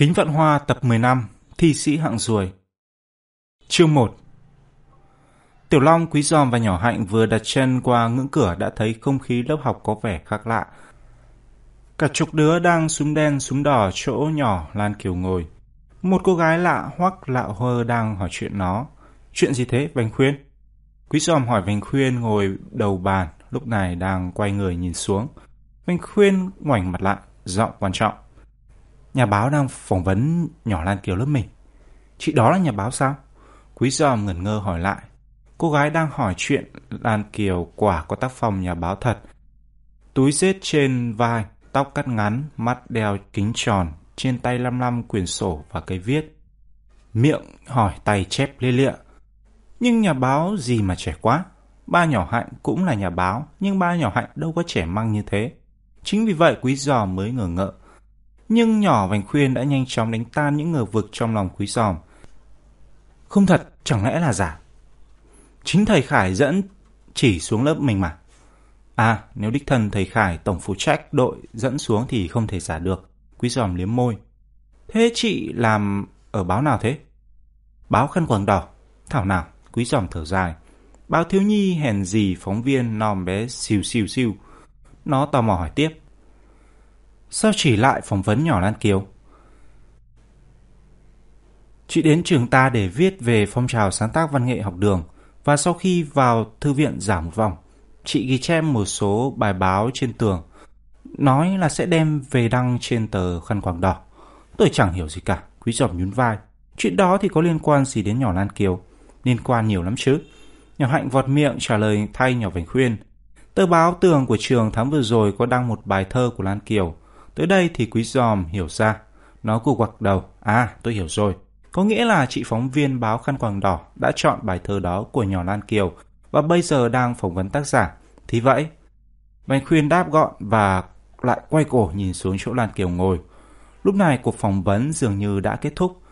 Kính Vạn Hoa tập 15 Thi sĩ hạng ruồi Chương 1 Tiểu Long, Quý Giòm và Nhỏ Hạnh vừa đặt chân qua ngưỡng cửa đã thấy không khí lớp học có vẻ khác lạ. Cả chục đứa đang súng đen súng đỏ chỗ nhỏ Lan Kiều ngồi. Một cô gái lạ hoắc lạ hơ đang hỏi chuyện nó. Chuyện gì thế, Vành Khuyên? Quý Giòm hỏi Vành Khuyên ngồi đầu bàn, lúc này đang quay người nhìn xuống. Vành Khuyên ngoảnh mặt lại, giọng quan trọng. Nhà báo đang phỏng vấn nhỏ Lan Kiều lớp mình. Chị đó là nhà báo sao? Quý giòm ngẩn ngơ hỏi lại. Cô gái đang hỏi chuyện Lan Kiều quả có tác phong nhà báo thật. Túi xếp trên vai, tóc cắt ngắn, mắt đeo kính tròn, trên tay lăm lăm quyển sổ và cây viết. Miệng hỏi tay chép lê lịa. Nhưng nhà báo gì mà trẻ quá. Ba nhỏ hạnh cũng là nhà báo, nhưng ba nhỏ hạnh đâu có trẻ măng như thế. Chính vì vậy quý giò mới ngờ ngợ nhưng nhỏ vành khuyên đã nhanh chóng đánh tan những ngờ vực trong lòng quý giòm. Không thật, chẳng lẽ là giả? Chính thầy Khải dẫn chỉ xuống lớp mình mà. À, nếu đích thân thầy Khải tổng phụ trách đội dẫn xuống thì không thể giả được. Quý giòm liếm môi. Thế chị làm ở báo nào thế? Báo khăn quàng đỏ. Thảo nào, quý giòm thở dài. Báo thiếu nhi hèn gì phóng viên nòm bé xìu xìu xìu. Nó tò mò hỏi tiếp. Sao chỉ lại phỏng vấn nhỏ Lan Kiều? Chị đến trường ta để viết về phong trào sáng tác văn nghệ học đường và sau khi vào thư viện giả một vòng, chị ghi chép một số bài báo trên tường, nói là sẽ đem về đăng trên tờ khăn quàng đỏ. Tôi chẳng hiểu gì cả, quý giòm nhún vai. Chuyện đó thì có liên quan gì đến nhỏ Lan Kiều? Liên quan nhiều lắm chứ. Nhỏ Hạnh vọt miệng trả lời thay nhỏ Vành Khuyên. Tờ báo tường của trường tháng vừa rồi có đăng một bài thơ của Lan Kiều Tới đây thì quý giòm hiểu ra. Nó cụ quặc đầu. À, tôi hiểu rồi. Có nghĩa là chị phóng viên báo Khăn Quàng Đỏ đã chọn bài thơ đó của nhỏ Lan Kiều và bây giờ đang phỏng vấn tác giả. Thì vậy? Bánh khuyên đáp gọn và lại quay cổ nhìn xuống chỗ Lan Kiều ngồi. Lúc này cuộc phỏng vấn dường như đã kết thúc.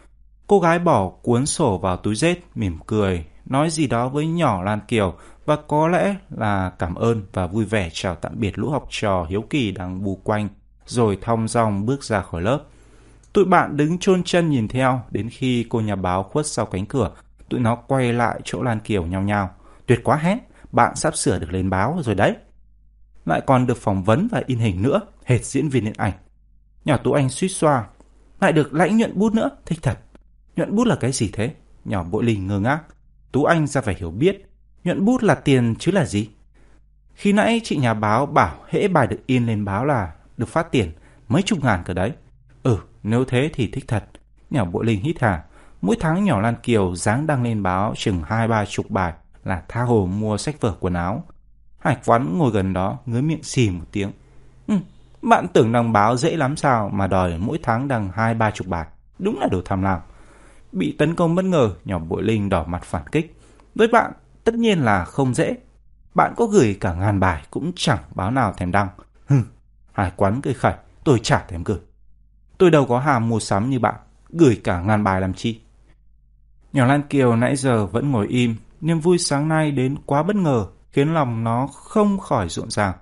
Cô gái bỏ cuốn sổ vào túi rết, mỉm cười, nói gì đó với nhỏ Lan Kiều và có lẽ là cảm ơn và vui vẻ chào tạm biệt lũ học trò hiếu kỳ đang bù quanh rồi thong dong bước ra khỏi lớp. Tụi bạn đứng chôn chân nhìn theo đến khi cô nhà báo khuất sau cánh cửa, tụi nó quay lại chỗ Lan Kiều nhau nhau. Tuyệt quá hết, bạn sắp sửa được lên báo rồi đấy. Lại còn được phỏng vấn và in hình nữa, hệt diễn viên điện ảnh. Nhỏ Tú Anh suýt xoa, lại được lãnh nhuận bút nữa, thích thật. Nhuận bút là cái gì thế? Nhỏ Bội Linh ngơ ngác. Tú Anh ra phải hiểu biết, nhuận bút là tiền chứ là gì? Khi nãy chị nhà báo bảo hễ bài được in lên báo là được phát tiền mấy chục ngàn cả đấy. Ừ, nếu thế thì thích thật. Nhỏ bộ linh hít hà. Mỗi tháng nhỏ Lan Kiều dáng đăng lên báo chừng hai ba chục bài là tha hồ mua sách vở quần áo. Hải quán ngồi gần đó ngứa miệng xì một tiếng. Ừ, bạn tưởng đăng báo dễ lắm sao mà đòi mỗi tháng đăng hai ba chục bài. Đúng là đồ tham lam. Bị tấn công bất ngờ, nhỏ bội linh đỏ mặt phản kích. Với bạn, tất nhiên là không dễ. Bạn có gửi cả ngàn bài cũng chẳng báo nào thèm đăng. Hừ, Hải quán cười khẩy, tôi chả thèm gửi. Tôi đâu có hàm mua sắm như bạn, gửi cả ngàn bài làm chi. Nhỏ Lan Kiều nãy giờ vẫn ngồi im, niềm vui sáng nay đến quá bất ngờ, khiến lòng nó không khỏi rộn ràng.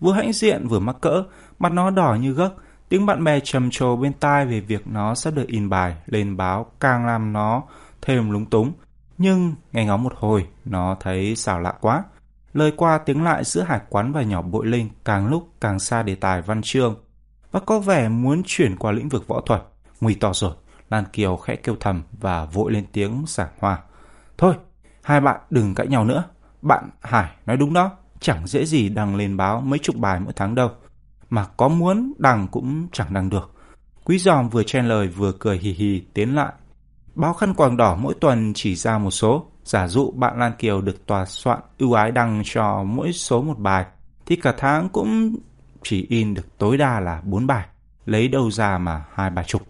Vừa hãnh diện vừa mắc cỡ, mặt nó đỏ như gấc, tiếng bạn bè trầm trồ bên tai về việc nó sắp được in bài lên báo càng làm nó thêm lúng túng. Nhưng nghe ngóng một hồi, nó thấy xảo lạ quá. Lời qua tiếng lại giữa hải quán và nhỏ bội linh càng lúc càng xa đề tài văn chương và có vẻ muốn chuyển qua lĩnh vực võ thuật. Nguy to rồi, Lan Kiều khẽ kêu thầm và vội lên tiếng giảng hòa Thôi, hai bạn đừng cãi nhau nữa. Bạn Hải nói đúng đó, chẳng dễ gì đăng lên báo mấy chục bài mỗi tháng đâu. Mà có muốn đăng cũng chẳng đăng được. Quý giòm vừa chen lời vừa cười hì hì tiến lại. Báo khăn quàng đỏ mỗi tuần chỉ ra một số, Giả dụ bạn Lan Kiều được tòa soạn ưu ái đăng cho mỗi số một bài, thì cả tháng cũng chỉ in được tối đa là bốn bài, lấy đâu ra mà hai ba chục.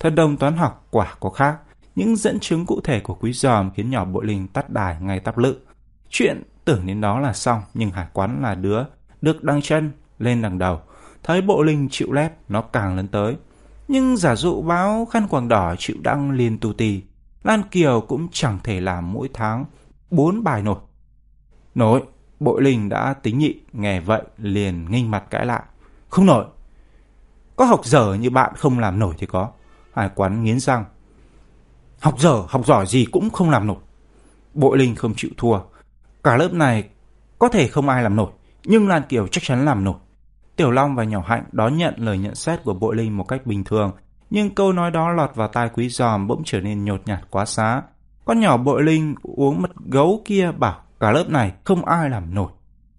thật đồng toán học quả có khác, những dẫn chứng cụ thể của quý giòm khiến nhỏ bộ linh tắt đài ngay tắp lự. Chuyện tưởng đến đó là xong, nhưng hải quán là đứa được đăng chân lên đằng đầu. Thấy bộ linh chịu lép, nó càng lớn tới. Nhưng giả dụ báo khăn quàng đỏ chịu đăng liền tù tì, Lan Kiều cũng chẳng thể làm mỗi tháng bốn bài nổi. Nổi, bội linh đã tính nhị, nghe vậy liền nghinh mặt cãi lại. Không nổi. Có học dở như bạn không làm nổi thì có. Hải quán nghiến răng. Học dở, học giỏi gì cũng không làm nổi. Bội Linh không chịu thua. Cả lớp này có thể không ai làm nổi, nhưng Lan Kiều chắc chắn làm nổi. Tiểu Long và Nhỏ Hạnh đón nhận lời nhận xét của Bội Linh một cách bình thường, nhưng câu nói đó lọt vào tai quý giòm bỗng trở nên nhột nhạt quá xá. Con nhỏ Bội Linh uống mật gấu kia bảo cả lớp này không ai làm nổi.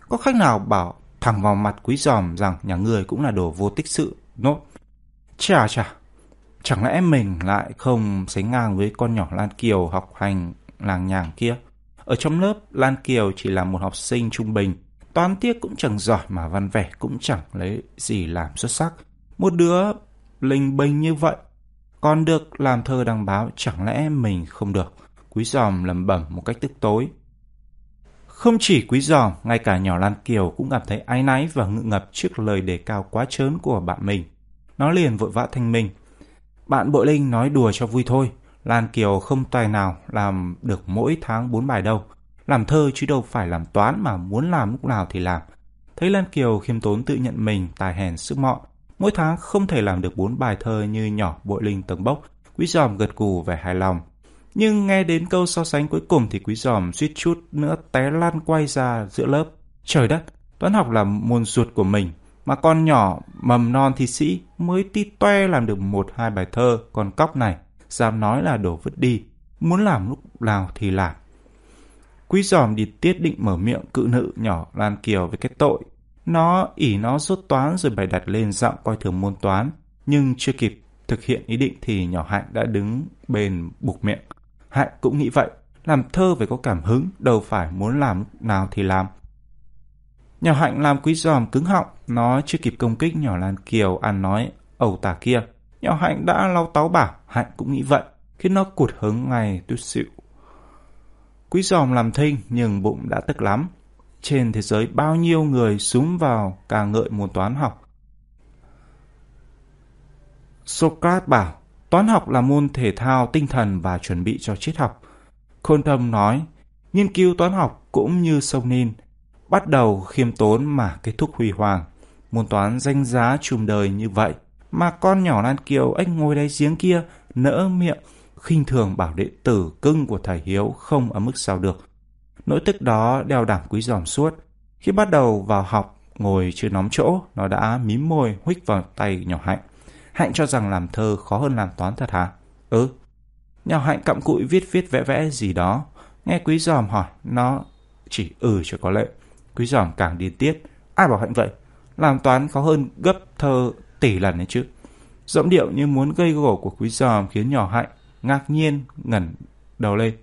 Có khách nào bảo thẳng vào mặt quý giòm rằng nhà người cũng là đồ vô tích sự nốt. Chà chà, chẳng lẽ mình lại không sánh ngang với con nhỏ Lan Kiều học hành làng nhàng kia? Ở trong lớp, Lan Kiều chỉ là một học sinh trung bình, toán tiết cũng chẳng giỏi mà văn vẻ cũng chẳng lấy gì làm xuất sắc. Một đứa linh bình như vậy, còn được làm thơ đăng báo chẳng lẽ mình không được? Quý giòm lầm bẩm một cách tức tối. Không chỉ quý giòm, ngay cả nhỏ Lan Kiều cũng cảm thấy áy náy và ngự ngập trước lời đề cao quá trớn của bạn mình. Nó liền vội vã thanh minh. Bạn Bội Linh nói đùa cho vui thôi. Lan Kiều không tài nào làm được mỗi tháng bốn bài đâu. Làm thơ chứ đâu phải làm toán mà muốn làm lúc nào thì làm. Thấy Lan Kiều khiêm tốn tự nhận mình tài hèn sức mọn. Mỗi tháng không thể làm được bốn bài thơ như nhỏ Bội Linh tầng bốc. Quý giòm gật gù vẻ hài lòng. Nhưng nghe đến câu so sánh cuối cùng thì quý giòm suýt chút nữa té lan quay ra giữa lớp. Trời đất, toán học là môn ruột của mình, mà con nhỏ mầm non thi sĩ mới ti toe làm được một hai bài thơ, còn cóc này dám nói là đổ vứt đi, muốn làm lúc nào thì làm. Quý giòm đi tiết định mở miệng cự nữ nhỏ Lan Kiều với cái tội. Nó ỉ nó rốt toán rồi bày đặt lên giọng coi thường môn toán, nhưng chưa kịp thực hiện ý định thì nhỏ Hạnh đã đứng bên bục miệng. Hạnh cũng nghĩ vậy, làm thơ phải có cảm hứng, đâu phải muốn làm nào thì làm. Nhỏ Hạnh làm quý giòm cứng họng, nó chưa kịp công kích nhỏ Lan Kiều ăn nói ẩu tả kia. Nhỏ Hạnh đã lau táo bảo, Hạnh cũng nghĩ vậy, khiến nó cụt hứng ngay tuyết xịu. Quý giòm làm thinh nhưng bụng đã tức lắm. Trên thế giới bao nhiêu người súng vào ca ngợi môn toán học. Socrates bảo, toán học là môn thể thao tinh thần và chuẩn bị cho triết học. Khôn Tâm nói, nghiên cứu toán học cũng như sông Nin, bắt đầu khiêm tốn mà kết thúc huy hoàng. Môn toán danh giá trùm đời như vậy, mà con nhỏ Lan Kiều anh ngồi đáy giếng kia nỡ miệng khinh thường bảo đệ tử cưng của thầy Hiếu không ở mức sao được. Nỗi tức đó đeo đẳng quý giòm suốt. Khi bắt đầu vào học, ngồi chưa nóng chỗ, nó đã mím môi huých vào tay nhỏ Hạnh. Hạnh cho rằng làm thơ khó hơn làm toán thật hả? Ừ. Nhỏ Hạnh cặm cụi viết viết vẽ vẽ gì đó. Nghe quý giòm hỏi, nó chỉ ừ cho có lệ. Quý giòm càng điên tiết. Ai bảo Hạnh vậy? Làm toán khó hơn gấp thơ tỷ lần đấy chứ. Giọng điệu như muốn gây gổ của quý giòm khiến nhỏ Hạnh ngạc nhiên ngẩn đầu lên.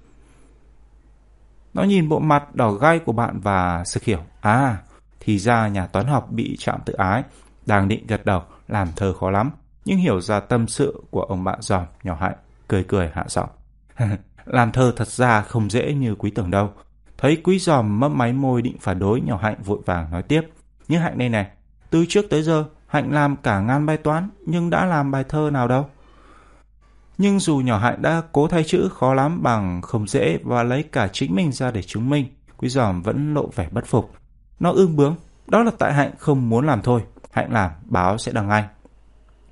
Nó nhìn bộ mặt đỏ gai của bạn và sực hiểu. À, thì ra nhà toán học bị chạm tự ái. Đang định gật đầu, làm thơ khó lắm. Nhưng hiểu ra tâm sự của ông bạn giòm nhỏ hạnh, cười cười hạ giọng. làm thơ thật ra không dễ như quý tưởng đâu. Thấy quý giòm mấp máy môi định phản đối nhỏ hạnh vội vàng nói tiếp. Như hạnh đây này, từ trước tới giờ hạnh làm cả ngàn bài toán nhưng đã làm bài thơ nào đâu. Nhưng dù nhỏ hạnh đã cố thay chữ khó lắm bằng không dễ và lấy cả chính mình ra để chứng minh, quý giòm vẫn lộ vẻ bất phục. Nó ương bướng, đó là tại hạnh không muốn làm thôi. Hạnh làm, báo sẽ đằng anh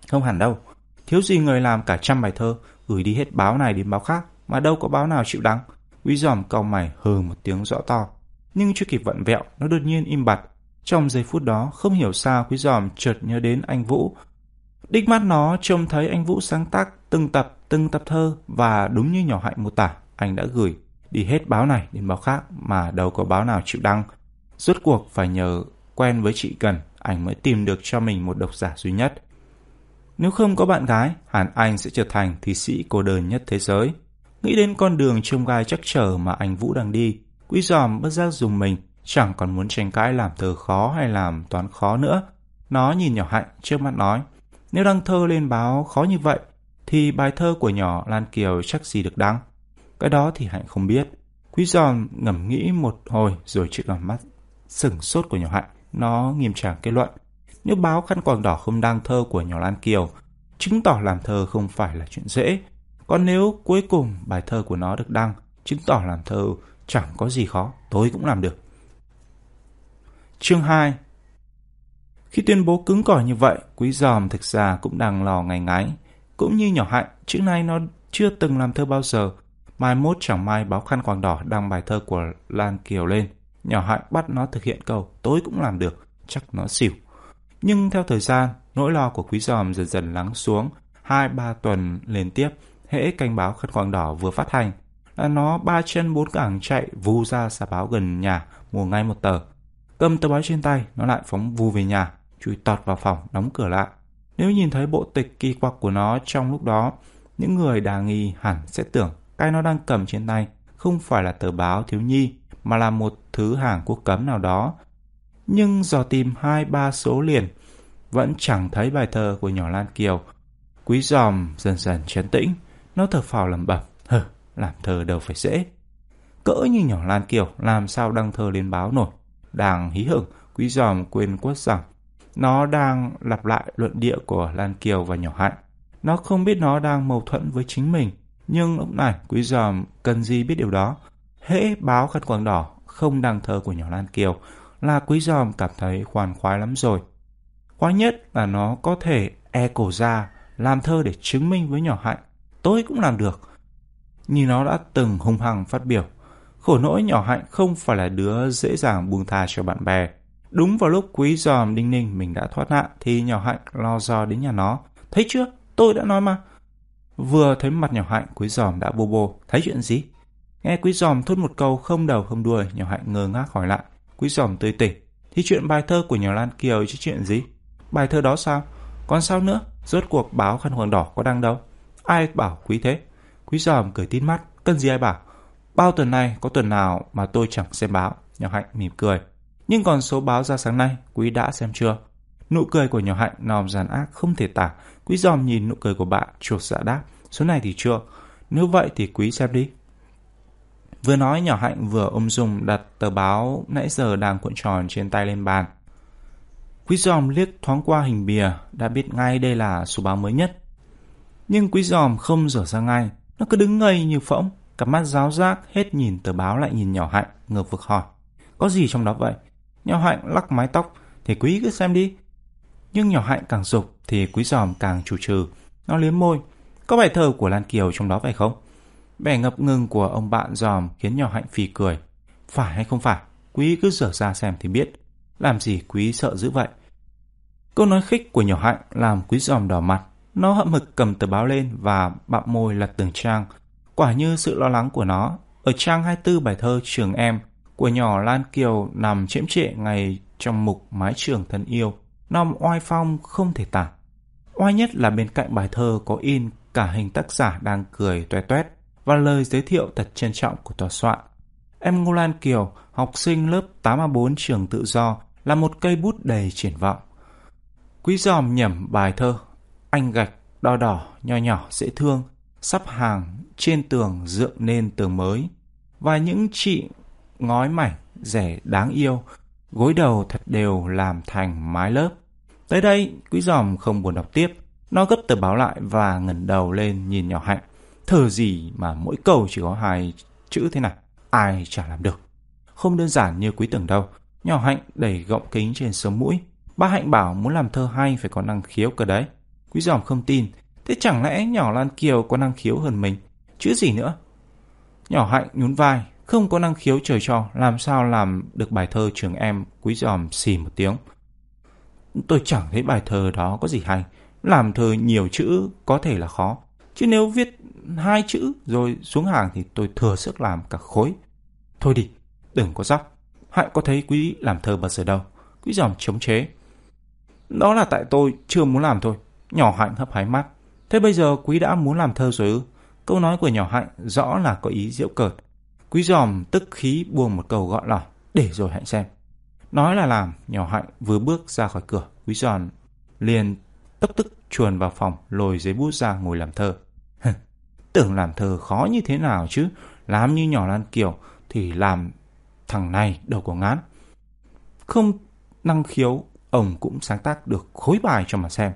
Không hẳn đâu, thiếu gì người làm cả trăm bài thơ, gửi đi hết báo này đến báo khác, mà đâu có báo nào chịu đắng. Quý giòm cau mày hừ một tiếng rõ to. Nhưng chưa kịp vặn vẹo, nó đột nhiên im bặt. Trong giây phút đó, không hiểu sao quý giòm chợt nhớ đến anh Vũ. Đích mắt nó trông thấy anh Vũ sáng tác từng tập, từng tập thơ và đúng như nhỏ hạnh mô tả, anh đã gửi đi hết báo này đến báo khác mà đâu có báo nào chịu đăng. Rốt cuộc phải nhờ quen với chị Cần, anh mới tìm được cho mình một độc giả duy nhất. Nếu không có bạn gái, hẳn anh sẽ trở thành thi sĩ cô đơn nhất thế giới. Nghĩ đến con đường trông gai chắc trở mà anh Vũ đang đi, quý giòm bất giác dùng mình, chẳng còn muốn tranh cãi làm thơ khó hay làm toán khó nữa. Nó nhìn nhỏ hạnh trước mắt nói, nếu đăng thơ lên báo khó như vậy, thì bài thơ của nhỏ Lan Kiều chắc gì được đăng. Cái đó thì Hạnh không biết. Quý giòn ngẫm nghĩ một hồi rồi trước vào mắt sừng sốt của nhỏ Hạnh. Nó nghiêm trang kết luận. Nếu báo khăn quàng đỏ không đăng thơ của nhỏ Lan Kiều, chứng tỏ làm thơ không phải là chuyện dễ. Còn nếu cuối cùng bài thơ của nó được đăng, chứng tỏ làm thơ chẳng có gì khó, tôi cũng làm được. Chương 2 Khi tuyên bố cứng cỏi như vậy, quý giòm thực ra cũng đang lò ngày ngáy. Cũng như nhỏ hạnh, chữ này nó chưa từng làm thơ bao giờ. Mai mốt chẳng may báo khăn quàng đỏ đăng bài thơ của Lan Kiều lên. Nhỏ hạnh bắt nó thực hiện câu, tối cũng làm được, chắc nó xỉu. Nhưng theo thời gian, nỗi lo của quý giòm dần dần lắng xuống. Hai ba tuần liên tiếp, hễ canh báo khăn quàng đỏ vừa phát hành, là nó ba chân bốn cẳng chạy vu ra xà báo gần nhà mua ngay một tờ. Cầm tờ báo trên tay, nó lại phóng vu về nhà, chui tọt vào phòng, đóng cửa lại. Nếu nhìn thấy bộ tịch kỳ quặc của nó trong lúc đó, những người đà nghi hẳn sẽ tưởng cái nó đang cầm trên tay không phải là tờ báo thiếu nhi mà là một thứ hàng quốc cấm nào đó. Nhưng dò tìm hai ba số liền, vẫn chẳng thấy bài thơ của nhỏ Lan Kiều. Quý giòm dần dần chấn tĩnh, nó thở phào lẩm bẩm, hừ, làm thơ đâu phải dễ. Cỡ như nhỏ Lan Kiều làm sao đăng thơ lên báo nổi. Đang hí hửng, quý giòm quên quất rằng nó đang lặp lại luận địa của Lan Kiều và nhỏ Hạnh. Nó không biết nó đang mâu thuẫn với chính mình, nhưng lúc này quý giòm cần gì biết điều đó. Hễ báo khăn quàng đỏ không đăng thơ của nhỏ Lan Kiều là quý giòm cảm thấy khoan khoái lắm rồi. Khoái nhất là nó có thể e cổ ra làm thơ để chứng minh với nhỏ Hạnh. Tôi cũng làm được. Như nó đã từng hung hăng phát biểu. Khổ nỗi nhỏ Hạnh không phải là đứa dễ dàng buông tha cho bạn bè. Đúng vào lúc quý giòm đinh ninh mình đã thoát nạn thì nhỏ Hạnh lo do đến nhà nó. Thấy chưa? Tôi đã nói mà. Vừa thấy mặt nhỏ Hạnh, quý giòm đã bô bô. Thấy chuyện gì? Nghe quý giòm thốt một câu không đầu không đuôi, nhỏ Hạnh ngơ ngác hỏi lại. Quý giòm tươi tỉnh. Thì chuyện bài thơ của nhỏ Lan Kiều chứ chuyện gì? Bài thơ đó sao? Còn sao nữa? Rốt cuộc báo khăn hoàng đỏ có đăng đâu? Ai bảo quý thế? Quý giòm cười tít mắt. Cần gì ai bảo? Bao tuần này có tuần nào mà tôi chẳng xem báo? Nhỏ Hạnh mỉm cười. Nhưng còn số báo ra sáng nay, quý đã xem chưa? Nụ cười của nhỏ Hạnh nòm giàn ác không thể tả. Quý dòm nhìn nụ cười của bạn, chuột dạ đáp. Số này thì chưa. Nếu vậy thì quý xem đi. Vừa nói nhỏ Hạnh vừa ôm dùng đặt tờ báo nãy giờ đang cuộn tròn trên tay lên bàn. Quý dòm liếc thoáng qua hình bìa, đã biết ngay đây là số báo mới nhất. Nhưng quý dòm không rửa ra ngay, nó cứ đứng ngây như phỗng, cặp mắt giáo giác hết nhìn tờ báo lại nhìn nhỏ Hạnh, ngược vực hỏi. Có gì trong đó vậy? Nhỏ Hạnh lắc mái tóc, thì quý cứ xem đi. Nhưng nhỏ Hạnh càng dục thì quý giòm càng chủ trừ. Nó liếm môi. Có bài thơ của Lan Kiều trong đó phải không? Vẻ ngập ngừng của ông bạn giòm khiến nhỏ Hạnh phì cười. Phải hay không phải? Quý cứ rửa ra xem thì biết. Làm gì quý sợ dữ vậy? Câu nói khích của nhỏ Hạnh làm quý giòm đỏ mặt. Nó hậm hực cầm tờ báo lên và bặm môi lật từng trang. Quả như sự lo lắng của nó. Ở trang 24 bài thơ Trường Em của nhỏ Lan Kiều nằm chiếm trệ ngay trong mục Mái trường thân yêu. Nó oai phong không thể tả. Oai nhất là bên cạnh bài thơ có in cả hình tác giả đang cười toe toét và lời giới thiệu thật trân trọng của tòa soạn. Em Ngô Lan Kiều, học sinh lớp 8A4 trường tự do, là một cây bút đầy triển vọng. Quý giòm nhẩm bài thơ, anh gạch, đo đỏ, nho nhỏ, dễ thương, sắp hàng, trên tường dựng nên tường mới, và những chị ngói mảnh, rẻ đáng yêu, gối đầu thật đều làm thành mái lớp. Tới đây, quý giòm không buồn đọc tiếp, nó gấp tờ báo lại và ngẩng đầu lên nhìn nhỏ hạnh. Thờ gì mà mỗi câu chỉ có hai chữ thế này, ai chả làm được. Không đơn giản như quý tưởng đâu, nhỏ hạnh đẩy gọng kính trên sống mũi. Ba hạnh bảo muốn làm thơ hay phải có năng khiếu cơ đấy. Quý giòm không tin, thế chẳng lẽ nhỏ Lan Kiều có năng khiếu hơn mình? Chữ gì nữa? Nhỏ hạnh nhún vai, không có năng khiếu trời cho, làm sao làm được bài thơ trường em quý giòm xì một tiếng. Tôi chẳng thấy bài thơ đó có gì hay. Làm thơ nhiều chữ có thể là khó. Chứ nếu viết hai chữ rồi xuống hàng thì tôi thừa sức làm cả khối. Thôi đi, đừng có dóc. Hãy có thấy quý làm thơ bao giờ đâu. Quý giòm chống chế. Đó là tại tôi chưa muốn làm thôi. Nhỏ hạnh hấp hái mắt. Thế bây giờ quý đã muốn làm thơ rồi ư? Câu nói của nhỏ hạnh rõ là có ý diễu cợt. Quý giòm tức khí buông một câu gọn lỏi, để rồi hạnh xem. Nói là làm, nhỏ hạnh vừa bước ra khỏi cửa, quý giòm liền tức tức chuồn vào phòng lồi giấy bút ra ngồi làm thơ. Tưởng làm thơ khó như thế nào chứ, làm như nhỏ Lan Kiều thì làm thằng này đâu có ngán. Không năng khiếu, ông cũng sáng tác được khối bài cho mà xem.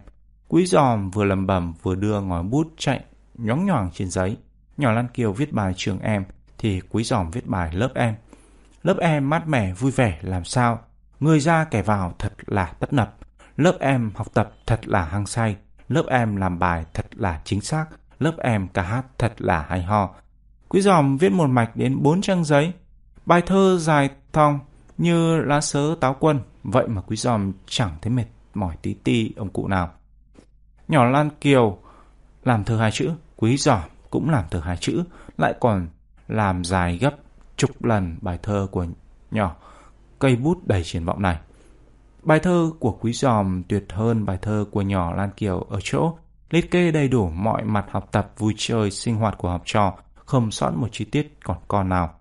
Quý giòm vừa lầm bầm vừa đưa ngòi bút chạy nhóng nhoàng trên giấy. Nhỏ Lan Kiều viết bài trường em thì quý giòm viết bài lớp em. Lớp em mát mẻ vui vẻ làm sao, người ra kẻ vào thật là tất nập. Lớp em học tập thật là hăng say, lớp em làm bài thật là chính xác, lớp em ca hát thật là hay ho. Quý giòm viết một mạch đến bốn trang giấy, bài thơ dài thong như lá sớ táo quân, vậy mà quý giòm chẳng thấy mệt mỏi tí ti ông cụ nào. Nhỏ Lan Kiều làm thơ hai chữ, quý giòm cũng làm thơ hai chữ, lại còn làm dài gấp chục lần bài thơ của nhỏ cây bút đầy triển vọng này. Bài thơ của Quý Giòm tuyệt hơn bài thơ của nhỏ Lan Kiều ở chỗ liệt kê đầy đủ mọi mặt học tập, vui chơi, sinh hoạt của học trò, không sót một chi tiết còn con nào.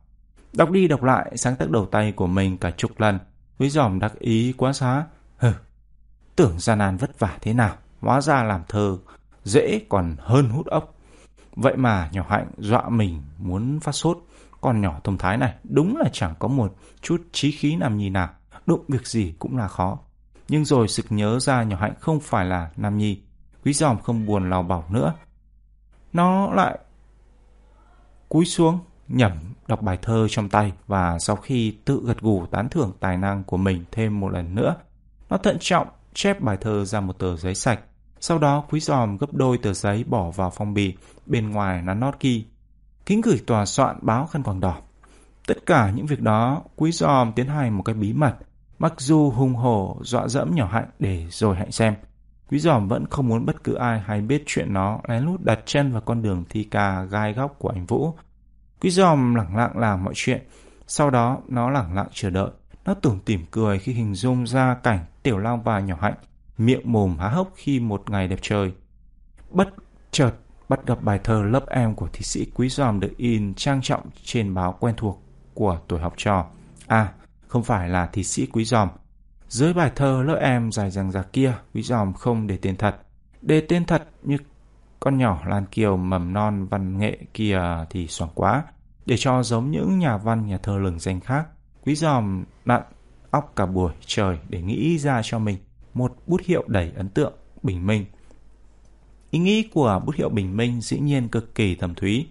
Đọc đi đọc lại sáng tác đầu tay của mình cả chục lần, Quý Giòm đắc ý quá xá. Hừ, tưởng gian nan vất vả thế nào, hóa ra làm thơ dễ còn hơn hút ốc. Vậy mà nhỏ hạnh dọa mình muốn phát sốt, còn nhỏ thông thái này đúng là chẳng có một chút trí khí nam nhi nào, đụng việc gì cũng là khó. Nhưng rồi sực nhớ ra nhỏ hạnh không phải là nam nhi, quý giòm không buồn lào bảo nữa. Nó lại cúi xuống, nhẩm đọc bài thơ trong tay và sau khi tự gật gù tán thưởng tài năng của mình thêm một lần nữa, nó thận trọng chép bài thơ ra một tờ giấy sạch. Sau đó quý giòm gấp đôi tờ giấy bỏ vào phong bì, bên ngoài là nốt ghi kính gửi tòa soạn báo khăn quàng đỏ. Tất cả những việc đó quý giòm tiến hành một cái bí mật, mặc dù hung hổ dọa dẫm nhỏ hạnh để rồi hạnh xem. Quý giòm vẫn không muốn bất cứ ai hay biết chuyện nó lén lút đặt chân vào con đường thi ca gai góc của anh Vũ. Quý giòm lẳng lặng làm mọi chuyện, sau đó nó lẳng lặng chờ đợi. Nó tưởng tỉm cười khi hình dung ra cảnh Tiểu Long và nhỏ hạnh, miệng mồm há hốc khi một ngày đẹp trời. Bất chợt bắt gặp bài thơ lớp em của thi sĩ Quý Giòm được in trang trọng trên báo quen thuộc của tuổi học trò. À, không phải là thi sĩ Quý Giòm. Dưới bài thơ lớp em dài dằng dạc kia, Quý Giòm không để tên thật. Để tên thật như con nhỏ Lan Kiều mầm non văn nghệ kia thì xoảng quá. Để cho giống những nhà văn nhà thơ lừng danh khác, Quý Giòm nặn óc cả buổi trời để nghĩ ra cho mình một bút hiệu đầy ấn tượng, bình minh. Ý nghĩ của bút hiệu bình minh dĩ nhiên cực kỳ thầm thúy.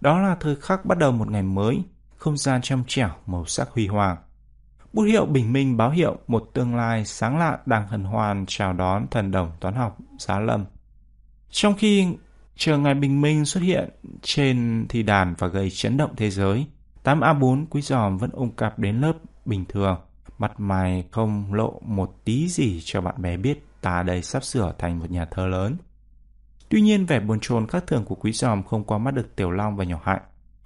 Đó là thời khắc bắt đầu một ngày mới, không gian trong trẻo, màu sắc huy hoàng. Bút hiệu bình minh báo hiệu một tương lai sáng lạ đang hân hoan chào đón thần đồng toán học giá lâm. Trong khi chờ ngày bình minh xuất hiện trên thì đàn và gây chấn động thế giới, 8A4 quý giòm vẫn ôm cặp đến lớp bình thường, mặt mày không lộ một tí gì cho bạn bè biết ta đây sắp sửa thành một nhà thơ lớn. Tuy nhiên, vẻ buồn chồn khác thường của quý giòm không qua mắt được Tiểu Long và nhỏ hạnh.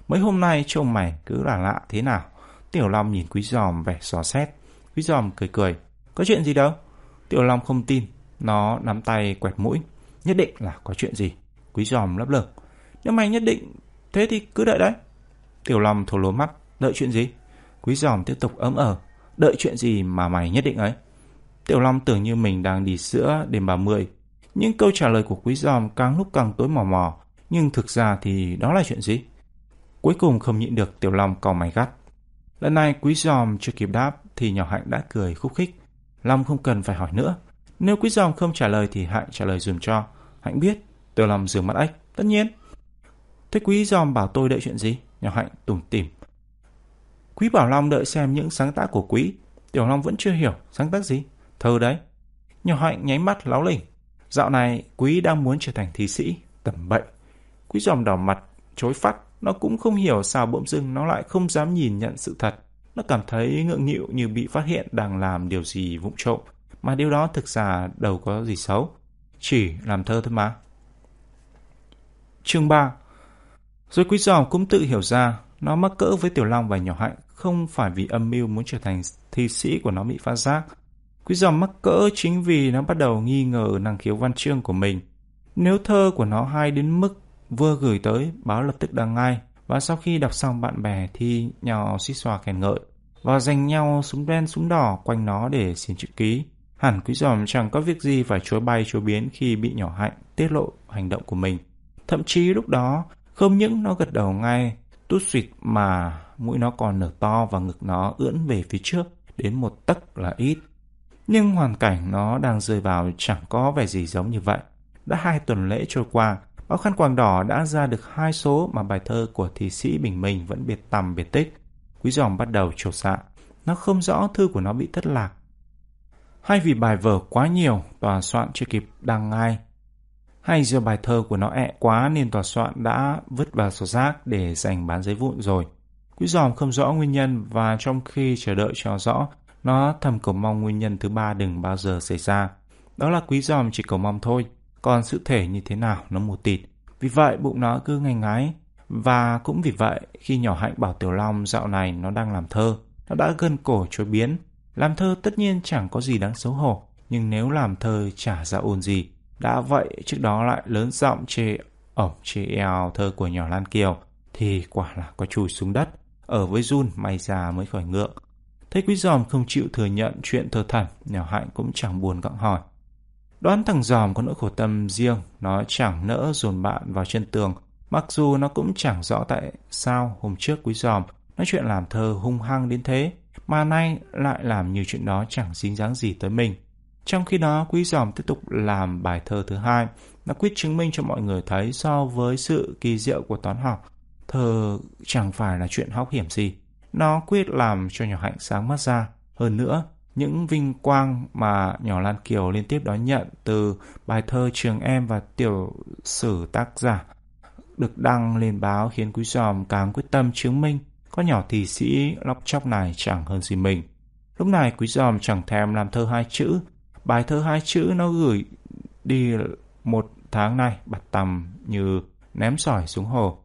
Mấy hôm nay trông mày cứ là lạ thế nào. Tiểu Long nhìn quý giòm vẻ xò xét. Quý giòm cười cười. Có chuyện gì đâu? Tiểu Long không tin. Nó nắm tay quẹt mũi. Nhất định là có chuyện gì. Quý giòm lấp lửng. Nếu mày nhất định thế thì cứ đợi đấy. Tiểu Long thổ lố mắt. Đợi chuyện gì? Quý giòm tiếp tục ấm ở. Đợi chuyện gì mà mày nhất định ấy? Tiểu Long tưởng như mình đang đi sữa đêm bà mười những câu trả lời của quý giòm càng lúc càng tối mò mò, nhưng thực ra thì đó là chuyện gì? Cuối cùng không nhịn được Tiểu Long cò mày gắt. Lần này quý giòm chưa kịp đáp thì nhỏ Hạnh đã cười khúc khích. Long không cần phải hỏi nữa. Nếu quý giòm không trả lời thì Hạnh trả lời dùm cho. Hạnh biết. Tiểu Long dường mắt ếch. Tất nhiên. Thế quý giòm bảo tôi đợi chuyện gì? Nhỏ Hạnh tủm tỉm. Quý bảo Long đợi xem những sáng tác của quý. Tiểu Long vẫn chưa hiểu sáng tác gì. Thơ đấy. Nhỏ Hạnh nháy mắt láo lỉnh. Dạo này Quý đang muốn trở thành thi sĩ, tầm bậy. Quý giòm đỏ mặt, chối phát, nó cũng không hiểu sao bỗng dưng nó lại không dám nhìn nhận sự thật. Nó cảm thấy ngượng nghịu như bị phát hiện đang làm điều gì vụng trộm, mà điều đó thực ra đâu có gì xấu. Chỉ làm thơ thôi mà. Chương 3 Rồi quý giòm cũng tự hiểu ra, nó mắc cỡ với Tiểu Long và Nhỏ Hạnh không phải vì âm mưu muốn trở thành thi sĩ của nó bị phát giác, Quý giòm mắc cỡ chính vì nó bắt đầu nghi ngờ năng khiếu văn chương của mình. Nếu thơ của nó hay đến mức vừa gửi tới, báo lập tức đăng ngay. Và sau khi đọc xong bạn bè thì nhau xích xoa khen ngợi và dành nhau súng đen súng đỏ quanh nó để xin chữ ký. Hẳn quý giòm chẳng có việc gì phải chối bay chối biến khi bị nhỏ hạnh tiết lộ hành động của mình. Thậm chí lúc đó, không những nó gật đầu ngay, tút suyệt mà mũi nó còn nở to và ngực nó ưỡn về phía trước đến một tấc là ít. Nhưng hoàn cảnh nó đang rơi vào chẳng có vẻ gì giống như vậy. Đã hai tuần lễ trôi qua, báo khăn quàng đỏ đã ra được hai số mà bài thơ của thi sĩ Bình Minh vẫn biệt tầm biệt tích. Quý giòm bắt đầu trột dạ. Nó không rõ thư của nó bị thất lạc. Hay vì bài vở quá nhiều, tòa soạn chưa kịp đăng ngay. Hay do bài thơ của nó ẹ quá nên tòa soạn đã vứt vào sổ rác để dành bán giấy vụn rồi. Quý giòm không rõ nguyên nhân và trong khi chờ đợi cho rõ, nó thầm cầu mong nguyên nhân thứ ba đừng bao giờ xảy ra. Đó là quý giòm chỉ cầu mong thôi, còn sự thể như thế nào nó mù tịt. Vì vậy bụng nó cứ ngày ngái. Và cũng vì vậy, khi nhỏ hạnh bảo Tiểu Long dạo này nó đang làm thơ, nó đã gân cổ chối biến. Làm thơ tất nhiên chẳng có gì đáng xấu hổ, nhưng nếu làm thơ chả ra ồn gì. Đã vậy, trước đó lại lớn giọng chê ổng chê eo thơ của nhỏ Lan Kiều, thì quả là có chùi xuống đất. Ở với run may ra mới khỏi ngượng. Thấy quý giòm không chịu thừa nhận chuyện thơ thần, nhỏ hạnh cũng chẳng buồn gặng hỏi. Đoán thằng giòm có nỗi khổ tâm riêng, nó chẳng nỡ dồn bạn vào chân tường, mặc dù nó cũng chẳng rõ tại sao hôm trước quý giòm nói chuyện làm thơ hung hăng đến thế, mà nay lại làm nhiều chuyện đó chẳng dính dáng gì tới mình. Trong khi đó, quý giòm tiếp tục làm bài thơ thứ hai, nó quyết chứng minh cho mọi người thấy so với sự kỳ diệu của toán học, thơ chẳng phải là chuyện hóc hiểm gì. Nó quyết làm cho nhỏ hạnh sáng mắt ra. Hơn nữa, những vinh quang mà nhỏ Lan Kiều liên tiếp đón nhận từ bài thơ Trường Em và tiểu sử tác giả được đăng lên báo khiến Quý Giòm càng quyết tâm chứng minh có nhỏ thị sĩ lóc chóc này chẳng hơn gì mình. Lúc này Quý Giòm chẳng thèm làm thơ hai chữ. Bài thơ hai chữ nó gửi đi một tháng này bặt tầm như ném sỏi xuống hồ.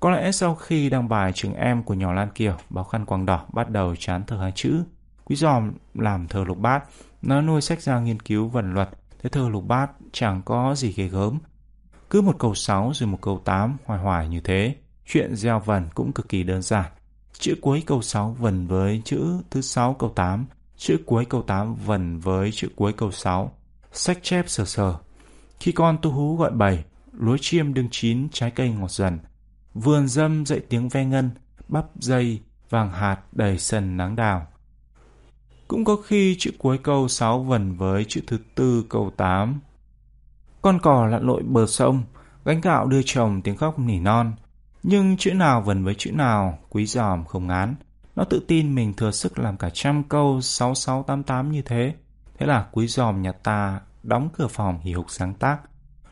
Có lẽ sau khi đăng bài Trường Em của nhỏ Lan Kiều, báo khăn quàng đỏ bắt đầu chán thơ hai chữ. Quý giòm làm thơ lục bát, nó nuôi sách ra nghiên cứu vần luật, thế thơ lục bát chẳng có gì ghê gớm. Cứ một câu 6 rồi một câu 8 hoài hoài như thế, chuyện gieo vần cũng cực kỳ đơn giản. Chữ cuối câu 6 vần với chữ thứ 6 câu 8, chữ cuối câu 8 vần với chữ cuối câu 6. Sách chép sờ sờ. Khi con tu hú gọi bầy, lúa chiêm đương chín trái cây ngọt dần. Vườn dâm dậy tiếng ve ngân, bắp dây, vàng hạt đầy sân nắng đào. Cũng có khi chữ cuối câu 6 vần với chữ thứ tư câu 8. Con cò lặn lội bờ sông, gánh gạo đưa chồng tiếng khóc nỉ non. Nhưng chữ nào vần với chữ nào, quý giòm không ngán. Nó tự tin mình thừa sức làm cả trăm câu 6688 như thế. Thế là quý giòm nhà ta đóng cửa phòng hì hục sáng tác.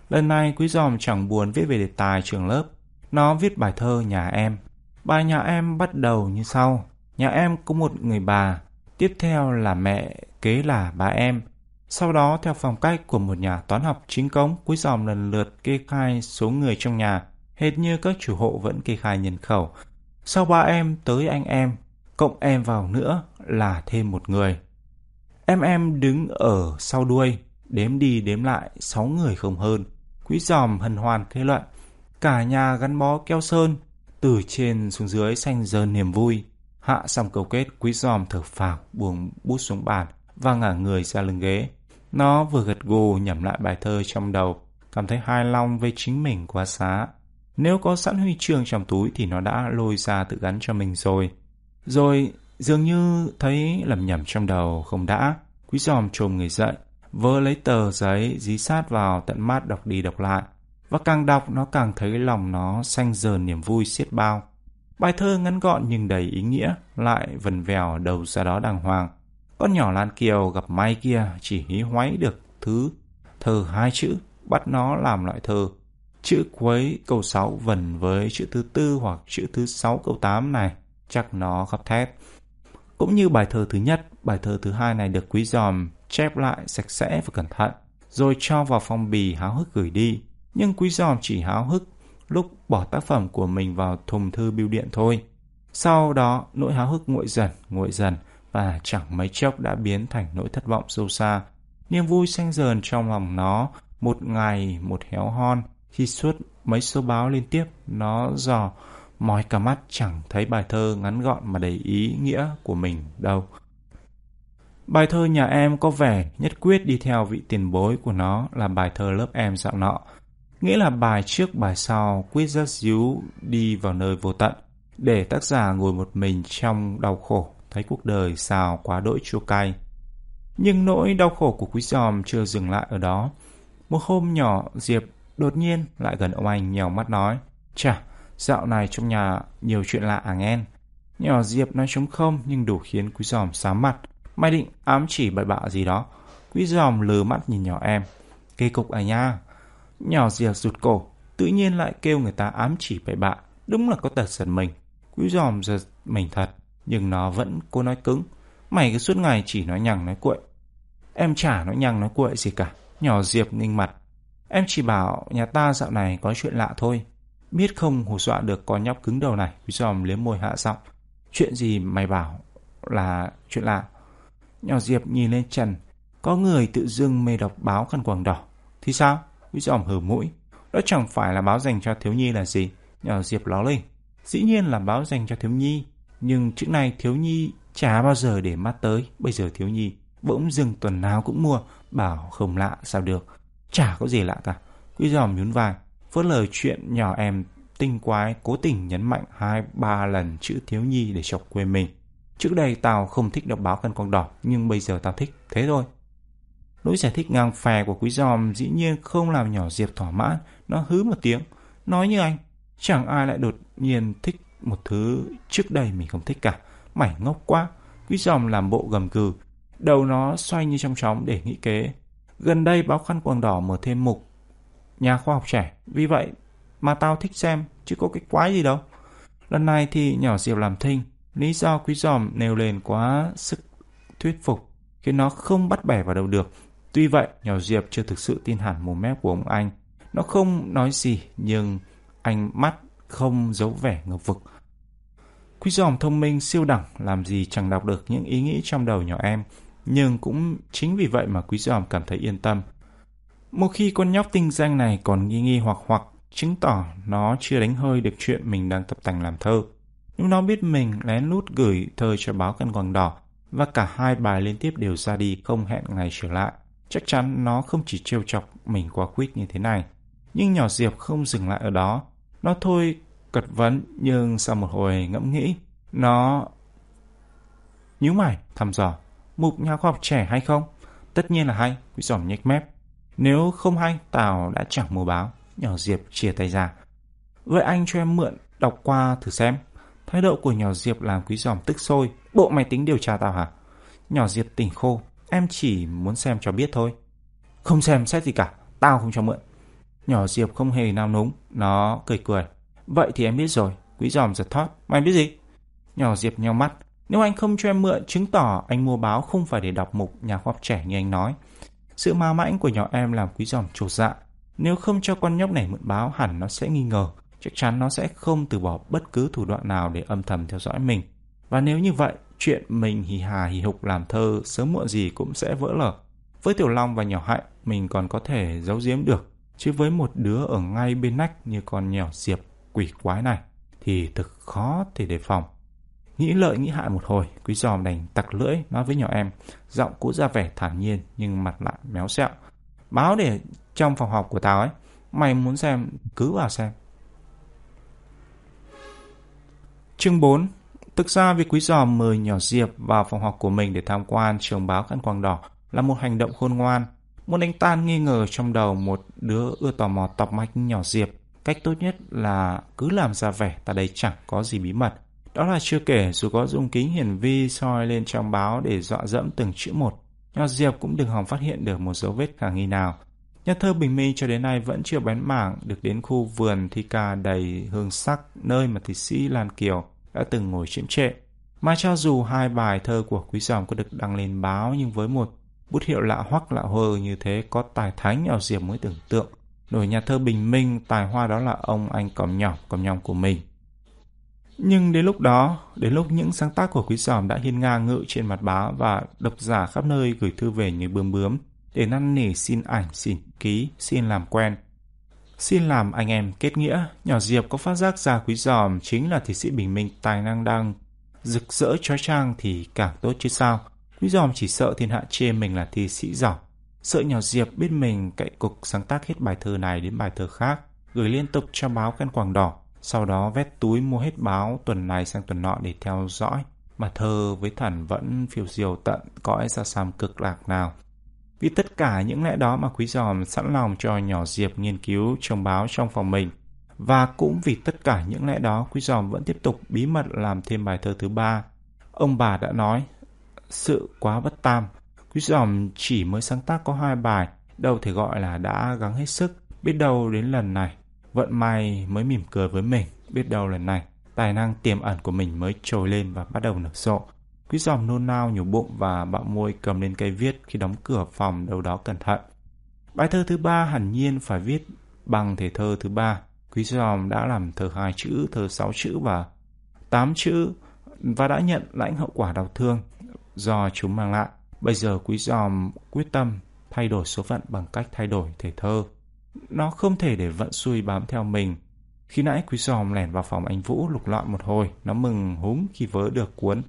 Lần này quý giòm chẳng buồn viết về đề tài trường lớp. Nó viết bài thơ nhà em. Bài nhà em bắt đầu như sau. Nhà em có một người bà, Tiếp theo là mẹ, kế là bà em. Sau đó, theo phong cách của một nhà toán học chính cống, quý giòm lần lượt kê khai số người trong nhà, hệt như các chủ hộ vẫn kê khai nhân khẩu. Sau ba em tới anh em, cộng em vào nữa là thêm một người. Em em đứng ở sau đuôi, đếm đi đếm lại sáu người không hơn. Quý giòm hân hoan kết luận, cả nhà gắn bó keo sơn, từ trên xuống dưới xanh dơn niềm vui. Hạ xong câu kết, quý giòm thở phào, buông bút xuống bàn và ngả người ra lưng ghế. Nó vừa gật gù nhẩm lại bài thơ trong đầu, cảm thấy hài lòng với chính mình quá xá. Nếu có sẵn huy chương trong túi thì nó đã lôi ra tự gắn cho mình rồi. Rồi dường như thấy lầm nhầm trong đầu không đã, quý giòm trồm người dậy, vơ lấy tờ giấy dí sát vào tận mắt đọc đi đọc lại. Và càng đọc nó càng thấy lòng nó xanh dờn niềm vui xiết bao. Bài thơ ngắn gọn nhưng đầy ý nghĩa, lại vần vèo đầu ra đó đàng hoàng. Con nhỏ Lan Kiều gặp may kia chỉ hí hoáy được thứ thơ hai chữ, bắt nó làm loại thơ. Chữ cuối câu 6 vần với chữ thứ tư hoặc chữ thứ sáu câu 8 này, chắc nó khóc thét. Cũng như bài thơ thứ nhất, bài thơ thứ hai này được quý giòm chép lại sạch sẽ và cẩn thận, rồi cho vào phong bì háo hức gửi đi. Nhưng quý giòm chỉ háo hức lúc bỏ tác phẩm của mình vào thùng thư bưu điện thôi. Sau đó, nỗi háo hức nguội dần, nguội dần và chẳng mấy chốc đã biến thành nỗi thất vọng sâu xa. Niềm vui xanh dờn trong lòng nó một ngày một héo hon khi suốt mấy số báo liên tiếp nó dò mỏi cả mắt chẳng thấy bài thơ ngắn gọn mà đầy ý nghĩa của mình đâu. Bài thơ nhà em có vẻ nhất quyết đi theo vị tiền bối của nó là bài thơ lớp em dạo nọ, nghĩa là bài trước bài sau quyết rất díu đi vào nơi vô tận, để tác giả ngồi một mình trong đau khổ, thấy cuộc đời xào quá đỗi chua cay. Nhưng nỗi đau khổ của quý giòm chưa dừng lại ở đó. Một hôm nhỏ, Diệp đột nhiên lại gần ông anh nhèo mắt nói, Chà, dạo này trong nhà nhiều chuyện lạ à nghen. Nhỏ Diệp nói chống không nhưng đủ khiến quý giòm sám mặt. mai định ám chỉ bậy bạ gì đó. Quý giòm lờ mắt nhìn nhỏ em. Kê cục à nha, Nhỏ Diệp rụt cổ, tự nhiên lại kêu người ta ám chỉ bậy bạ. Đúng là có tật giật mình. Quý giòm giật mình thật, nhưng nó vẫn cố nói cứng. Mày cứ suốt ngày chỉ nói nhằng nói cuội. Em chả nói nhằng nói cuội gì cả. Nhỏ Diệp nghinh mặt. Em chỉ bảo nhà ta dạo này có chuyện lạ thôi. Biết không hù dọa được con nhóc cứng đầu này. Quý giòm liếm môi hạ giọng. Chuyện gì mày bảo là chuyện lạ? Nhỏ Diệp nhìn lên Trần. Có người tự dưng mê đọc báo khăn quàng đỏ. Thì sao? Quý giòm hừ mũi. Đó chẳng phải là báo dành cho thiếu nhi là gì? Nhỏ Diệp ló lên. Dĩ nhiên là báo dành cho thiếu nhi. Nhưng chữ này thiếu nhi chả bao giờ để mắt tới. Bây giờ thiếu nhi bỗng dưng tuần nào cũng mua. Bảo không lạ sao được. Chả có gì lạ cả. Quý giòm nhún vai. Phớt lời chuyện nhỏ em tinh quái cố tình nhấn mạnh hai ba lần chữ thiếu nhi để chọc quê mình. Trước đây tao không thích đọc báo cân quang đỏ, nhưng bây giờ tao thích, thế thôi. Lỗi giải thích ngang phè của quý giòm dĩ nhiên không làm nhỏ Diệp thỏa mãn, nó hứ một tiếng. Nói như anh, chẳng ai lại đột nhiên thích một thứ trước đây mình không thích cả. Mày ngốc quá. Quý giòm làm bộ gầm cừ. Đầu nó xoay như trong chóng để nghĩ kế. Gần đây báo khăn quàng đỏ mở thêm mục nhà khoa học trẻ. Vì vậy mà tao thích xem, chứ có cái quái gì đâu. Lần này thì nhỏ Diệp làm thinh. Lý do quý giòm nêu lên quá sức thuyết phục, khiến nó không bắt bẻ vào đâu được. Tuy vậy, nhỏ Diệp chưa thực sự tin hẳn mồm mép của ông anh. Nó không nói gì, nhưng anh mắt không giấu vẻ ngập vực. Quý giòm thông minh siêu đẳng làm gì chẳng đọc được những ý nghĩ trong đầu nhỏ em. Nhưng cũng chính vì vậy mà quý giòm cảm thấy yên tâm. Một khi con nhóc tinh danh này còn nghi nghi hoặc hoặc, chứng tỏ nó chưa đánh hơi được chuyện mình đang tập tành làm thơ. Nhưng nó biết mình lén lút gửi thơ cho báo căn quàng đỏ, và cả hai bài liên tiếp đều ra đi không hẹn ngày trở lại. Chắc chắn nó không chỉ trêu chọc mình quá quýt như thế này. Nhưng nhỏ Diệp không dừng lại ở đó. Nó thôi cật vấn, nhưng sau một hồi ngẫm nghĩ, nó nhíu mày, thăm dò. Mục nhà khoa học trẻ hay không? Tất nhiên là hay, quý giỏm nhếch mép. Nếu không hay, Tào đã chẳng mua báo. Nhỏ Diệp chia tay ra. Vậy anh cho em mượn, đọc qua thử xem. Thái độ của nhỏ Diệp làm quý giòm tức sôi. Bộ máy tính điều tra tao hả? Nhỏ Diệp tỉnh khô. Em chỉ muốn xem cho biết thôi. Không xem xét gì cả. Tao không cho mượn. Nhỏ Diệp không hề nao núng. Nó cười cười. Vậy thì em biết rồi. Quý giòm giật thoát. Mày biết gì? Nhỏ Diệp nheo mắt. Nếu anh không cho em mượn, chứng tỏ anh mua báo không phải để đọc mục nhà khoa học trẻ như anh nói. Sự ma mãnh của nhỏ em làm quý giòm trột dạ. Nếu không cho con nhóc này mượn báo hẳn nó sẽ nghi ngờ. Chắc chắn nó sẽ không từ bỏ bất cứ thủ đoạn nào để âm thầm theo dõi mình. Và nếu như vậy, chuyện mình hì hà hì hục làm thơ sớm muộn gì cũng sẽ vỡ lở. Với Tiểu Long và nhỏ hạnh, mình còn có thể giấu giếm được. Chứ với một đứa ở ngay bên nách như con nhỏ diệp quỷ quái này, thì thực khó thể đề phòng. Nghĩ lợi nghĩ hại một hồi, quý giòm đành tặc lưỡi nói với nhỏ em, giọng cũ ra vẻ thản nhiên nhưng mặt lại méo xẹo. Báo để trong phòng họp của tao ấy, mày muốn xem cứ vào xem. Chương 4 Thực ra việc quý giòm mời nhỏ Diệp vào phòng học của mình để tham quan trường báo khăn quàng đỏ là một hành động khôn ngoan. Muốn đánh tan nghi ngờ trong đầu một đứa ưa tò mò tọc mạch nhỏ Diệp, cách tốt nhất là cứ làm ra vẻ tại đây chẳng có gì bí mật. Đó là chưa kể dù có dùng kính hiển vi soi lên trong báo để dọa dẫm từng chữ một, Nho Diệp cũng đừng hòng phát hiện được một dấu vết khả nghi nào. Nhà thơ Bình Minh cho đến nay vẫn chưa bén mảng được đến khu vườn thi ca đầy hương sắc nơi mà thị sĩ Lan Kiều đã từng ngồi chiếm trệ. Mà cho dù hai bài thơ của Quý Dòng có được đăng lên báo nhưng với một bút hiệu lạ hoắc lạ hơ như thế có tài thánh nhỏ Diệp mới tưởng tượng. Nổi nhà thơ Bình Minh, tài hoa đó là ông anh còm nhỏ còm nhỏm của mình. Nhưng đến lúc đó, đến lúc những sáng tác của Quý Giòm đã hiên ngang ngự trên mặt báo và độc giả khắp nơi gửi thư về như bướm bướm để năn nỉ xin ảnh, xin ký, xin làm quen. Xin làm anh em kết nghĩa, nhỏ Diệp có phát giác ra Quý Giòm chính là thị sĩ bình minh tài năng đang rực rỡ trói trang thì càng tốt chứ sao. Quý Giòm chỉ sợ thiên hạ chê mình là thi sĩ giỏi. Sợ nhỏ Diệp biết mình cậy cục sáng tác hết bài thơ này đến bài thơ khác, gửi liên tục cho báo khăn quàng đỏ sau đó vét túi mua hết báo tuần này sang tuần nọ để theo dõi. Mà thơ với thần vẫn phiêu diều tận cõi xa xăm cực lạc nào. Vì tất cả những lẽ đó mà quý giòm sẵn lòng cho nhỏ Diệp nghiên cứu trồng báo trong phòng mình. Và cũng vì tất cả những lẽ đó, quý giòm vẫn tiếp tục bí mật làm thêm bài thơ thứ ba. Ông bà đã nói, sự quá bất tam. Quý giòm chỉ mới sáng tác có hai bài, đâu thể gọi là đã gắng hết sức Biết đâu đến lần này, vận may mới mỉm cười với mình. Biết đâu lần này, tài năng tiềm ẩn của mình mới trồi lên và bắt đầu nở rộ. Quý giòm nôn nao nhổ bụng và bạo môi cầm lên cây viết khi đóng cửa phòng đâu đó cẩn thận. Bài thơ thứ ba hẳn nhiên phải viết bằng thể thơ thứ ba. Quý giòm đã làm thơ hai chữ, thơ sáu chữ và tám chữ và đã nhận lãnh hậu quả đau thương do chúng mang lại. Bây giờ quý giòm quyết tâm thay đổi số phận bằng cách thay đổi thể thơ. Nó không thể để vận xuôi bám theo mình. Khi nãy quý giòm lẻn vào phòng anh Vũ lục lọi một hồi, nó mừng húm khi vớ được cuốn.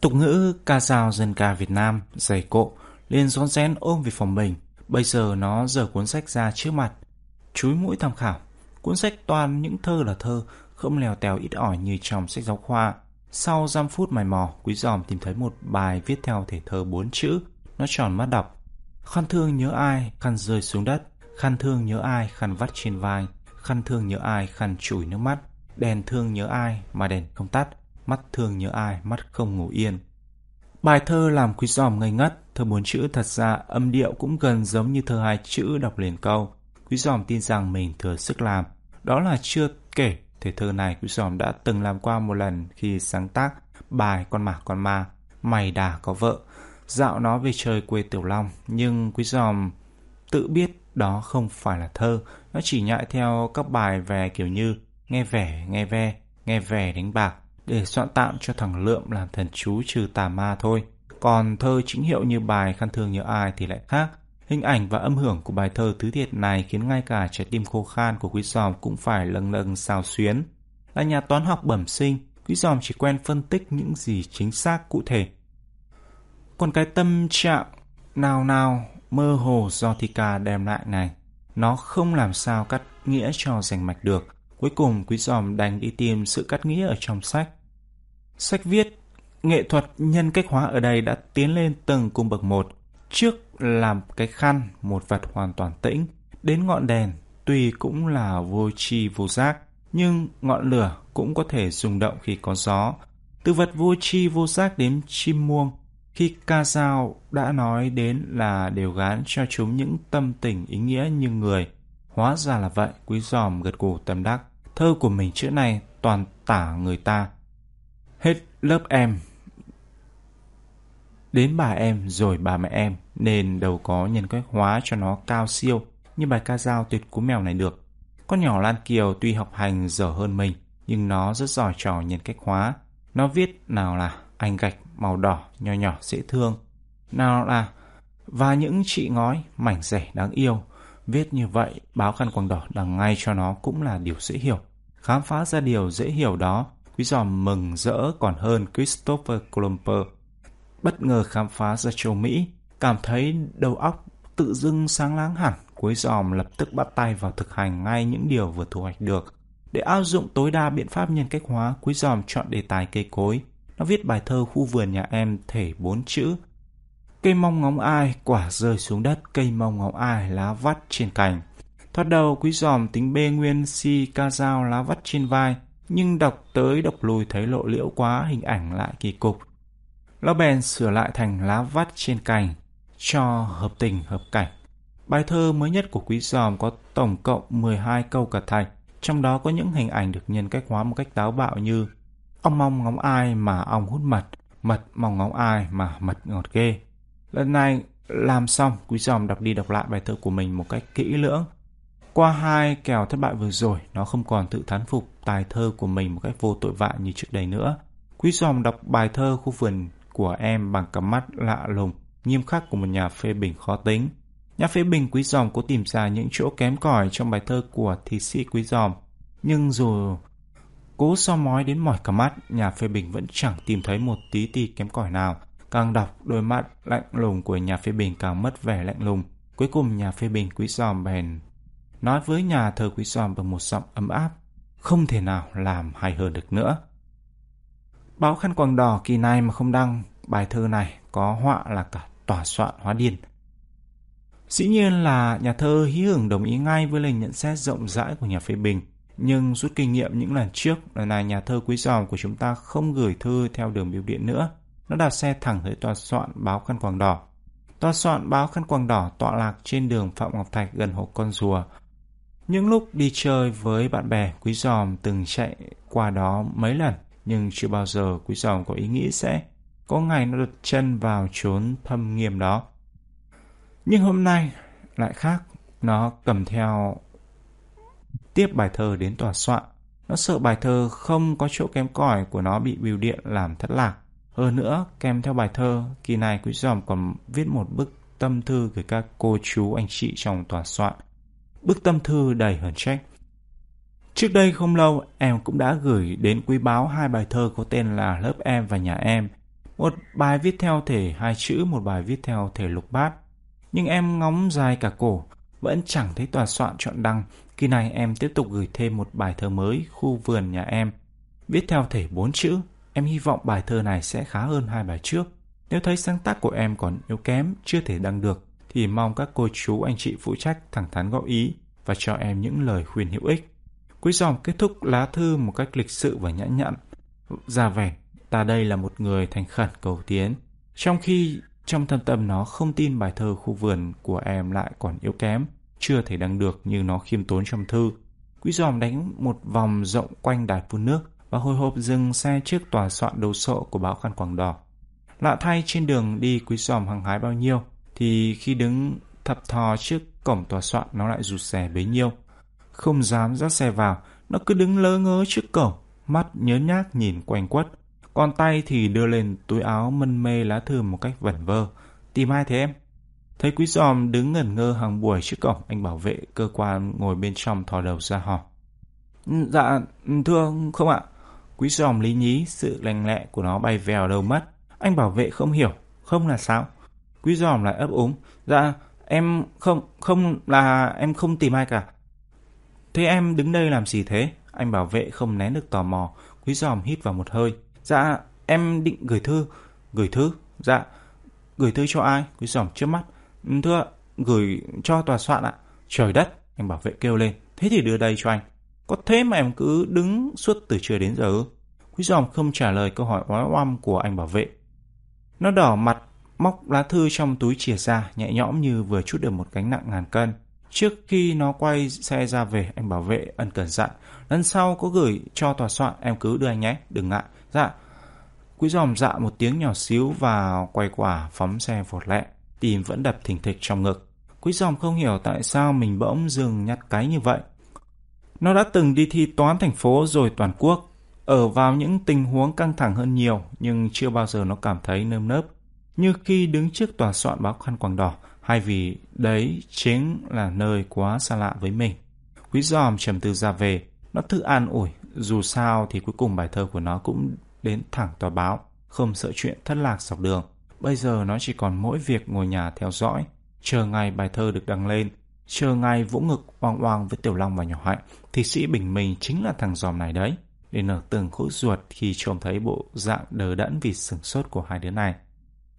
Tục ngữ ca dao dân ca Việt Nam, dày cộ, liền rón rén ôm về phòng mình. Bây giờ nó dở cuốn sách ra trước mặt. Chúi mũi tham khảo. Cuốn sách toàn những thơ là thơ, không lèo tèo ít ỏi như trong sách giáo khoa. Sau giam phút mài mò, quý giòm tìm thấy một bài viết theo thể thơ bốn chữ. Nó tròn mắt đọc. Khăn thương nhớ ai, khăn rơi xuống đất. Khăn thương nhớ ai, khăn vắt trên vai. Khăn thương nhớ ai, khăn chùi nước mắt. Đèn thương nhớ ai, mà đèn không tắt. Mắt thương nhớ ai, mắt không ngủ yên. Bài thơ làm quý giòm ngây ngất. Thơ bốn chữ thật ra âm điệu cũng gần giống như thơ hai chữ đọc liền câu. Quý giòm tin rằng mình thừa sức làm. Đó là chưa kể thể thơ này Quý giòm đã từng làm qua một lần khi sáng tác bài Con mả con ma, Mày đà có vợ, dạo nó về trời quê Tiểu Long. Nhưng Quý giòm tự biết đó không phải là thơ, nó chỉ nhại theo các bài về kiểu như nghe vẻ, nghe ve, nghe vẻ đánh bạc để soạn tạm cho thằng Lượm làm thần chú trừ tà ma thôi. Còn thơ chính hiệu như bài Khăn thương nhớ ai thì lại khác. Hình ảnh và âm hưởng của bài thơ tứ thiệt này khiến ngay cả trái tim khô khan của Quý Giòm cũng phải lâng lâng xào xuyến. Là nhà toán học bẩm sinh, Quý Giòm chỉ quen phân tích những gì chính xác cụ thể. Còn cái tâm trạng nào nào mơ hồ do Thika đem lại này, nó không làm sao cắt nghĩa cho rành mạch được. Cuối cùng Quý Giòm đành đi tìm sự cắt nghĩa ở trong sách. Sách viết nghệ thuật nhân cách hóa ở đây đã tiến lên từng cung bậc một. Trước làm cái khăn, một vật hoàn toàn tĩnh, đến ngọn đèn, tuy cũng là vô tri vô giác, nhưng ngọn lửa cũng có thể rung động khi có gió. Từ vật vô tri vô giác đến chim muông, khi ca dao đã nói đến là đều gán cho chúng những tâm tình ý nghĩa như người. Hóa ra là vậy, quý giòm gật gù tâm đắc. Thơ của mình chữ này toàn tả người ta. Hết lớp em, đến bà em rồi bà mẹ em nên đâu có nhân cách hóa cho nó cao siêu như bài ca dao tuyệt cú mèo này được. Con nhỏ Lan Kiều tuy học hành dở hơn mình nhưng nó rất giỏi trò nhân cách hóa. Nó viết nào là anh gạch màu đỏ nhỏ nhỏ dễ thương, nào là và những chị ngói mảnh rẻ đáng yêu. Viết như vậy, báo khăn quàng đỏ đằng ngay cho nó cũng là điều dễ hiểu. Khám phá ra điều dễ hiểu đó, quý giòm mừng rỡ còn hơn Christopher Columbus bất ngờ khám phá ra châu Mỹ, cảm thấy đầu óc tự dưng sáng láng hẳn, cuối giòm lập tức bắt tay vào thực hành ngay những điều vừa thu hoạch được. Để áp dụng tối đa biện pháp nhân cách hóa, cuối giòm chọn đề tài cây cối. Nó viết bài thơ khu vườn nhà em thể bốn chữ. Cây mong ngóng ai, quả rơi xuống đất, cây mong ngóng ai, lá vắt trên cành. Thoát đầu quý giòm tính bê nguyên si ca dao lá vắt trên vai, nhưng đọc tới đọc lùi thấy lộ liễu quá hình ảnh lại kỳ cục Lão bèn sửa lại thành lá vắt trên cành, cho hợp tình hợp cảnh. Bài thơ mới nhất của Quý Giòm có tổng cộng 12 câu cả thành, trong đó có những hình ảnh được nhân cách hóa một cách táo bạo như Ong mong ngóng ai mà ong hút mật, mật mong ngóng ai mà mật ngọt ghê. Lần này làm xong, Quý Giòm đọc đi đọc lại bài thơ của mình một cách kỹ lưỡng. Qua hai kèo thất bại vừa rồi, nó không còn tự thán phục tài thơ của mình một cách vô tội vạ như trước đây nữa. Quý Giòm đọc bài thơ khu vườn của em bằng cặp mắt lạ lùng, nghiêm khắc của một nhà phê bình khó tính. Nhà phê bình Quý Giòm có tìm ra những chỗ kém cỏi trong bài thơ của thi sĩ Quý Giòm, nhưng dù cố so mói đến mỏi cả mắt, nhà phê bình vẫn chẳng tìm thấy một tí ti kém cỏi nào. Càng đọc, đôi mắt lạnh lùng của nhà phê bình càng mất vẻ lạnh lùng. Cuối cùng nhà phê bình Quý Giòm bèn nói với nhà thơ Quý Giòm bằng một giọng ấm áp, không thể nào làm hay hơn được nữa. Báo khăn quàng đỏ kỳ này mà không đăng, bài thơ này có họa là cả tòa soạn hóa điên. Dĩ nhiên là nhà thơ hí hưởng đồng ý ngay với lời nhận xét rộng rãi của nhà phê bình. Nhưng rút kinh nghiệm những lần trước, lần này nhà thơ quý giòm của chúng ta không gửi thư theo đường bưu điện nữa. Nó đạp xe thẳng tới tòa soạn báo khăn quàng đỏ. Tòa soạn báo khăn quàng đỏ tọa lạc trên đường Phạm Ngọc Thạch gần hồ Con Rùa. Những lúc đi chơi với bạn bè, Quý Giòm từng chạy qua đó mấy lần, nhưng chưa bao giờ Quý Giòm có ý nghĩ sẽ có ngày nó đặt chân vào chốn thâm nghiêm đó. Nhưng hôm nay lại khác, nó cầm theo tiếp bài thơ đến tòa soạn. Nó sợ bài thơ không có chỗ kém cỏi của nó bị bưu điện làm thất lạc. Hơn nữa, kèm theo bài thơ, kỳ này Quý Giòm còn viết một bức tâm thư gửi các cô chú anh chị trong tòa soạn. Bức tâm thư đầy hờn trách. Trước đây không lâu, em cũng đã gửi đến quý báo hai bài thơ có tên là Lớp Em và Nhà Em. Một bài viết theo thể hai chữ, một bài viết theo thể lục bát. Nhưng em ngóng dài cả cổ, vẫn chẳng thấy tòa soạn chọn đăng. Kỳ này em tiếp tục gửi thêm một bài thơ mới, Khu vườn nhà em. Viết theo thể bốn chữ, em hy vọng bài thơ này sẽ khá hơn hai bài trước. Nếu thấy sáng tác của em còn yếu kém, chưa thể đăng được, thì mong các cô chú anh chị phụ trách thẳng thắn góp ý và cho em những lời khuyên hữu ích. Quý dòng kết thúc lá thư một cách lịch sự và nhã nhặn. Ra vẻ, ta đây là một người thành khẩn cầu tiến. Trong khi trong thâm tâm nó không tin bài thơ khu vườn của em lại còn yếu kém, chưa thể đăng được như nó khiêm tốn trong thư. Quý dòm đánh một vòng rộng quanh đài phun nước và hồi hộp dừng xe trước tòa soạn đầu sộ của báo khăn quảng đỏ. Lạ thay trên đường đi quý dòm hăng hái bao nhiêu, thì khi đứng thập thò trước cổng tòa soạn nó lại rụt rè bấy nhiêu. Không dám dắt xe vào, nó cứ đứng lơ ngớ trước cổng, mắt nhớ nhác nhìn quanh quất. Còn tay thì đưa lên túi áo mân mê lá thư một cách vẩn vơ. Tìm ai thế em? Thấy quý giòm đứng ngẩn ngơ hàng buổi trước cổng, anh bảo vệ cơ quan ngồi bên trong thò đầu ra hỏi. Ừ, dạ, thưa không ạ. Quý giòm lý nhí, sự lành lẹ của nó bay vèo đâu mất. Anh bảo vệ không hiểu, không là sao? Quý giòm lại ấp úng. Dạ, em không, không là em không tìm ai cả. Thế em đứng đây làm gì thế? Anh bảo vệ không nén được tò mò. Quý giòm hít vào một hơi. Dạ, em định gửi thư. Gửi thư? Dạ. Gửi thư cho ai? Quý giòm trước mắt. Ừ, thưa, gửi cho tòa soạn ạ. Trời đất, anh bảo vệ kêu lên. Thế thì đưa đây cho anh. Có thế mà em cứ đứng suốt từ trưa đến giờ Quý giòm không trả lời câu hỏi oái oăm của anh bảo vệ. Nó đỏ mặt, móc lá thư trong túi chìa ra, nhẹ nhõm như vừa chút được một gánh nặng ngàn cân. Trước khi nó quay xe ra về, anh bảo vệ ân cần dặn. Lần sau có gửi cho tòa soạn, em cứ đưa anh nhé, đừng ngại. Dạ. Quý giòm dạ một tiếng nhỏ xíu và quay quả phóng xe vột lẹ. Tim vẫn đập thình thịch trong ngực. Quý Dòm không hiểu tại sao mình bỗng dừng nhặt cái như vậy. Nó đã từng đi thi toán thành phố rồi toàn quốc, ở vào những tình huống căng thẳng hơn nhiều nhưng chưa bao giờ nó cảm thấy nơm nớp. Như khi đứng trước tòa soạn báo khăn quàng đỏ hay vì đấy chính là nơi quá xa lạ với mình. Quý giòm trầm tư ra về, nó tự an ủi, dù sao thì cuối cùng bài thơ của nó cũng đến thẳng tòa báo, không sợ chuyện thất lạc dọc đường. Bây giờ nó chỉ còn mỗi việc ngồi nhà theo dõi, chờ ngày bài thơ được đăng lên, chờ ngày vỗ ngực oang oang với Tiểu Long và Nhỏ Hạnh, thì sĩ Bình Minh chính là thằng giòm này đấy. Để nở từng khối ruột khi trông thấy bộ dạng đờ đẫn vì sửng sốt của hai đứa này.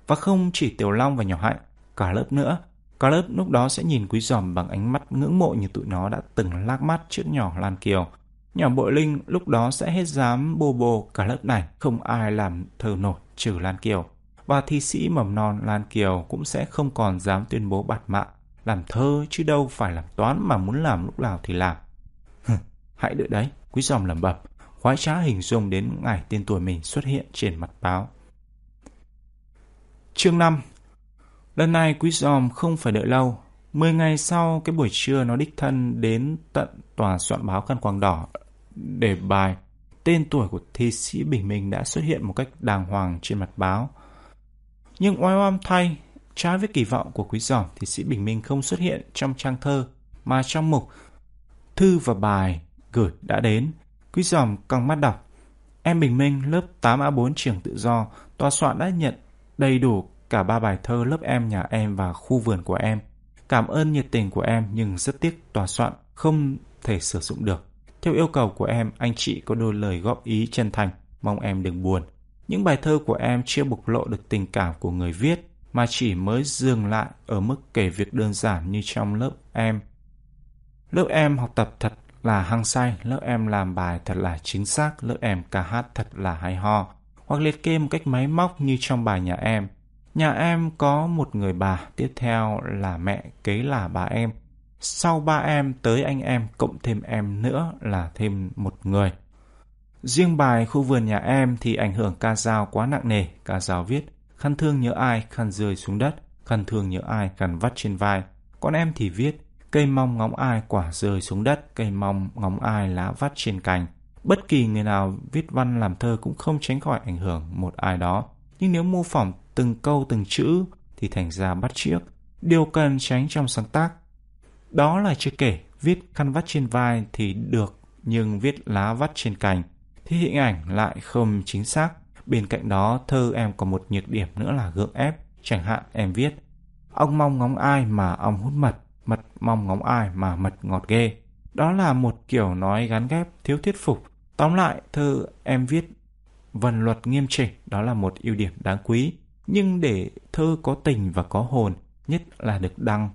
Và không chỉ Tiểu Long và Nhỏ Hạnh, cả lớp nữa. Cả lớp lúc đó sẽ nhìn quý giòm bằng ánh mắt ngưỡng mộ như tụi nó đã từng lác mắt trước nhỏ Lan Kiều. Nhỏ bội linh lúc đó sẽ hết dám bô bô cả lớp này, không ai làm thờ nổi trừ Lan Kiều. Và thi sĩ mầm non Lan Kiều cũng sẽ không còn dám tuyên bố bạt mạng, làm thơ chứ đâu phải làm toán mà muốn làm lúc nào thì làm. Hãy đợi đấy, quý giòm lẩm bẩm, khoái trá hình dung đến ngày tên tuổi mình xuất hiện trên mặt báo. Chương 5 Lần này Quý Giòm không phải đợi lâu. Mười ngày sau, cái buổi trưa nó đích thân đến tận tòa soạn báo căn quang đỏ để bài. Tên tuổi của thi sĩ Bình Minh đã xuất hiện một cách đàng hoàng trên mặt báo. Nhưng oai oăm thay, trái với kỳ vọng của Quý giỏm thì sĩ Bình Minh không xuất hiện trong trang thơ, mà trong mục Thư và bài gửi đã đến. Quý giỏm căng mắt đọc. Em Bình Minh, lớp 8A4 trường tự do, tòa soạn đã nhận đầy đủ cả ba bài thơ lớp em nhà em và khu vườn của em. Cảm ơn nhiệt tình của em nhưng rất tiếc tòa soạn không thể sử dụng được. Theo yêu cầu của em, anh chị có đôi lời góp ý chân thành, mong em đừng buồn. Những bài thơ của em chưa bộc lộ được tình cảm của người viết, mà chỉ mới dừng lại ở mức kể việc đơn giản như trong lớp em. Lớp em học tập thật là hăng say, lớp em làm bài thật là chính xác, lớp em ca hát thật là hay ho, hoặc liệt kê một cách máy móc như trong bài nhà em. Nhà em có một người bà, tiếp theo là mẹ, kế là bà em. Sau ba em tới anh em cộng thêm em nữa là thêm một người. Riêng bài khu vườn nhà em thì ảnh hưởng ca dao quá nặng nề. Ca dao viết, khăn thương nhớ ai, khăn rơi xuống đất, khăn thương nhớ ai, khăn vắt trên vai. Còn em thì viết, cây mong ngóng ai quả rơi xuống đất, cây mong ngóng ai lá vắt trên cành. Bất kỳ người nào viết văn làm thơ cũng không tránh khỏi ảnh hưởng một ai đó. Nhưng nếu mô phỏng từng câu từng chữ thì thành ra bắt chiếc. Điều cần tránh trong sáng tác. Đó là chưa kể, viết khăn vắt trên vai thì được, nhưng viết lá vắt trên cành thì hình ảnh lại không chính xác. Bên cạnh đó, thơ em có một nhược điểm nữa là gượng ép. Chẳng hạn em viết, ông mong ngóng ai mà ông hút mật, mật mong ngóng ai mà mật ngọt ghê. Đó là một kiểu nói gắn ghép thiếu thuyết phục. Tóm lại, thơ em viết vần luật nghiêm chỉnh, đó là một ưu điểm đáng quý. Nhưng để thơ có tình và có hồn, nhất là được đăng,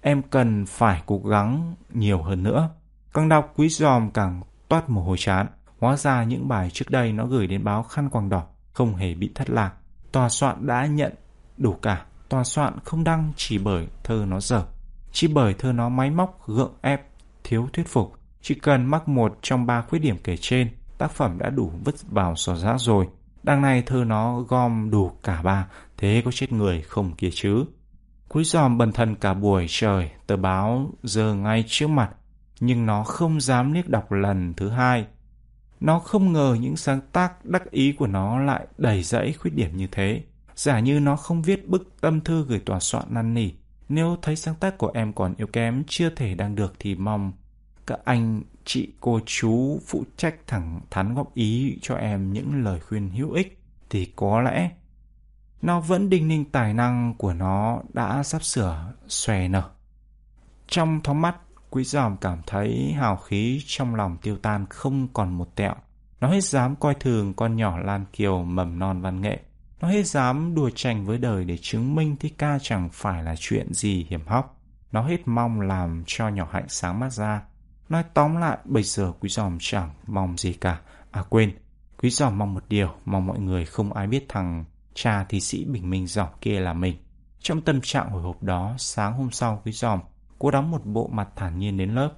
em cần phải cố gắng nhiều hơn nữa. Càng đọc quý giòm càng toát mồ hôi chán. Hóa ra những bài trước đây nó gửi đến báo Khăn Quàng Đỏ không hề bị thất lạc. Tòa soạn đã nhận đủ cả. Tòa soạn không đăng chỉ bởi thơ nó dở. Chỉ bởi thơ nó máy móc, gượng ép, thiếu thuyết phục. Chỉ cần mắc một trong ba khuyết điểm kể trên, tác phẩm đã đủ vứt vào sò rã rồi. Đằng này thơ nó gom đủ cả ba, thế có chết người không kia chứ. Cúi giòm bần thần cả buổi trời, tờ báo giờ ngay trước mặt, nhưng nó không dám liếc đọc lần thứ hai. Nó không ngờ những sáng tác đắc ý của nó lại đầy dẫy khuyết điểm như thế. Giả như nó không viết bức tâm thư gửi tòa soạn năn nỉ. Nếu thấy sáng tác của em còn yếu kém, chưa thể đang được thì mong các anh, chị, cô, chú phụ trách thẳng thắn góp ý cho em những lời khuyên hữu ích thì có lẽ nó vẫn đinh ninh tài năng của nó đã sắp sửa xòe nở. Trong thoáng mắt Quý giòm cảm thấy hào khí trong lòng tiêu tan không còn một tẹo. Nó hết dám coi thường con nhỏ Lan Kiều mầm non văn nghệ. Nó hết dám đùa tranh với đời để chứng minh thi ca chẳng phải là chuyện gì hiểm hóc. Nó hết mong làm cho nhỏ hạnh sáng mắt ra. Nói tóm lại, bây giờ quý giòm chẳng mong gì cả. À quên, quý giòm mong một điều, mong mọi người không ai biết thằng cha thi sĩ Bình Minh giỏm kia là mình. Trong tâm trạng hồi hộp đó, sáng hôm sau quý giòm Cô đóng một bộ mặt thản nhiên đến lớp.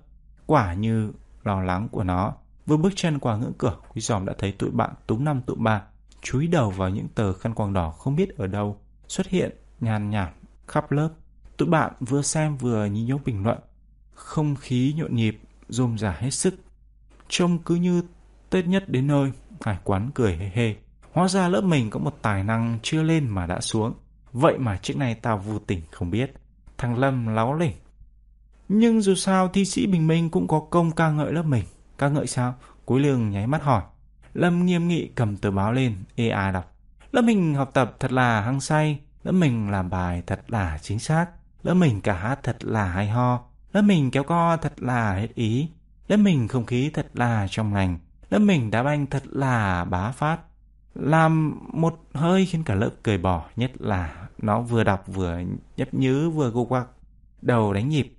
Quả như lo lắng của nó. Vừa bước chân qua ngưỡng cửa, Quý Giòm đã thấy tụi bạn túm năm tụm ba, chúi đầu vào những tờ khăn quàng đỏ không biết ở đâu, xuất hiện nhàn nhản khắp lớp. Tụi bạn vừa xem vừa nhí nhố bình luận. Không khí nhộn nhịp, rôm rả hết sức. Trông cứ như Tết nhất đến nơi, hải quán cười hê hê. Hóa ra lớp mình có một tài năng chưa lên mà đã xuống. Vậy mà trước nay tao vô tình không biết. Thằng Lâm láo lỉnh nhưng dù sao thi sĩ Bình Minh cũng có công ca ngợi lớp mình. Ca ngợi sao? Cúi lương nháy mắt hỏi. Lâm nghiêm nghị cầm tờ báo lên, ê à đọc. Lớp mình học tập thật là hăng say, lớp mình làm bài thật là chính xác, lớp mình cả hát thật là hay ho, lớp mình kéo co thật là hết ý, lớp mình không khí thật là trong lành, lớp mình đá banh thật là bá phát. Làm một hơi khiến cả lớp cười bỏ, nhất là nó vừa đọc vừa nhấp nhứ vừa gục quạc, đầu đánh nhịp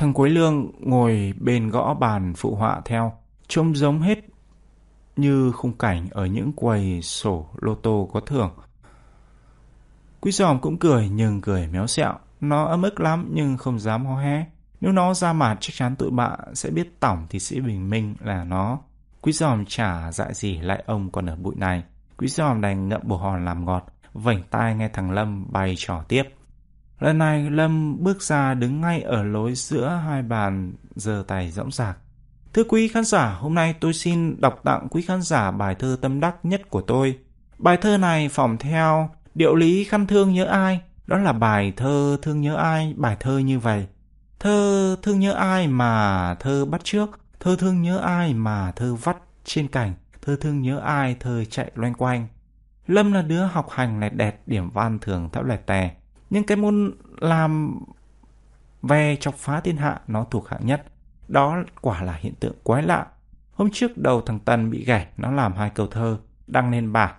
Thằng Quế Lương ngồi bên gõ bàn phụ họa theo, trông giống hết như khung cảnh ở những quầy sổ lô tô có thưởng. Quý giòm cũng cười nhưng cười méo xẹo. Nó ấm ức lắm nhưng không dám ho hé. Nếu nó ra mặt chắc chắn tụi bạn sẽ biết tổng thì sĩ Bình Minh là nó. Quý giòm chả dại gì lại ông còn ở bụi này. Quý giòm đành ngậm bồ hòn làm ngọt, vảnh tai nghe thằng Lâm bày trò tiếp. Lần này Lâm bước ra đứng ngay ở lối giữa hai bàn giơ tay dõng rạc. Thưa quý khán giả, hôm nay tôi xin đọc tặng quý khán giả bài thơ tâm đắc nhất của tôi. Bài thơ này phỏng theo điệu lý khăn thương nhớ ai, đó là bài thơ thương nhớ ai, bài thơ như vậy. Thơ thương nhớ ai mà thơ bắt trước, thơ thương nhớ ai mà thơ vắt trên cành, thơ thương nhớ ai thơ chạy loanh quanh. Lâm là đứa học hành lẹt đẹt, điểm văn thường thấp lẹt tè nhưng cái môn làm ve chọc phá thiên hạ nó thuộc hạng nhất. Đó quả là hiện tượng quái lạ. Hôm trước đầu thằng Tần bị gãy, nó làm hai câu thơ, đăng lên bảng.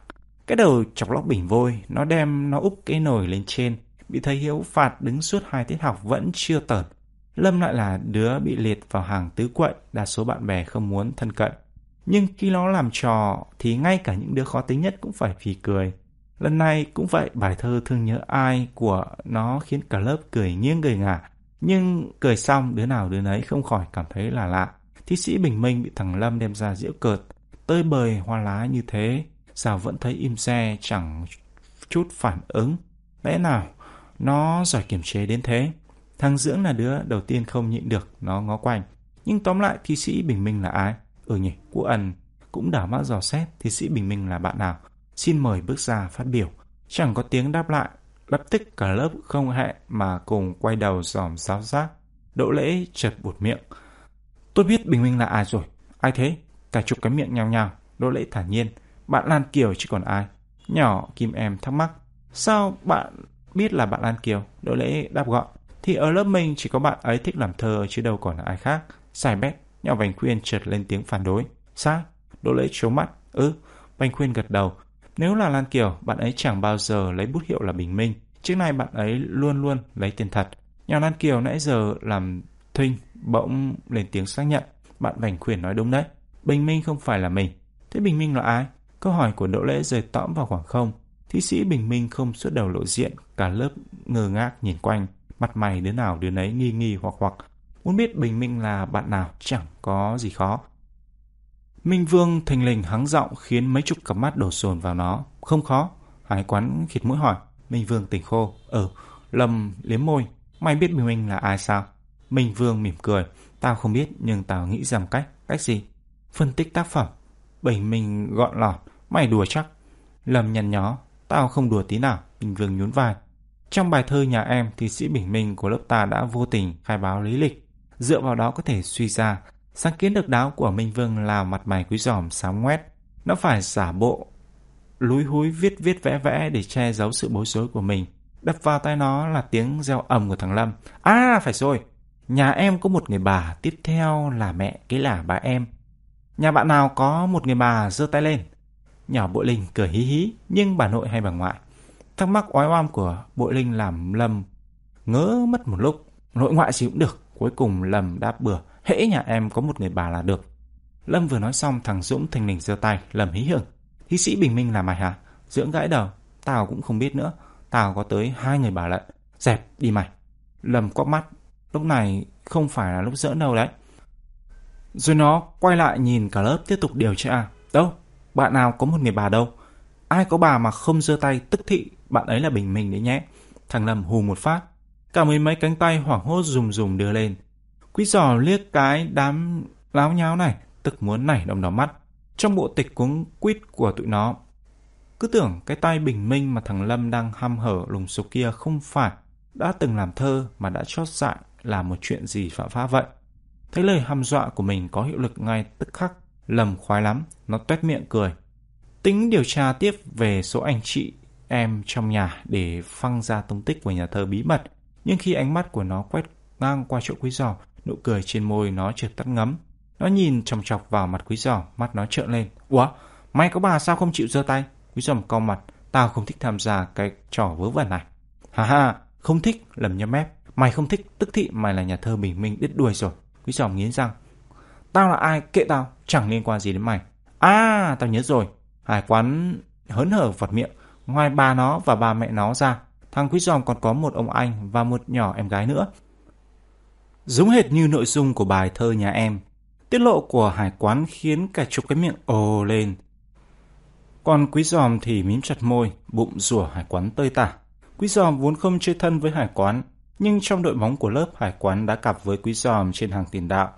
Cái đầu chọc lóc bình vôi, nó đem nó úp cái nồi lên trên. Bị thầy Hiếu phạt đứng suốt hai tiết học vẫn chưa tởn. Lâm lại là đứa bị liệt vào hàng tứ quậy, đa số bạn bè không muốn thân cận. Nhưng khi nó làm trò thì ngay cả những đứa khó tính nhất cũng phải phì cười. Lần này cũng vậy, bài thơ thương nhớ ai của nó khiến cả lớp cười nghiêng cười ngả. Nhưng cười xong đứa nào đứa nấy không khỏi cảm thấy là lạ. Thi sĩ Bình Minh bị thằng Lâm đem ra diễu cợt, tơi bời hoa lá như thế, sao vẫn thấy im xe chẳng chút phản ứng. Lẽ nào nó giỏi kiềm chế đến thế? Thằng Dưỡng là đứa đầu tiên không nhịn được, nó ngó quanh. Nhưng tóm lại thi sĩ Bình Minh là ai? Ừ nhỉ, Quốc Ân cũng đảo mắt dò xét thi sĩ Bình Minh là bạn nào. Xin mời bước ra phát biểu. Chẳng có tiếng đáp lại, lập tức cả lớp không hẹn mà cùng quay đầu dòm giáo giác. Đỗ lễ chợt buột miệng. Tôi biết Bình Minh là ai rồi. Ai thế? Cả chục cái miệng nhao nhao. Đỗ lễ thản nhiên. Bạn Lan Kiều chứ còn ai? Nhỏ Kim em thắc mắc. Sao bạn biết là bạn Lan Kiều? Đỗ lễ đáp gọn. Thì ở lớp mình chỉ có bạn ấy thích làm thơ chứ đâu còn là ai khác. Sai bét. Nhỏ Vành Khuyên chợt lên tiếng phản đối. Sao? Đỗ lễ trố mắt. Ừ. Vành Khuyên gật đầu. Nếu là Lan Kiều, bạn ấy chẳng bao giờ lấy bút hiệu là Bình Minh. Trước nay bạn ấy luôn luôn lấy tiền thật. Nhà Lan Kiều nãy giờ làm thinh, bỗng lên tiếng xác nhận. Bạn Vành Khuyển nói đúng đấy. Bình Minh không phải là mình. Thế Bình Minh là ai? Câu hỏi của Đỗ Lễ rời tõm vào khoảng không. Thí sĩ Bình Minh không xuất đầu lộ diện, cả lớp ngơ ngác nhìn quanh, mặt mày đứa nào đứa nấy nghi nghi hoặc hoặc. Muốn biết Bình Minh là bạn nào chẳng có gì khó. Minh Vương thình lình hắng giọng khiến mấy chục cặp mắt đổ sồn vào nó. Không khó. Hải quán khịt mũi hỏi. Minh Vương tỉnh khô. Ừ. Lâm liếm môi. Mày biết Bình Minh là ai sao? Minh Vương mỉm cười. Tao không biết nhưng tao nghĩ rằng cách. Cách gì? Phân tích tác phẩm. Bình Minh gọn lọt. Mày đùa chắc. Lâm nhăn nhó. Tao không đùa tí nào. Minh Vương nhún vai. Trong bài thơ nhà em, thì sĩ Bình Minh của lớp ta đã vô tình khai báo lý lịch. Dựa vào đó có thể suy ra Sáng kiến độc đáo của Minh Vương là mặt mày quý giòm sáng ngoét. Nó phải giả bộ, lúi húi viết viết vẽ vẽ để che giấu sự bối rối của mình. Đập vào tay nó là tiếng reo ầm của thằng Lâm. À, phải rồi. Nhà em có một người bà, tiếp theo là mẹ, cái là bà em. Nhà bạn nào có một người bà giơ tay lên. Nhỏ Bội Linh cười hí hí, nhưng bà nội hay bà ngoại. Thắc mắc oái oăm của Bội Linh làm Lâm ngỡ mất một lúc. Nội ngoại gì cũng được, cuối cùng Lâm đáp bừa hễ nhà em có một người bà là được. Lâm vừa nói xong thằng Dũng thình lình giơ tay, lầm hí hưởng. Thi sĩ Bình Minh là mày hả? Dưỡng gãi đầu. Tao cũng không biết nữa. Tao có tới hai người bà lận. Dẹp, đi mày. Lâm quắc mắt. Lúc này không phải là lúc giỡn đâu đấy. Rồi nó quay lại nhìn cả lớp tiếp tục điều tra. Đâu? Bạn nào có một người bà đâu? Ai có bà mà không giơ tay tức thị, bạn ấy là Bình Minh đấy nhé. Thằng Lâm hù một phát. Cả mấy mấy cánh tay hoảng hốt rùng rùng đưa lên. Quý giò liếc cái đám láo nháo này, tức muốn nảy đồng đỏ mắt. Trong bộ tịch cuống quýt của tụi nó, cứ tưởng cái tay bình minh mà thằng Lâm đang hăm hở lùng sục kia không phải đã từng làm thơ mà đã chót dại là một chuyện gì phạm pháp vậy. Thấy lời hăm dọa của mình có hiệu lực ngay tức khắc, Lâm khoái lắm, nó tuét miệng cười. Tính điều tra tiếp về số anh chị em trong nhà để phăng ra tung tích của nhà thơ bí mật. Nhưng khi ánh mắt của nó quét ngang qua chỗ quý giò, Nụ cười trên môi nó chợt tắt ngấm. Nó nhìn chòng chọc vào mặt quý giòm, mắt nó trợn lên. Ủa, mày có bà sao không chịu giơ tay? Quý giòm cau mặt, tao không thích tham gia cái trò vớ vẩn này. Hà ha, không thích, lầm nhấm mép. Mày không thích, tức thị mày là nhà thơ bình minh đứt đuôi rồi. Quý giòm nghiến răng. Tao là ai, kệ tao, chẳng liên quan gì đến mày. À, tao nhớ rồi. Hải quán hớn hở vọt miệng. Ngoài bà nó và bà mẹ nó ra, thằng quý giòm còn có một ông anh và một nhỏ em gái nữa giống hệt như nội dung của bài thơ nhà em. Tiết lộ của hải quán khiến cả chục cái miệng ồ lên. Còn quý giòm thì mím chặt môi, bụng rủa hải quán tơi tả. Quý giòm vốn không chơi thân với hải quán, nhưng trong đội bóng của lớp hải quán đã cặp với quý giòm trên hàng tiền đạo.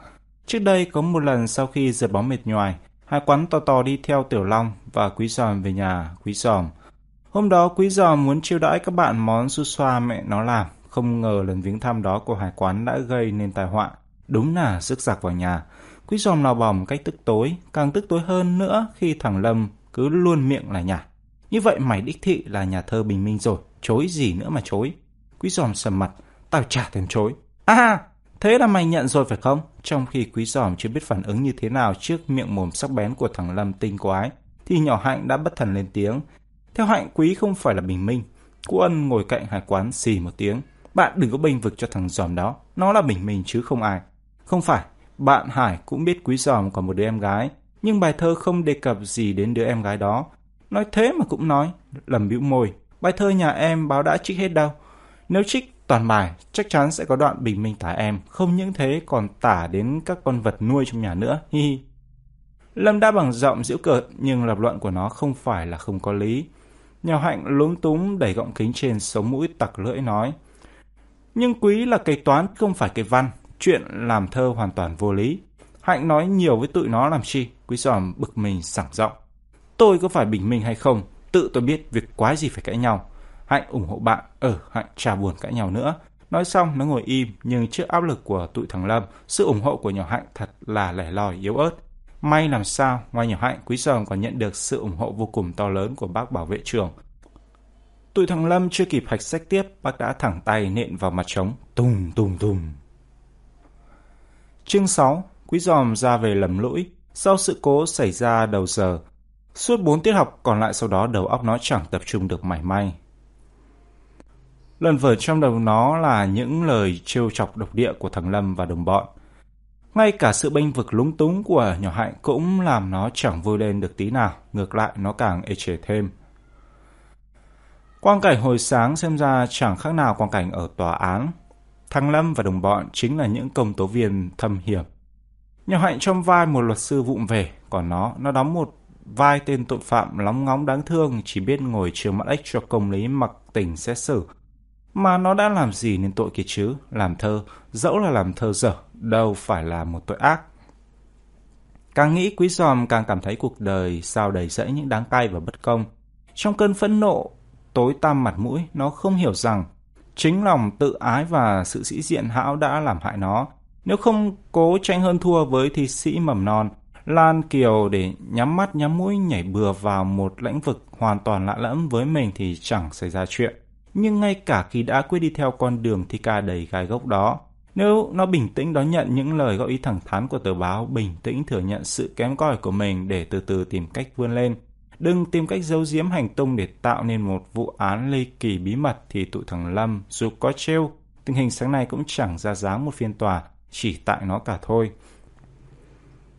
Trước đây có một lần sau khi giật bóng mệt nhoài, hải quán tò tò đi theo Tiểu Long và quý giòm về nhà quý giòm. Hôm đó quý giòm muốn chiêu đãi các bạn món su xoa mẹ nó làm, không ngờ lần viếng thăm đó của hải quán đã gây nên tai họa. Đúng là sức giặc vào nhà. Quý giòm nào một cách tức tối, càng tức tối hơn nữa khi thằng Lâm cứ luôn miệng là nhà. Như vậy mày đích thị là nhà thơ bình minh rồi, chối gì nữa mà chối. Quý giòm sầm mặt, tao chả thèm chối. À, thế là mày nhận rồi phải không? Trong khi quý giòm chưa biết phản ứng như thế nào trước miệng mồm sắc bén của thằng Lâm tinh quái, thì nhỏ hạnh đã bất thần lên tiếng. Theo hạnh quý không phải là bình minh. Cô ân ngồi cạnh hải quán xì một tiếng. Bạn đừng có bênh vực cho thằng giòm đó. Nó là bình minh chứ không ai. Không phải, bạn Hải cũng biết quý giòm còn một đứa em gái. Nhưng bài thơ không đề cập gì đến đứa em gái đó. Nói thế mà cũng nói. Lầm bĩu môi. Bài thơ nhà em báo đã trích hết đâu. Nếu trích toàn bài, chắc chắn sẽ có đoạn bình minh tả em, không những thế còn tả đến các con vật nuôi trong nhà nữa, hi hi. Lâm đã bằng giọng giễu cợt nhưng lập luận của nó không phải là không có lý. Nhà hạnh lúng túng đẩy gọng kính trên sống mũi tặc lưỡi nói. Nhưng quý là cái toán không phải cái văn, chuyện làm thơ hoàn toàn vô lý. Hạnh nói nhiều với tụi nó làm chi, quý giòm bực mình sảng giọng. Tôi có phải bình minh hay không, tự tôi biết việc quái gì phải cãi nhau. Hạnh ủng hộ bạn, ở ừ, Hạnh chả buồn cãi nhau nữa. Nói xong nó ngồi im, nhưng trước áp lực của tụi thằng Lâm, sự ủng hộ của nhỏ Hạnh thật là lẻ loi yếu ớt. May làm sao, ngoài nhỏ Hạnh, Quý Giòm còn nhận được sự ủng hộ vô cùng to lớn của bác bảo vệ trường. Tụi thằng Lâm chưa kịp hạch sách tiếp, bác đã thẳng tay nện vào mặt trống, tùng tùng tùng. Chương 6, Quý Giòm ra về lầm lũi, sau sự cố xảy ra đầu giờ. Suốt 4 tiết học còn lại sau đó đầu óc nó chẳng tập trung được mảy may. Lần vở trong đầu nó là những lời trêu chọc độc địa của thằng Lâm và đồng bọn. Ngay cả sự bênh vực lúng túng của nhỏ hạnh cũng làm nó chẳng vui lên được tí nào, ngược lại nó càng ê chề thêm. Quang cảnh hồi sáng xem ra chẳng khác nào quang cảnh ở tòa án. Thăng Lâm và đồng bọn chính là những công tố viên thâm hiểm. Nhỏ hạnh trong vai một luật sư vụng về, còn nó, nó đóng một vai tên tội phạm lóng ngóng đáng thương chỉ biết ngồi chờ mặt ếch cho công lý mặc tình xét xử mà nó đã làm gì nên tội kia chứ? Làm thơ, dẫu là làm thơ dở, đâu phải là một tội ác. Càng nghĩ quý giòm càng cảm thấy cuộc đời sao đầy rẫy những đáng cay và bất công. Trong cơn phẫn nộ, tối tăm mặt mũi, nó không hiểu rằng chính lòng tự ái và sự sĩ diện hão đã làm hại nó. Nếu không cố tranh hơn thua với thi sĩ mầm non, Lan Kiều để nhắm mắt nhắm mũi nhảy bừa vào một lĩnh vực hoàn toàn lạ lẫm với mình thì chẳng xảy ra chuyện. Nhưng ngay cả khi đã quyết đi theo con đường thi ca đầy gai gốc đó, nếu nó bình tĩnh đón nhận những lời góp ý thẳng thắn của tờ báo, bình tĩnh thừa nhận sự kém cỏi của mình để từ từ tìm cách vươn lên, đừng tìm cách giấu giếm hành tung để tạo nên một vụ án ly kỳ bí mật thì tụi thằng Lâm dù có trêu, tình hình sáng nay cũng chẳng ra dáng một phiên tòa, chỉ tại nó cả thôi.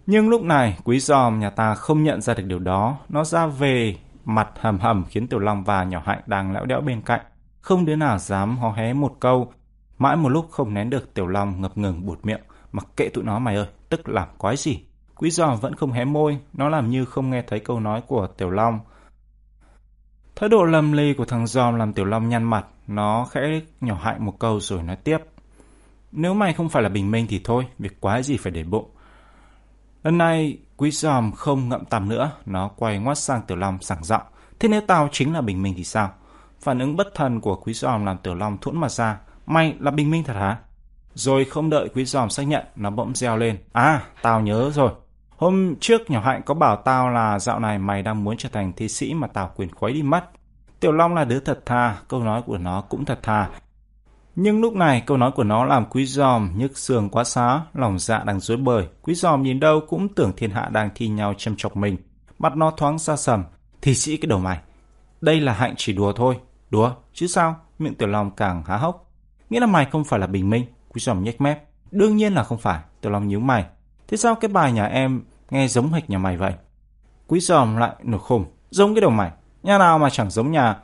Nhưng lúc này, quý giòm nhà ta không nhận ra được điều đó, nó ra về mặt hầm hầm khiến Tiểu Long và nhỏ hạnh đang lẽo đẽo bên cạnh không đứa nào dám hó hé một câu. Mãi một lúc không nén được Tiểu Long ngập ngừng bụt miệng, mặc kệ tụi nó mày ơi, tức làm quái gì. Quý giỏ vẫn không hé môi, nó làm như không nghe thấy câu nói của Tiểu Long. Thái độ lầm ly của thằng Giòm làm Tiểu Long nhăn mặt, nó khẽ nhỏ hạnh một câu rồi nói tiếp. Nếu mày không phải là bình minh thì thôi, việc quái gì phải để bụng. Lần này, quý giòm không ngậm tằm nữa, nó quay ngoắt sang Tiểu Long sảng giọng. Thế nếu tao chính là bình minh thì sao? Phản ứng bất thần của quý giòm làm tiểu long thuẫn mặt ra. Mày là bình minh thật hả? Rồi không đợi quý giòm xác nhận, nó bỗng reo lên. À, tao nhớ rồi. Hôm trước nhỏ hạnh có bảo tao là dạo này mày đang muốn trở thành thi sĩ mà tao quyền khuấy đi mất. Tiểu Long là đứa thật thà, câu nói của nó cũng thật thà. Nhưng lúc này câu nói của nó làm quý giòm nhức xương quá xá, lòng dạ đang rối bời. Quý giòm nhìn đâu cũng tưởng thiên hạ đang thi nhau châm chọc mình. Mặt nó thoáng xa sầm. Thi sĩ cái đầu mày. Đây là hạnh chỉ đùa thôi, Đùa, chứ sao? Miệng Tiểu Long càng há hốc. Nghĩa là mày không phải là bình minh. Quý giòm nhếch mép. Đương nhiên là không phải. Tiểu Long nhíu mày. Thế sao cái bài nhà em nghe giống hệt nhà mày vậy? Quý giòm lại nổi khùng. Giống cái đầu mày. Nhà nào mà chẳng giống nhà.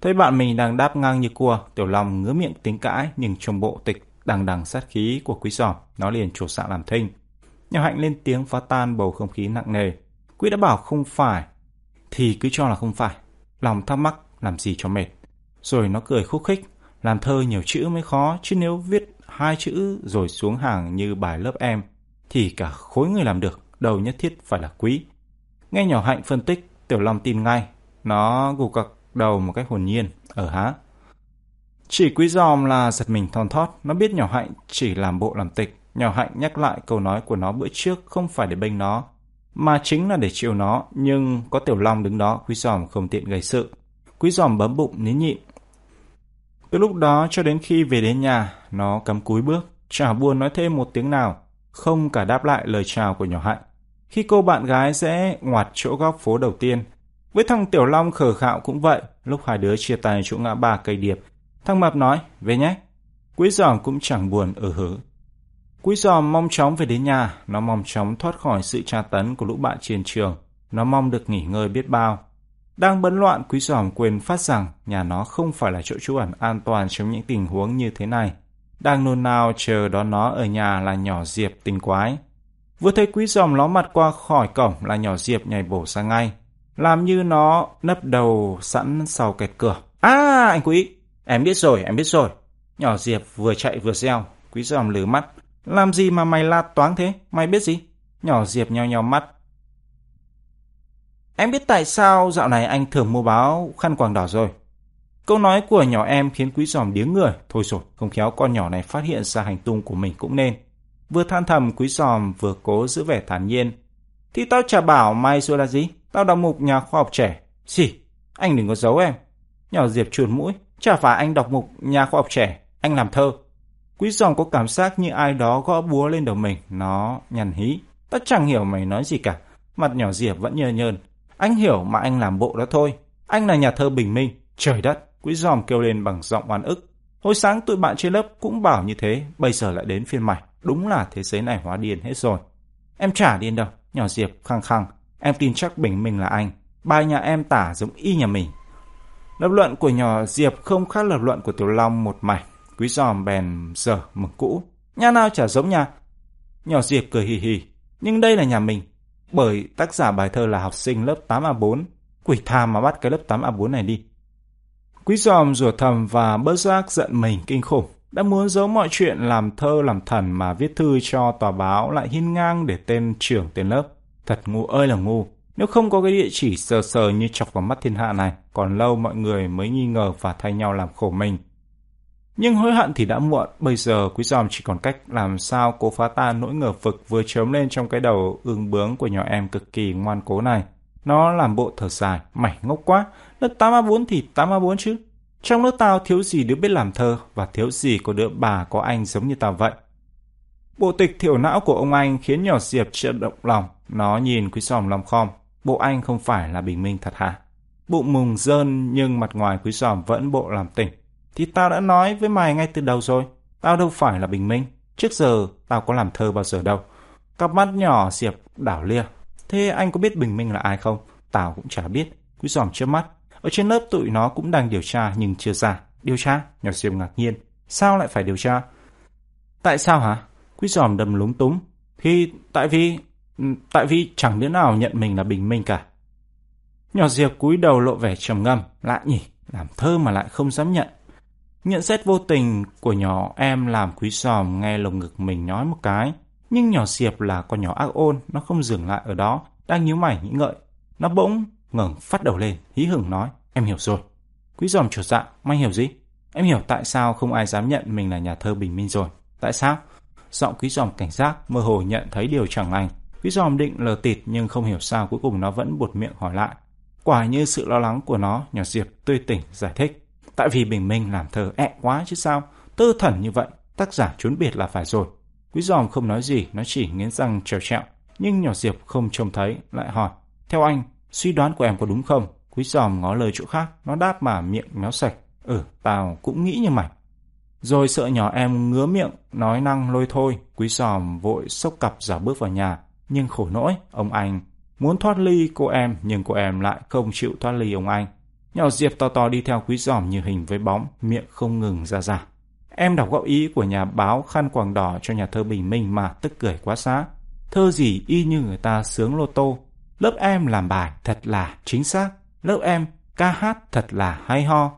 Thấy bạn mình đang đáp ngang như cua. Tiểu lòng ngứa miệng tính cãi. Nhưng trong bộ tịch đằng đằng sát khí của quý giòm. Nó liền chủ sạng dạ làm thinh. Nhà hạnh lên tiếng phá tan bầu không khí nặng nề. Quý đã bảo không phải. Thì cứ cho là không phải. Lòng thắc mắc làm gì cho mệt. Rồi nó cười khúc khích, làm thơ nhiều chữ mới khó, chứ nếu viết hai chữ rồi xuống hàng như bài lớp em, thì cả khối người làm được, đâu nhất thiết phải là quý. Nghe nhỏ hạnh phân tích, Tiểu Long tin ngay, nó gục cặc đầu một cách hồn nhiên, ở há. Chỉ quý giòm là giật mình thon thót, nó biết nhỏ hạnh chỉ làm bộ làm tịch. Nhỏ hạnh nhắc lại câu nói của nó bữa trước không phải để bênh nó, mà chính là để chiều nó, nhưng có Tiểu Long đứng đó, quý giòm không tiện gây sự. Quý giòm bấm bụng nín nhịn, từ lúc đó cho đến khi về đến nhà, nó cắm cúi bước, chả buồn nói thêm một tiếng nào, không cả đáp lại lời chào của nhỏ hạnh. Khi cô bạn gái sẽ ngoặt chỗ góc phố đầu tiên, với thằng Tiểu Long khờ khạo cũng vậy, lúc hai đứa chia tay chỗ ngã ba cây điệp, thằng Mập nói, về nhé. Quý giòm cũng chẳng buồn ở hứ. Quý giòm mong chóng về đến nhà, nó mong chóng thoát khỏi sự tra tấn của lũ bạn trên trường, nó mong được nghỉ ngơi biết bao. Đang bấn loạn, quý giòm quên phát rằng nhà nó không phải là chỗ trú ẩn an toàn trong những tình huống như thế này. Đang nôn nao chờ đón nó ở nhà là nhỏ Diệp tình quái. Vừa thấy quý dòm ló mặt qua khỏi cổng là nhỏ Diệp nhảy bổ ra ngay. Làm như nó nấp đầu sẵn sau kẹt cửa. À, anh quý, em biết rồi, em biết rồi. Nhỏ Diệp vừa chạy vừa reo, quý dòm lử mắt. Làm gì mà mày la toáng thế, mày biết gì? Nhỏ Diệp nheo nheo mắt. Em biết tại sao dạo này anh thường mua báo khăn quàng đỏ rồi. Câu nói của nhỏ em khiến quý giòm điếng người. Thôi rồi, không khéo con nhỏ này phát hiện ra hành tung của mình cũng nên. Vừa than thầm quý giòm vừa cố giữ vẻ thản nhiên. Thì tao chả bảo mày rồi là gì? Tao đọc mục nhà khoa học trẻ. Xì, anh đừng có giấu em. Nhỏ Diệp chuột mũi. Chả phải anh đọc mục nhà khoa học trẻ. Anh làm thơ. Quý giòm có cảm giác như ai đó gõ búa lên đầu mình. Nó nhằn hí. Tao chẳng hiểu mày nói gì cả. Mặt nhỏ Diệp vẫn nhơ nhơn. Anh hiểu mà anh làm bộ đó thôi. Anh là nhà thơ bình minh. Trời đất, quý giòm kêu lên bằng giọng oan ức. Hồi sáng tụi bạn trên lớp cũng bảo như thế, bây giờ lại đến phiên mày. Đúng là thế giới này hóa điên hết rồi. Em chả điên đâu, nhỏ Diệp khăng khăng. Em tin chắc bình minh là anh. Bài nhà em tả giống y nhà mình. Lập luận của nhỏ Diệp không khác lập luận của Tiểu Long một mảnh. Quý giòm bèn giờ mực cũ. Nhà nào chả giống nhà. Nhỏ Diệp cười hì hì. Nhưng đây là nhà mình. Bởi tác giả bài thơ là học sinh lớp 8A4. Quỷ tham mà bắt cái lớp 8A4 này đi. Quý giòm rủa thầm và bớt giác giận mình kinh khủng. Đã muốn giấu mọi chuyện làm thơ làm thần mà viết thư cho tòa báo lại hiên ngang để tên trưởng tên lớp. Thật ngu ơi là ngu. Nếu không có cái địa chỉ sờ sờ như chọc vào mắt thiên hạ này, còn lâu mọi người mới nghi ngờ và thay nhau làm khổ mình. Nhưng hối hận thì đã muộn, bây giờ quý giòm chỉ còn cách làm sao cố phá tan nỗi ngờ vực vừa chớm lên trong cái đầu ương bướng của nhỏ em cực kỳ ngoan cố này. Nó làm bộ thở dài, mày ngốc quá, lớp 84 thì 84 chứ. Trong lớp tao thiếu gì đứa biết làm thơ và thiếu gì có đứa bà có anh giống như tao vậy. Bộ tịch thiểu não của ông anh khiến nhỏ Diệp chợt động lòng. Nó nhìn quý sòm lòng khom. Bộ anh không phải là bình minh thật hả? Bụng mùng dơn nhưng mặt ngoài quý sòm vẫn bộ làm tỉnh. Thì tao đã nói với mày ngay từ đầu rồi. Tao đâu phải là bình minh. Trước giờ tao có làm thơ bao giờ đâu. Cặp mắt nhỏ Diệp đảo lia. Thế anh có biết bình minh là ai không? Tao cũng chả biết. Quý giòm trước mắt. Ở trên lớp tụi nó cũng đang điều tra nhưng chưa ra. Điều tra? Nhỏ Diệp ngạc nhiên. Sao lại phải điều tra? Tại sao hả? Quý giòm đầm lúng túng. Thì tại vì... Tại vì chẳng đứa nào nhận mình là bình minh cả. Nhỏ Diệp cúi đầu lộ vẻ trầm ngâm. Lạ nhỉ, làm thơ mà lại không dám nhận. Nhận xét vô tình của nhỏ em làm quý giòm nghe lồng ngực mình nói một cái. Nhưng nhỏ Diệp là con nhỏ ác ôn, nó không dừng lại ở đó, đang nhíu mày nghĩ ngợi. Nó bỗng ngẩng phát đầu lên, hí hửng nói, em hiểu rồi. Quý giòm chuột dạ, mày hiểu gì? Em hiểu tại sao không ai dám nhận mình là nhà thơ bình minh rồi. Tại sao? Giọng quý giòm cảnh giác, mơ hồ nhận thấy điều chẳng lành. Quý giòm định lờ tịt nhưng không hiểu sao cuối cùng nó vẫn buột miệng hỏi lại. Quả như sự lo lắng của nó, nhỏ Diệp tươi tỉnh giải thích. Tại vì Bình Minh làm thơ ẹ quá chứ sao. Tơ thần như vậy, tác giả trốn biệt là phải rồi. Quý giòm không nói gì, nó chỉ nghiến răng trèo trẹo. Nhưng nhỏ Diệp không trông thấy, lại hỏi. Theo anh, suy đoán của em có đúng không? Quý giòm ngó lời chỗ khác, nó đáp mà miệng méo sạch. Ừ, tao cũng nghĩ như mày. Rồi sợ nhỏ em ngứa miệng, nói năng lôi thôi. Quý giòm vội sốc cặp giả bước vào nhà. Nhưng khổ nỗi, ông anh muốn thoát ly cô em, nhưng cô em lại không chịu thoát ly ông anh. Nhỏ Diệp to to đi theo quý giòm như hình với bóng, miệng không ngừng ra giả. Em đọc góp ý của nhà báo khăn quàng đỏ cho nhà thơ Bình Minh mà tức cười quá xá. Thơ gì y như người ta sướng lô tô. Lớp em làm bài thật là chính xác. Lớp em ca hát thật là hay ho.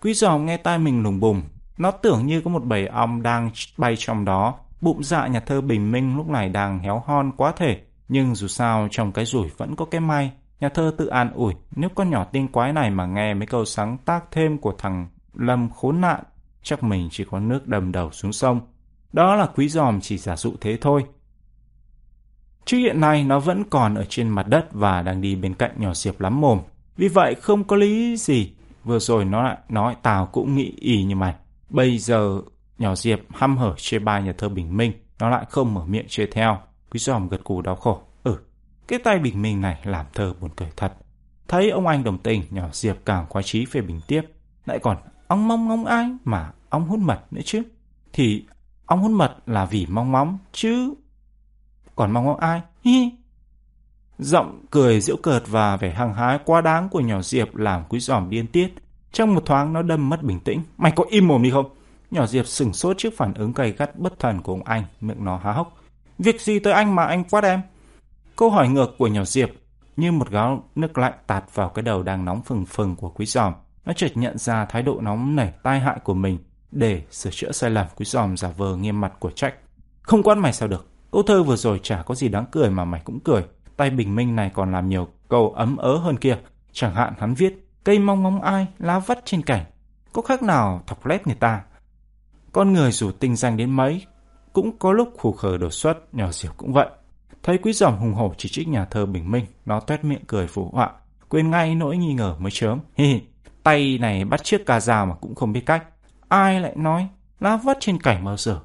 Quý giòm nghe tai mình lùng bùng. Nó tưởng như có một bầy ong đang bay trong đó. Bụng dạ nhà thơ Bình Minh lúc này đang héo hon quá thể. Nhưng dù sao trong cái rủi vẫn có cái may. Nhà thơ tự an ủi, nếu con nhỏ tinh quái này mà nghe mấy câu sáng tác thêm của thằng Lâm khốn nạn, chắc mình chỉ có nước đầm đầu xuống sông. Đó là quý giòm chỉ giả dụ thế thôi. Chứ hiện nay nó vẫn còn ở trên mặt đất và đang đi bên cạnh nhỏ Diệp lắm mồm. Vì vậy không có lý gì. Vừa rồi nó lại nói tao cũng nghĩ y như mày. Bây giờ nhỏ Diệp hăm hở chê bai nhà thơ Bình Minh, nó lại không mở miệng chê theo. Quý giòm gật cù đau khổ. ừ Cái tay bình minh này làm thơ buồn cười thật. Thấy ông anh đồng tình, nhỏ Diệp càng khoái trí phê bình tiếp. Lại còn ông mong ngóng ai mà ông hút mật nữa chứ. Thì ông hút mật là vì mong móng chứ. Còn mong ngóng ai? Hi Giọng cười giễu cợt và vẻ hăng hái quá đáng của nhỏ Diệp làm quý giòm điên tiết. Trong một thoáng nó đâm mất bình tĩnh. Mày có im mồm đi không? Nhỏ Diệp sừng sốt trước phản ứng gay gắt bất thần của ông anh, miệng nó há hốc. Việc gì tới anh mà anh quát em? Câu hỏi ngược của nhỏ Diệp như một gáo nước lạnh tạt vào cái đầu đang nóng phừng phừng của quý giòm. Nó chợt nhận ra thái độ nóng nảy tai hại của mình để sửa chữa sai lầm quý giòm giả vờ nghiêm mặt của trách. Không quát mày sao được. Câu thơ vừa rồi chả có gì đáng cười mà mày cũng cười. Tay bình minh này còn làm nhiều câu ấm ớ hơn kia. Chẳng hạn hắn viết cây mong ngóng ai lá vắt trên cảnh. Có khác nào thọc lét người ta. Con người dù tinh danh đến mấy cũng có lúc khủ khờ đột xuất, nhỏ diệp cũng vậy. Thấy quý giòm hùng hổ chỉ trích nhà thơ bình minh, nó tuét miệng cười phụ họa, quên ngay nỗi nghi ngờ mới chớm. Hi hi, tay này bắt chiếc cà rào mà cũng không biết cách. Ai lại nói, lá vắt trên cảnh bao giờ.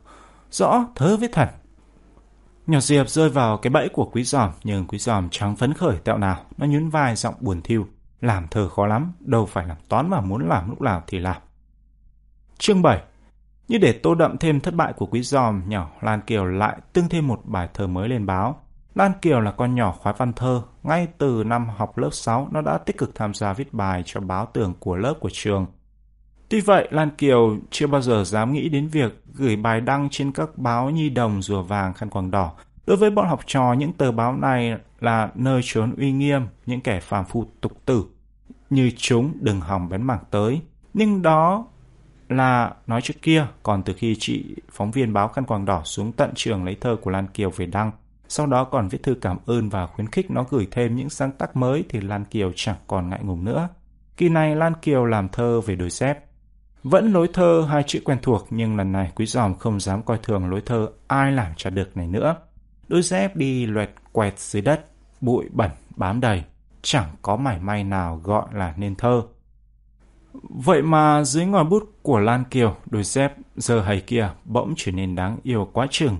Rõ thơ với thần. Nhỏ Diệp rơi vào cái bẫy của quý giòm, nhưng quý giòm chẳng phấn khởi tẹo nào. Nó nhún vai giọng buồn thiêu. Làm thơ khó lắm, đâu phải làm toán mà muốn làm lúc nào thì làm. Chương 7 Như để tô đậm thêm thất bại của quý giòm, nhỏ Lan Kiều lại tương thêm một bài thơ mới lên báo. Lan Kiều là con nhỏ khoái văn thơ. Ngay từ năm học lớp 6, nó đã tích cực tham gia viết bài cho báo tường của lớp của trường. Tuy vậy, Lan Kiều chưa bao giờ dám nghĩ đến việc gửi bài đăng trên các báo nhi đồng rùa vàng khăn quàng đỏ. Đối với bọn học trò, những tờ báo này là nơi trốn uy nghiêm, những kẻ phàm phu tục tử. Như chúng đừng hòng bén mảng tới. Nhưng đó là nói trước kia, còn từ khi chị phóng viên báo khăn quàng đỏ xuống tận trường lấy thơ của Lan Kiều về đăng, sau đó còn viết thư cảm ơn và khuyến khích nó gửi thêm những sáng tác mới thì Lan Kiều chẳng còn ngại ngùng nữa. Kỳ này Lan Kiều làm thơ về đôi dép. Vẫn lối thơ hai chữ quen thuộc nhưng lần này quý giòm không dám coi thường lối thơ ai làm cho được này nữa. Đôi dép đi loẹt quẹt dưới đất, bụi bẩn bám đầy, chẳng có mảy may nào gọi là nên thơ. Vậy mà dưới ngòi bút của Lan Kiều, đôi dép giờ hay kia bỗng trở nên đáng yêu quá chừng.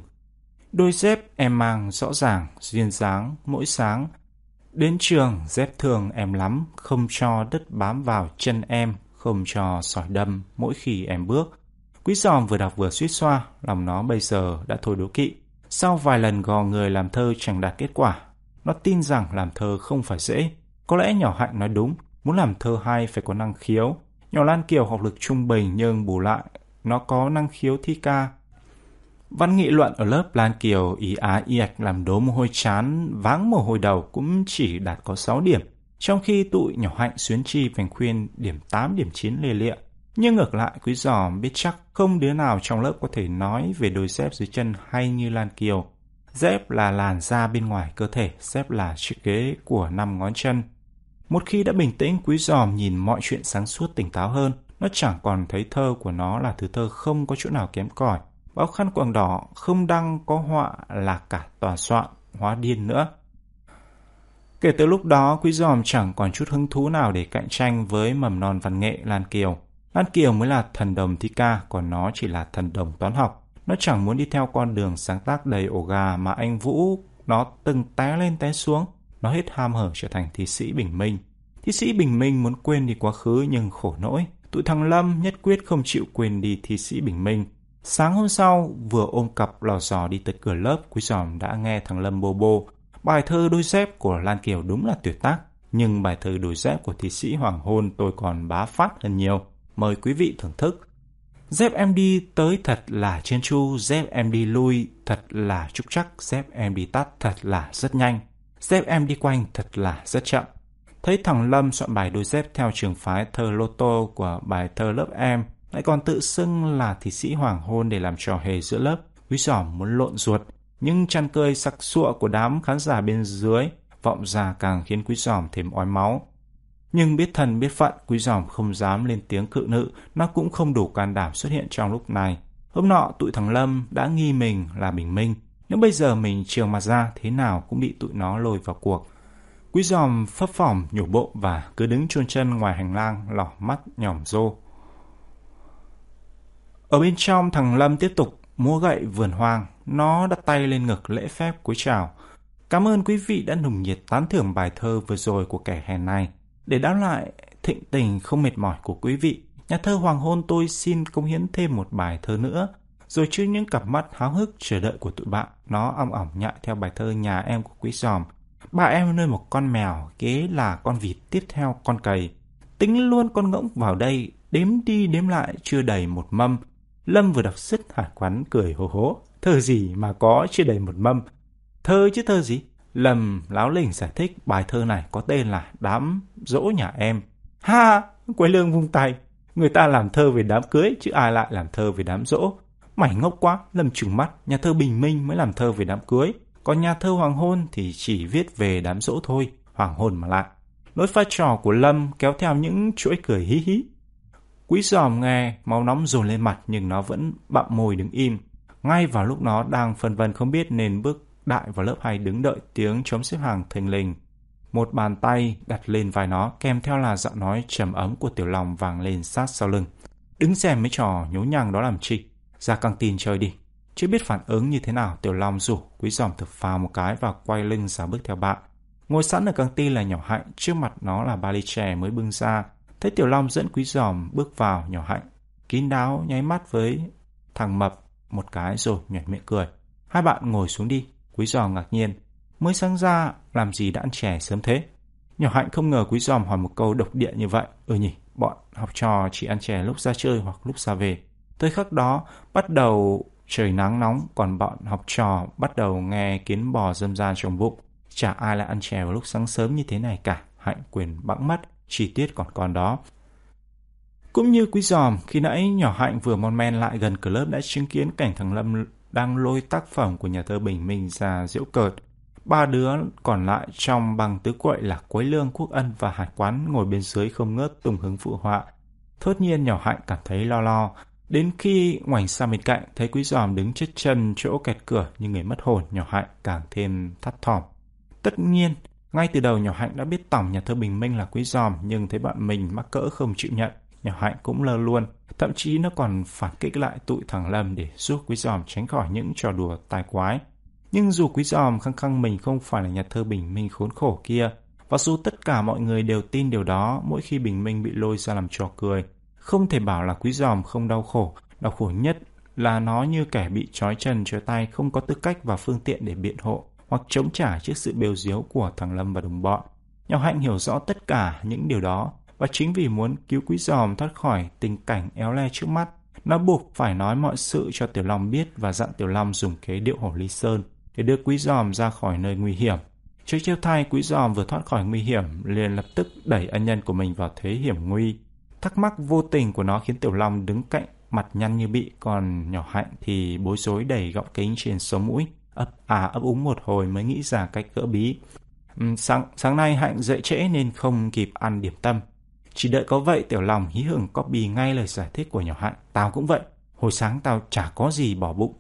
Đôi dép em mang rõ ràng, duyên dáng, mỗi sáng. Đến trường, dép thường em lắm, không cho đất bám vào chân em, không cho sỏi đâm mỗi khi em bước. Quý giòm vừa đọc vừa suýt xoa, lòng nó bây giờ đã thôi đố kỵ. Sau vài lần gò người làm thơ chẳng đạt kết quả, nó tin rằng làm thơ không phải dễ. Có lẽ nhỏ Hạnh nói đúng, muốn làm thơ hay phải có năng khiếu. Nhỏ Lan Kiều học lực trung bình nhưng bù lại, nó có năng khiếu thi ca, Văn nghị luận ở lớp Lan Kiều ý á y ạch làm đố mồ hôi chán, váng mồ hôi đầu cũng chỉ đạt có 6 điểm, trong khi tụi nhỏ hạnh xuyến chi vành khuyên điểm 8 điểm 9 lê lịa. Nhưng ngược lại quý giòm biết chắc không đứa nào trong lớp có thể nói về đôi dép dưới chân hay như Lan Kiều. Dép là làn da bên ngoài cơ thể, dép là chiếc ghế của năm ngón chân. Một khi đã bình tĩnh, quý giòm nhìn mọi chuyện sáng suốt tỉnh táo hơn, nó chẳng còn thấy thơ của nó là thứ thơ không có chỗ nào kém cỏi Báo khăn quàng đỏ không đăng có họa là cả tòa soạn, hóa điên nữa. Kể từ lúc đó, Quý Giòm chẳng còn chút hứng thú nào để cạnh tranh với mầm non văn nghệ Lan Kiều. Lan Kiều mới là thần đồng thi ca, còn nó chỉ là thần đồng toán học. Nó chẳng muốn đi theo con đường sáng tác đầy ổ gà mà anh Vũ nó từng té lên té xuống. Nó hết ham hở trở thành thi sĩ bình minh. Thi sĩ bình minh muốn quên đi quá khứ nhưng khổ nỗi. Tụi thằng Lâm nhất quyết không chịu quên đi thi sĩ bình minh. Sáng hôm sau, vừa ôm cặp lò giò đi tới cửa lớp, Quý Giòm đã nghe thằng Lâm bô bô. Bài thơ đôi dép của Lan Kiều đúng là tuyệt tác, nhưng bài thơ đôi dép của thi sĩ Hoàng Hôn tôi còn bá phát hơn nhiều. Mời quý vị thưởng thức. Dép em đi tới thật là chiến chu, dép em đi lui thật là trúc chắc, dép em đi tắt thật là rất nhanh, dép em đi quanh thật là rất chậm. Thấy thằng Lâm soạn bài đôi dép theo trường phái thơ lô tô của bài thơ lớp em, lại còn tự xưng là thị sĩ hoàng hôn để làm trò hề giữa lớp. Quý giỏ muốn lộn ruột, nhưng chăn cơi sặc sụa của đám khán giả bên dưới vọng ra càng khiến quý giòm thêm ói máu. Nhưng biết thần biết phận, quý giòm không dám lên tiếng cự nữ, nó cũng không đủ can đảm xuất hiện trong lúc này. Hôm nọ, tụi thằng Lâm đã nghi mình là bình minh. Nếu bây giờ mình trường mặt ra, thế nào cũng bị tụi nó lôi vào cuộc. Quý giòm phấp phỏng nhổ bộ và cứ đứng chôn chân ngoài hành lang, lỏ mắt nhỏm rô. Ở bên trong thằng Lâm tiếp tục múa gậy vườn hoang. Nó đặt tay lên ngực lễ phép cúi chào. Cảm ơn quý vị đã nồng nhiệt tán thưởng bài thơ vừa rồi của kẻ hèn này. Để đáp lại thịnh tình không mệt mỏi của quý vị, nhà thơ Hoàng Hôn tôi xin công hiến thêm một bài thơ nữa. Rồi trước những cặp mắt háo hức chờ đợi của tụi bạn, nó ong ỏng nhại theo bài thơ Nhà em của Quý Giòm. bà em nuôi một con mèo, kế là con vịt tiếp theo con cầy. Tính luôn con ngỗng vào đây, đếm đi đếm lại chưa đầy một mâm. Lâm vừa đọc sứt hải quán cười hố hố. Thơ gì mà có chưa đầy một mâm. Thơ chứ thơ gì? Lâm láo lỉnh giải thích bài thơ này có tên là Đám dỗ nhà em. Ha! Quế lương vung tay. Người ta làm thơ về đám cưới chứ ai lại làm thơ về đám dỗ. Mày ngốc quá, Lâm trừng mắt, nhà thơ Bình Minh mới làm thơ về đám cưới. Còn nhà thơ Hoàng Hôn thì chỉ viết về đám dỗ thôi, Hoàng Hôn mà lại. Lối pha trò của Lâm kéo theo những chuỗi cười hí hí. Quý giòm nghe, máu nóng dồn lên mặt nhưng nó vẫn bặm môi đứng im. Ngay vào lúc nó đang phân vân không biết nên bước đại vào lớp hay đứng đợi tiếng chống xếp hàng thình lình. Một bàn tay đặt lên vai nó kèm theo là giọng nói trầm ấm của Tiểu Long vàng lên sát sau lưng. Đứng xem mấy trò nhố nhằng đó làm chi? Ra căng tin chơi đi. Chưa biết phản ứng như thế nào, Tiểu Long rủ Quý Giòm thực phào một cái và quay lưng ra bước theo bạn. Ngồi sẵn ở căng tin là nhỏ hạnh, trước mặt nó là ba ly chè mới bưng ra. Thấy Tiểu Long dẫn Quý Giòm bước vào nhỏ hạnh, kín đáo nháy mắt với thằng mập một cái rồi nhảy miệng cười. Hai bạn ngồi xuống đi, Quý Giòm ngạc nhiên. Mới sáng ra, làm gì đã ăn chè sớm thế? Nhỏ hạnh không ngờ Quý Giòm hỏi một câu độc địa như vậy. Ừ nhỉ, bọn học trò chỉ ăn chè lúc ra chơi hoặc lúc ra về. Tới khắc đó, bắt đầu trời nắng nóng, còn bọn học trò bắt đầu nghe kiến bò dâm gian trong bụng. Chả ai lại ăn chè vào lúc sáng sớm như thế này cả. Hạnh quyền bẵng mắt, chi tiết còn còn đó. Cũng như quý giòm, khi nãy nhỏ Hạnh vừa mon men lại gần cửa lớp đã chứng kiến cảnh thằng Lâm đang lôi tác phẩm của nhà thơ Bình Minh ra diễu cợt. Ba đứa còn lại trong bằng tứ quậy là Quế Lương, Quốc Ân và Hải Quán ngồi bên dưới không ngớt tung hứng phụ họa. Thốt nhiên nhỏ Hạnh cảm thấy lo lo, Đến khi ngoảnh sang bên cạnh, thấy quý giòm đứng chết chân chỗ kẹt cửa như người mất hồn, nhỏ hạnh càng thêm thắt thỏm. Tất nhiên, ngay từ đầu nhỏ hạnh đã biết tổng nhà thơ Bình Minh là quý giòm, nhưng thấy bạn mình mắc cỡ không chịu nhận, nhỏ hạnh cũng lơ luôn. Thậm chí nó còn phản kích lại tụi thằng Lâm để giúp quý giòm tránh khỏi những trò đùa tai quái. Nhưng dù quý giòm khăng khăng mình không phải là nhà thơ Bình Minh khốn khổ kia, và dù tất cả mọi người đều tin điều đó mỗi khi Bình Minh bị lôi ra làm trò cười, không thể bảo là quý giòm không đau khổ, đau khổ nhất là nó như kẻ bị trói chân trói tay không có tư cách và phương tiện để biện hộ hoặc chống trả trước sự bêu diếu của thằng Lâm và đồng bọn. Nhỏ Hạnh hiểu rõ tất cả những điều đó và chính vì muốn cứu quý giòm thoát khỏi tình cảnh éo le trước mắt, nó buộc phải nói mọi sự cho Tiểu Long biết và dặn Tiểu Long dùng kế điệu hổ ly sơn để đưa quý giòm ra khỏi nơi nguy hiểm. Trước chiêu thay, quý giòm vừa thoát khỏi nguy hiểm liền lập tức đẩy ân nhân của mình vào thế hiểm nguy. Thắc mắc vô tình của nó khiến Tiểu Long đứng cạnh mặt nhăn như bị, còn nhỏ hạnh thì bối rối đầy gọng kính trên sống mũi, ấp à ấp úng một hồi mới nghĩ ra cách gỡ bí. Ừ, sáng, sáng nay hạnh dậy trễ nên không kịp ăn điểm tâm. Chỉ đợi có vậy Tiểu Long hí hưởng copy ngay lời giải thích của nhỏ hạnh. Tao cũng vậy, hồi sáng tao chả có gì bỏ bụng.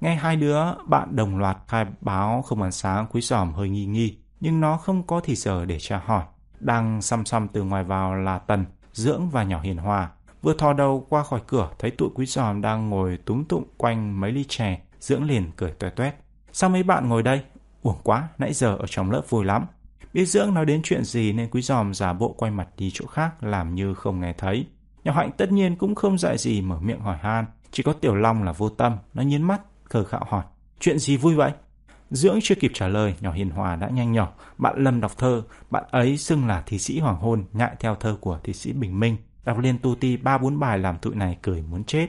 Nghe hai đứa bạn đồng loạt khai báo không ăn sáng quý giòm hơi nghi nghi, nhưng nó không có thì giờ để tra hỏi. Đang xăm xăm từ ngoài vào là Tần, Dưỡng và nhỏ Hiền Hòa. Vừa thò đầu qua khỏi cửa thấy tụi quý giòm đang ngồi túm tụng quanh mấy ly chè, Dưỡng liền cười toe toét. Sao mấy bạn ngồi đây? Uổng quá, nãy giờ ở trong lớp vui lắm. Biết Dưỡng nói đến chuyện gì nên quý giòm giả bộ quay mặt đi chỗ khác làm như không nghe thấy. Nhỏ Hạnh tất nhiên cũng không dạy gì mở miệng hỏi han, chỉ có Tiểu Long là vô tâm, nó nhấn mắt, khờ khạo hỏi. Chuyện gì vui vậy? Dưỡng chưa kịp trả lời, nhỏ Hiền Hòa đã nhanh nhỏ. Bạn Lâm đọc thơ, bạn ấy xưng là thi sĩ Hoàng Hôn, nhại theo thơ của thi sĩ Bình Minh. Đọc liên tu ti ba bốn bài làm tụi này cười muốn chết.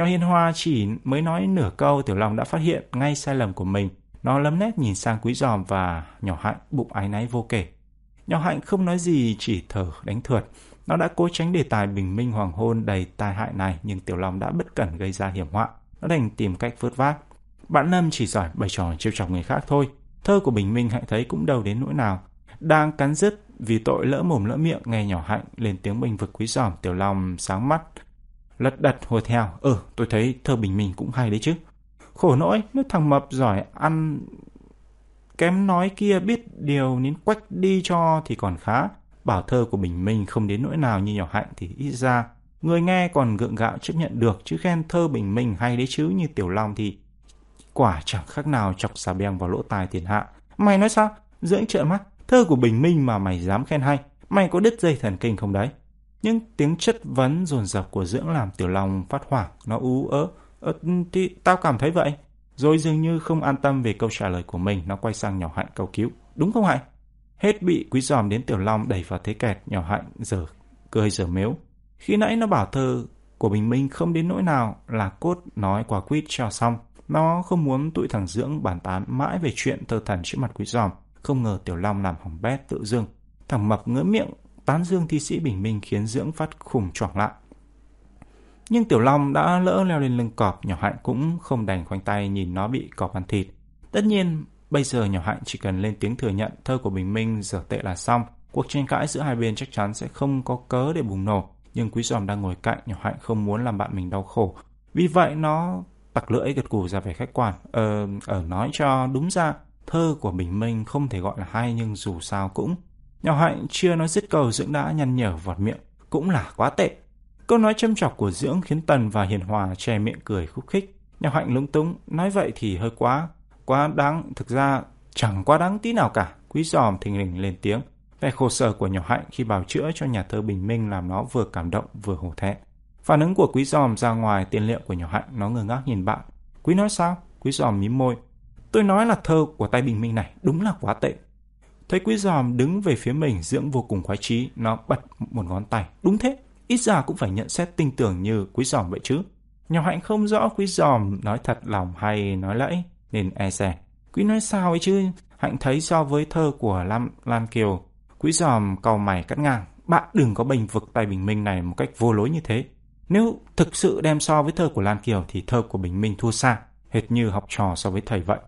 Nhỏ hiên hoa chỉ mới nói nửa câu, Tiểu Long đã phát hiện ngay sai lầm của mình. Nó lấm nét nhìn sang quý giòm và nhỏ hạnh, bụng ái náy vô kể. Nhỏ hạnh không nói gì, chỉ thở đánh thượt. Nó đã cố tránh đề tài bình minh hoàng hôn đầy tai hại này, nhưng Tiểu Long đã bất cẩn gây ra hiểm họa. Nó đành tìm cách vớt vát. Bạn Lâm chỉ giỏi bày trò trêu chọc người khác thôi. Thơ của Bình Minh Hạnh thấy cũng đâu đến nỗi nào. Đang cắn rứt vì tội lỡ mồm lỡ miệng, nghe nhỏ Hạnh lên tiếng bình vực quý giòm Tiểu Long sáng mắt. Lật đật hồi theo. Ừ, tôi thấy thơ Bình Minh cũng hay đấy chứ. Khổ nỗi, nếu thằng Mập giỏi ăn kém nói kia biết điều nín quách đi cho thì còn khá. Bảo thơ của Bình Minh không đến nỗi nào như nhỏ Hạnh thì ít ra. Người nghe còn gượng gạo chấp nhận được chứ khen thơ Bình Minh hay đấy chứ như Tiểu Long thì quả chẳng khác nào chọc xà beng vào lỗ tai tiền hạ. Mày nói sao? Dưỡng trợ mắt, thơ của Bình Minh mà mày dám khen hay, mày có đứt dây thần kinh không đấy? Nhưng tiếng chất vấn dồn dập của Dưỡng làm Tiểu Long phát hoảng, nó ú ớ, ờ, thì tao cảm thấy vậy. Rồi dường như không an tâm về câu trả lời của mình, nó quay sang nhỏ hạnh cầu cứu. đúng không Hạnh? Hết bị quý giòm đến Tiểu Long đẩy vào thế kẹt, nhỏ Hạnh giờ cười giờ mếu. Khi nãy nó bảo thơ của Bình Minh không đến nỗi nào là cốt nói quả quýt cho xong. Nó không muốn tụi thằng Dưỡng bàn tán mãi về chuyện thơ thần trước mặt quý giòm. Không ngờ Tiểu Long làm hỏng bét tự dưng. Thằng Mập ngỡ miệng tán dương thi sĩ Bình Minh khiến Dưỡng phát khủng choảng lại. Nhưng Tiểu Long đã lỡ leo lên lưng cọp, nhỏ hạnh cũng không đành khoanh tay nhìn nó bị cọp ăn thịt. Tất nhiên, bây giờ nhỏ hạnh chỉ cần lên tiếng thừa nhận thơ của Bình Minh dở tệ là xong. Cuộc tranh cãi giữa hai bên chắc chắn sẽ không có cớ để bùng nổ. Nhưng quý giòm đang ngồi cạnh, nhỏ hạnh không muốn làm bạn mình đau khổ. Vì vậy nó tặc lưỡi gật gù ra vẻ khách quan. Ờ, ở nói cho đúng ra, thơ của Bình Minh không thể gọi là hay nhưng dù sao cũng. Nhỏ hạnh chưa nói dứt câu dưỡng đã nhăn nhở vọt miệng. Cũng là quá tệ. Câu nói châm chọc của Dưỡng khiến Tần và Hiền Hòa che miệng cười khúc khích. Nhỏ Hạnh lúng túng, nói vậy thì hơi quá, quá đáng, thực ra chẳng quá đáng tí nào cả. Quý giòm thình lình lên tiếng. Vẻ khổ sở của nhỏ Hạnh khi bào chữa cho nhà thơ Bình Minh làm nó vừa cảm động vừa hổ thẹn. Phản ứng của quý giòm ra ngoài tiền liệu của nhỏ Hạnh, nó ngơ ngác nhìn bạn. Quý nói sao? Quý giòm mím môi. Tôi nói là thơ của tay Bình Minh này đúng là quá tệ. Thấy quý giòm đứng về phía mình dưỡng vô cùng khoái trí, nó bật một ngón tay. Đúng thế, ít ra cũng phải nhận xét tinh tưởng như quý giòm vậy chứ. Nhỏ hạnh không rõ quý giòm nói thật lòng hay nói lẫy, nên e rè. Quý nói sao ấy chứ, hạnh thấy so với thơ của Lam, Lan Kiều, quý giòm cầu mày cắt ngang. Bạn đừng có bình vực tài Bình Minh này một cách vô lối như thế. Nếu thực sự đem so với thơ của Lan Kiều thì thơ của Bình Minh thua xa, hệt như học trò so với thầy vậy.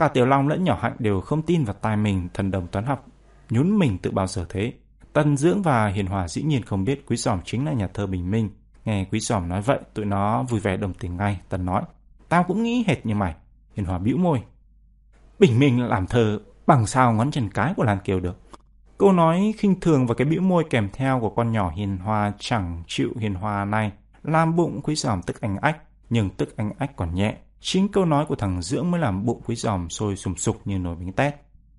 Cả Tiểu Long lẫn nhỏ hạnh đều không tin vào tai mình thần đồng toán học, nhún mình tự bao giờ thế. Tân Dưỡng và Hiền Hòa dĩ nhiên không biết Quý Giòm chính là nhà thơ Bình Minh. Nghe Quý Giòm nói vậy, tụi nó vui vẻ đồng tình ngay. Tân nói, tao cũng nghĩ hệt như mày. Hiền Hòa bĩu môi. Bình Minh làm thơ bằng sao ngón chân cái của Lan Kiều được. Câu nói khinh thường và cái bĩu môi kèm theo của con nhỏ Hiền Hòa chẳng chịu Hiền Hòa này làm bụng Quý Giòm tức anh ách, nhưng tức anh ách còn nhẹ. Chính câu nói của thằng Dưỡng mới làm bụng Quý Giòm sôi sùng sục như nồi bánh tét.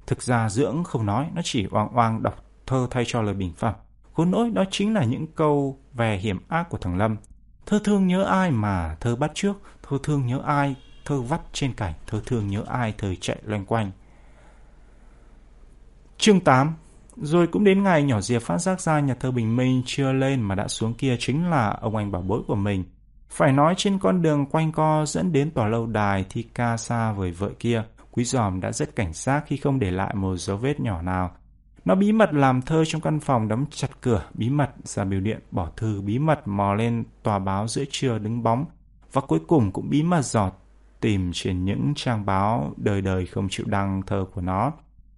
Thực ra Dưỡng không nói, nó chỉ oang oang đọc thơ thay cho lời bình phẩm. Khốn nỗi đó chính là những câu về hiểm ác của thằng Lâm. Thơ thương nhớ ai mà thơ bắt trước, thơ thương nhớ ai, thơ vắt trên cảnh, thơ thương nhớ ai thời chạy loanh quanh. Chương 8 Rồi cũng đến ngày nhỏ Diệp phát giác ra nhà thơ Bình Minh chưa lên mà đã xuống kia chính là ông anh bảo bối của mình. Phải nói trên con đường quanh co dẫn đến tòa lâu đài thi ca xa với vợ kia, Quý giòm đã rất cảnh giác khi không để lại một dấu vết nhỏ nào nó bí mật làm thơ trong căn phòng đóng chặt cửa, bí mật ra biểu điện bỏ thư, bí mật mò lên tòa báo giữa trưa đứng bóng, và cuối cùng cũng bí mật giọt tìm trên những trang báo đời đời không chịu đăng thơ của nó.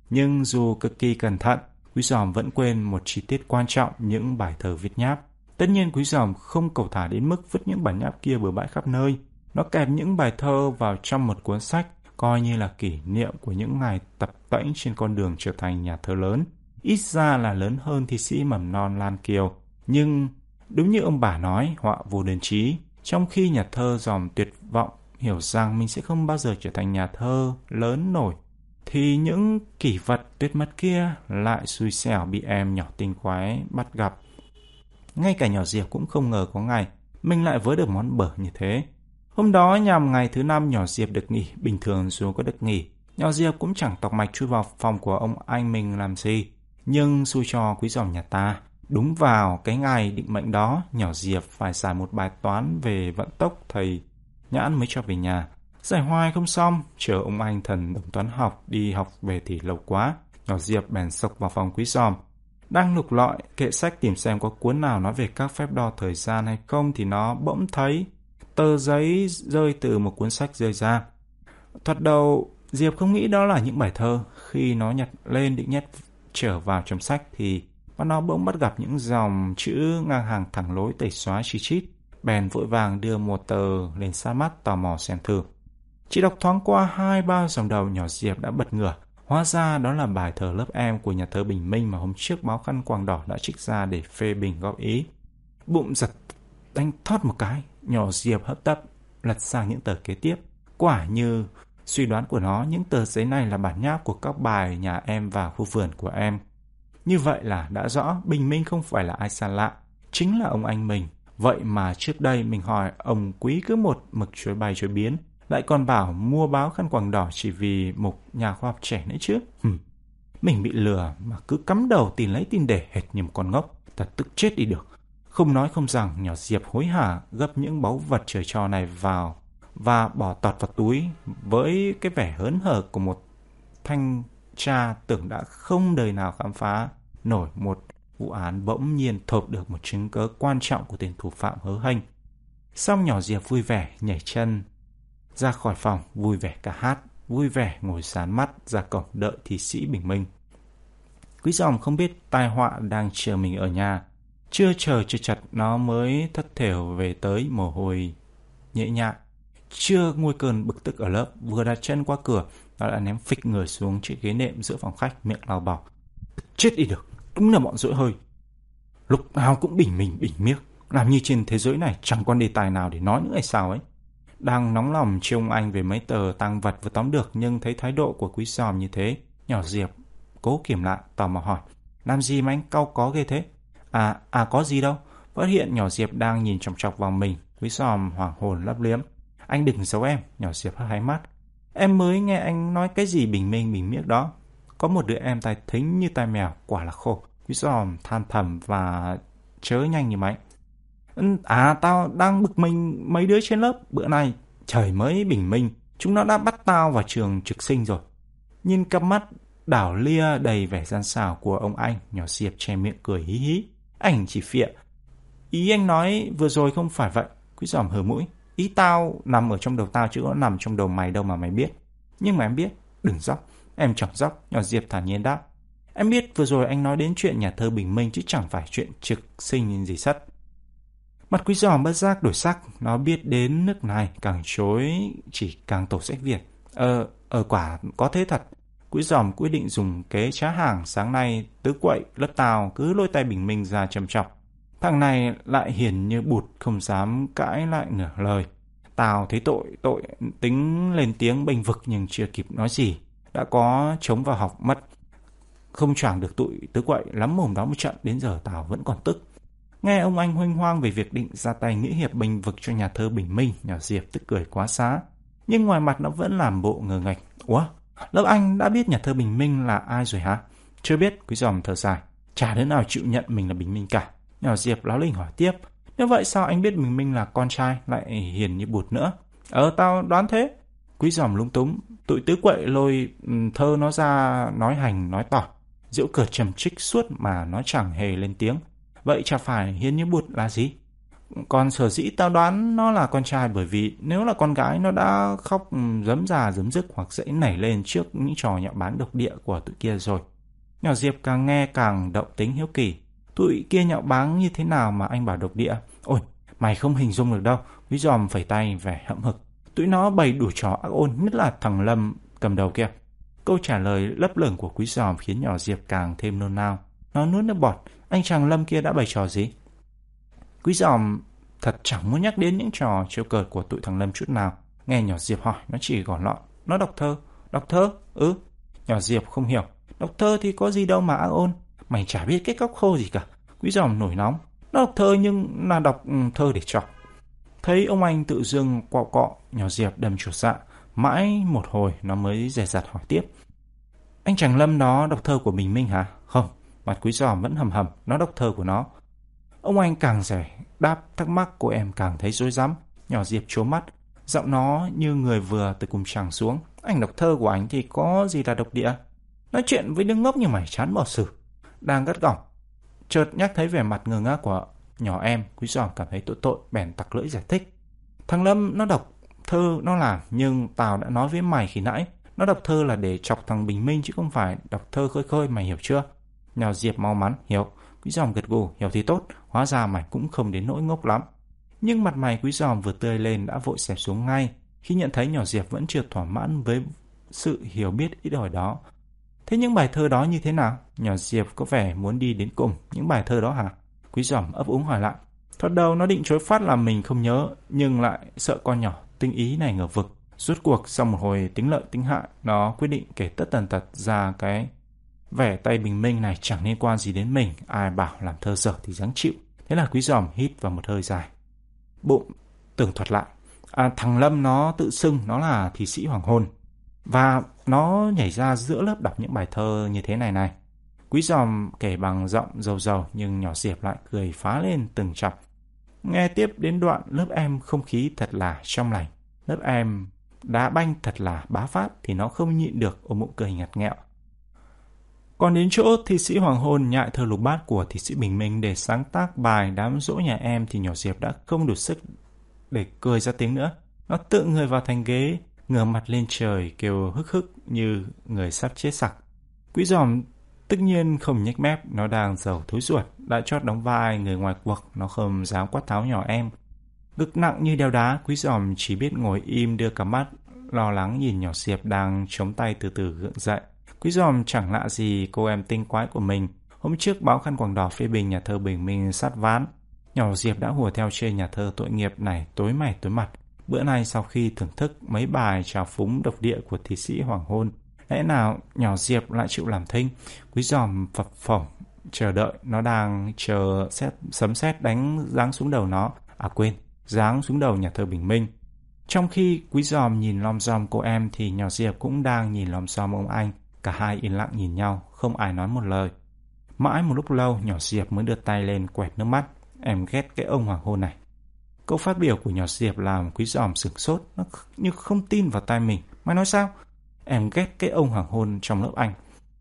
Nhưng dù cực kỳ cẩn thận, Quý Giòm vẫn quên một chi tiết quan trọng những bài thơ viết nháp. Tất nhiên Quý dòng không cầu thả đến mức vứt những bản nháp kia bừa bãi khắp nơi. Nó kẹp những bài thơ vào trong một cuốn sách, coi như là kỷ niệm của những ngày tập tễnh trên con đường trở thành nhà thơ lớn. Ít ra là lớn hơn thi sĩ mầm non Lan Kiều. Nhưng đúng như ông bà nói, họa vô đơn trí. Trong khi nhà thơ dòm tuyệt vọng hiểu rằng mình sẽ không bao giờ trở thành nhà thơ lớn nổi, thì những kỷ vật tuyệt mật kia lại xui xẻo bị em nhỏ tinh quái bắt gặp. Ngay cả nhỏ Diệp cũng không ngờ có ngày mình lại vớ được món bở như thế. Hôm đó nhằm ngày thứ năm nhỏ Diệp được nghỉ, bình thường dù có được nghỉ, nhỏ Diệp cũng chẳng tọc mạch chui vào phòng của ông anh mình làm gì. Nhưng xui cho quý dòng nhà ta, đúng vào cái ngày định mệnh đó, nhỏ Diệp phải giải một bài toán về vận tốc thầy nhãn mới cho về nhà. Giải hoài không xong, chờ ông anh thần đồng toán học đi học về thì lâu quá. Nhỏ Diệp bèn sộc vào phòng quý giòm. Đang lục lọi, kệ sách tìm xem có cuốn nào nói về các phép đo thời gian hay không thì nó bỗng thấy tờ giấy rơi từ một cuốn sách rơi ra. Thoạt đầu, Diệp không nghĩ đó là những bài thơ. Khi nó nhặt lên định nhét trở vào trong sách thì mắt nó bỗng bắt gặp những dòng chữ ngang hàng thẳng lối tẩy xóa chi chít. Bèn vội vàng đưa một tờ lên sát mắt tò mò xem thử. Chỉ đọc thoáng qua hai ba dòng đầu nhỏ Diệp đã bật ngửa. Hóa ra đó là bài thơ lớp em của nhà thơ Bình Minh mà hôm trước báo khăn quàng đỏ đã trích ra để phê bình góp ý. Bụng giật đánh thoát một cái, nhỏ Diệp hấp tấp, lật sang những tờ kế tiếp. Quả như Suy đoán của nó, những tờ giấy này là bản nháp của các bài nhà em và khu vườn của em. Như vậy là đã rõ Bình Minh không phải là ai xa lạ, chính là ông anh mình. Vậy mà trước đây mình hỏi ông quý cứ một mực chối bay chối biến, lại còn bảo mua báo khăn quàng đỏ chỉ vì một nhà khoa học trẻ nữa chứ. Hừm. Mình bị lừa mà cứ cắm đầu tìm lấy tin để hệt như một con ngốc. Thật tức chết đi được. Không nói không rằng nhỏ Diệp hối hả gấp những báu vật trời cho này vào và bỏ tọt vào túi với cái vẻ hớn hở của một thanh tra tưởng đã không đời nào khám phá nổi một vụ án bỗng nhiên thộp được một chứng cớ quan trọng của tên thủ phạm hớ hênh. Xong nhỏ Diệp vui vẻ nhảy chân ra khỏi phòng vui vẻ cả hát, vui vẻ ngồi sán mắt ra cổng đợi thi sĩ bình minh. Quý dòng không biết tai họa đang chờ mình ở nhà, chưa chờ chưa chặt nó mới thất thểu về tới mồ hôi nhễ nhại. Chưa nguôi cơn bực tức ở lớp, vừa đặt chân qua cửa, nó đã ném phịch người xuống chiếc ghế nệm giữa phòng khách, miệng lao bảo. Chết đi được, đúng là bọn rỗi hơi. Lúc nào cũng bình mình bình miếc, làm như trên thế giới này chẳng còn đề tài nào để nói nữa hay sao ấy. Đang nóng lòng trông anh về mấy tờ tăng vật vừa tóm được nhưng thấy thái độ của quý giòm như thế, nhỏ Diệp cố kiểm lại, tò mò hỏi. Làm gì mà anh cau có ghê thế? À, à có gì đâu. Phát hiện nhỏ Diệp đang nhìn chòng chọc vào mình, quý giòm hoảng hồn lấp liếm. Anh đừng giấu em, nhỏ Diệp hái mắt. Em mới nghe anh nói cái gì bình minh bình miếc đó. Có một đứa em tai thính như tai mèo, quả là khổ. Quý giòm than thầm và chớ nhanh như máy. À, tao đang bực mình mấy đứa trên lớp. Bữa nay, trời mới bình minh. Chúng nó đã bắt tao vào trường trực sinh rồi. Nhìn cặp mắt đảo lia đầy vẻ gian xảo của ông anh, nhỏ Diệp che miệng cười hí hí. Anh chỉ phịa. Ý anh nói vừa rồi không phải vậy. Quý giòm hờ mũi. Ý tao nằm ở trong đầu tao chứ nó nằm trong đầu mày đâu mà mày biết. Nhưng mà em biết, đừng dóc. Em chẳng dóc, nhỏ Diệp thản nhiên đáp. Em biết vừa rồi anh nói đến chuyện nhà thơ Bình Minh chứ chẳng phải chuyện trực sinh gì sắt. Mặt quý giòm bất giác đổi sắc, nó biết đến nước này càng chối chỉ càng tổ sách Việt. Ờ, ở quả có thế thật. Quý giòm quyết định dùng kế trá hàng sáng nay tứ quậy lớp tàu cứ lôi tay Bình Minh ra trầm trọng Thằng này lại hiền như bụt không dám cãi lại nửa lời. Tào thấy tội, tội tính lên tiếng bênh vực nhưng chưa kịp nói gì. Đã có chống vào học mất. Không chẳng được tụi tứ quậy lắm mồm đó một trận đến giờ Tào vẫn còn tức. Nghe ông anh hoanh hoang về việc định ra tay nghĩa hiệp bình vực cho nhà thơ Bình Minh, nhỏ Diệp tức cười quá xá. Nhưng ngoài mặt nó vẫn làm bộ ngờ ngạch. Ủa, lớp anh đã biết nhà thơ Bình Minh là ai rồi hả? Chưa biết, quý giòm thở dài. Chả đứa nào chịu nhận mình là Bình Minh cả. Nhỏ Diệp láo lình hỏi tiếp. Nếu vậy sao anh biết Bình Minh là con trai lại hiền như bụt nữa? Ờ, tao đoán thế. Quý giòm lung túng. Tụi tứ quậy lôi ừ, thơ nó ra nói hành nói tỏ. Diễu cờ trầm trích suốt mà nó chẳng hề lên tiếng. Vậy chả phải hiền như bụt là gì? Còn sở dĩ tao đoán nó là con trai bởi vì nếu là con gái nó đã khóc ừ, giấm già giấm dứt hoặc dễ nảy lên trước những trò nhạo báng độc địa của tụi kia rồi. Nhỏ Diệp càng nghe càng động tính hiếu kỳ. Tụi kia nhạo báng như thế nào mà anh bảo độc địa? Ôi, mày không hình dung được đâu. Quý giòm phẩy tay vẻ hậm hực. Tụi nó bày đủ trò ác ôn, nhất là thằng Lâm cầm đầu kia. Câu trả lời lấp lửng của quý giòm khiến nhỏ Diệp càng thêm nôn nao. Nó nuốt nước bọt. Anh chàng Lâm kia đã bày trò gì? Quý giòm thật chẳng muốn nhắc đến những trò trêu cợt của tụi thằng Lâm chút nào. Nghe nhỏ Diệp hỏi, nó chỉ gọn lọn. Nó đọc thơ. Đọc thơ? Ừ. Nhỏ Diệp không hiểu. Đọc thơ thì có gì đâu mà ác ôn. Mày chả biết cái cóc khô gì cả. Quý giòm nổi nóng. Nó đọc thơ nhưng là đọc ừ, thơ để chọc. Thấy ông anh tự dưng quọ cọ, nhỏ Diệp đầm chuột dạ. Mãi một hồi nó mới dè dặt hỏi tiếp. Anh chàng Lâm đó đọc thơ của Bình Minh hả? Không, mặt quý giòm vẫn hầm hầm, nó đọc thơ của nó. Ông anh càng rẻ, đáp thắc mắc của em càng thấy rối rắm. Nhỏ Diệp trố mắt, giọng nó như người vừa từ cùng chàng xuống. Anh đọc thơ của anh thì có gì là độc địa? Nói chuyện với đứa ngốc như mày chán bỏ xử đang gắt gỏng. Chợt nhắc thấy vẻ mặt ngơ ngác của nhỏ em, quý giòm cảm thấy tội tội, bèn tặc lưỡi giải thích. Thằng Lâm nó đọc thơ nó làm, nhưng Tào đã nói với mày khi nãy, nó đọc thơ là để chọc thằng Bình Minh chứ không phải đọc thơ khơi khơi, mày hiểu chưa? Nhỏ Diệp mau mắn, hiểu. Quý giòm gật gù, hiểu thì tốt, hóa ra mày cũng không đến nỗi ngốc lắm. Nhưng mặt mày quý giòm vừa tươi lên đã vội xẹp xuống ngay, khi nhận thấy nhỏ Diệp vẫn chưa thỏa mãn với sự hiểu biết ít ỏi đó, Thế những bài thơ đó như thế nào? Nhỏ Diệp có vẻ muốn đi đến cùng những bài thơ đó hả? Quý giòm ấp úng hỏi lại. Thoát đầu nó định chối phát là mình không nhớ, nhưng lại sợ con nhỏ tinh ý này ngờ vực. Rốt cuộc sau một hồi tính lợi tính hại, nó quyết định kể tất tần tật ra cái vẻ tay bình minh này chẳng liên quan gì đến mình. Ai bảo làm thơ dở thì dáng chịu. Thế là quý giòm hít vào một hơi dài. Bụng tường thuật lại. À, thằng Lâm nó tự xưng nó là thị sĩ hoàng hôn. Và nó nhảy ra giữa lớp đọc những bài thơ như thế này này. Quý giòm kể bằng giọng dầu dầu nhưng nhỏ Diệp lại cười phá lên từng chập. Nghe tiếp đến đoạn lớp em không khí thật là trong lành. Lớp em đá banh thật là bá phát thì nó không nhịn được ôm bụng cười ngặt nghẹo. Còn đến chỗ thi sĩ Hoàng Hôn nhại thơ lục bát của thi sĩ Bình Minh để sáng tác bài đám dỗ nhà em thì nhỏ Diệp đã không đủ sức để cười ra tiếng nữa. Nó tự người vào thành ghế, ngửa mặt lên trời kêu hức hức như người sắp chết sặc. Quý giòm tất nhiên không nhếch mép, nó đang giàu thối ruột, đã chót đóng vai người ngoài cuộc, nó không dám quát tháo nhỏ em. Ngực nặng như đeo đá, quý giòm chỉ biết ngồi im đưa cả mắt, lo lắng nhìn nhỏ Diệp đang chống tay từ từ gượng dậy. Quý giòm chẳng lạ gì cô em tinh quái của mình. Hôm trước báo khăn quàng đỏ phê bình nhà thơ Bình Minh sát ván. Nhỏ Diệp đã hùa theo chê nhà thơ tội nghiệp này tối mày tối mặt. Bữa nay sau khi thưởng thức mấy bài trào phúng độc địa của thi sĩ Hoàng Hôn, lẽ nào nhỏ Diệp lại chịu làm thinh? Quý giòm phập phỏng, chờ đợi, nó đang chờ xét, sấm sét đánh giáng xuống đầu nó. À quên, giáng xuống đầu nhà thơ Bình Minh. Trong khi quý giòm nhìn lom giòm cô em thì nhỏ Diệp cũng đang nhìn lom giòm ông anh. Cả hai yên lặng nhìn nhau, không ai nói một lời. Mãi một lúc lâu, nhỏ Diệp mới đưa tay lên quẹt nước mắt. Em ghét cái ông hoàng hôn này. Câu phát biểu của nhỏ Diệp làm quý giòm sửng sốt, nó như không tin vào tai mình. Mày nói sao? Em ghét cái ông hoàng hôn trong lớp anh.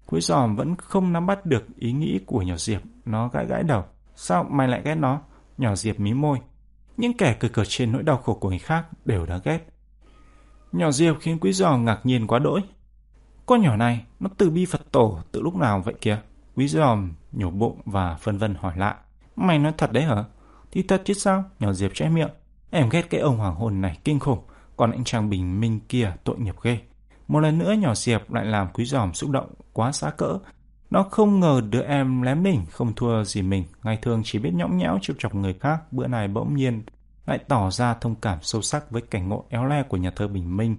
Quý giòm vẫn không nắm bắt được ý nghĩ của nhỏ Diệp. Nó gãi gãi đầu. Sao mày lại ghét nó? Nhỏ Diệp mí môi. Những kẻ cười cợt trên nỗi đau khổ của người khác đều đã ghét. Nhỏ Diệp khiến quý giòm ngạc nhiên quá đỗi. Con nhỏ này, nó từ bi Phật tổ từ lúc nào vậy kìa? Quý giòm nhổ bụng và phân vân hỏi lại. Mày nói thật đấy hả? Thì thật chứ sao? Nhỏ Diệp che miệng. Em ghét cái ông hoàng hồn này kinh khủng. Còn anh chàng bình minh kia tội nghiệp ghê. Một lần nữa nhỏ Diệp lại làm quý giòm xúc động quá xa cỡ. Nó không ngờ đứa em lém đỉnh không thua gì mình. Ngày thường chỉ biết nhõng nhẽo chụp chọc người khác. Bữa này bỗng nhiên lại tỏ ra thông cảm sâu sắc với cảnh ngộ éo le của nhà thơ Bình Minh.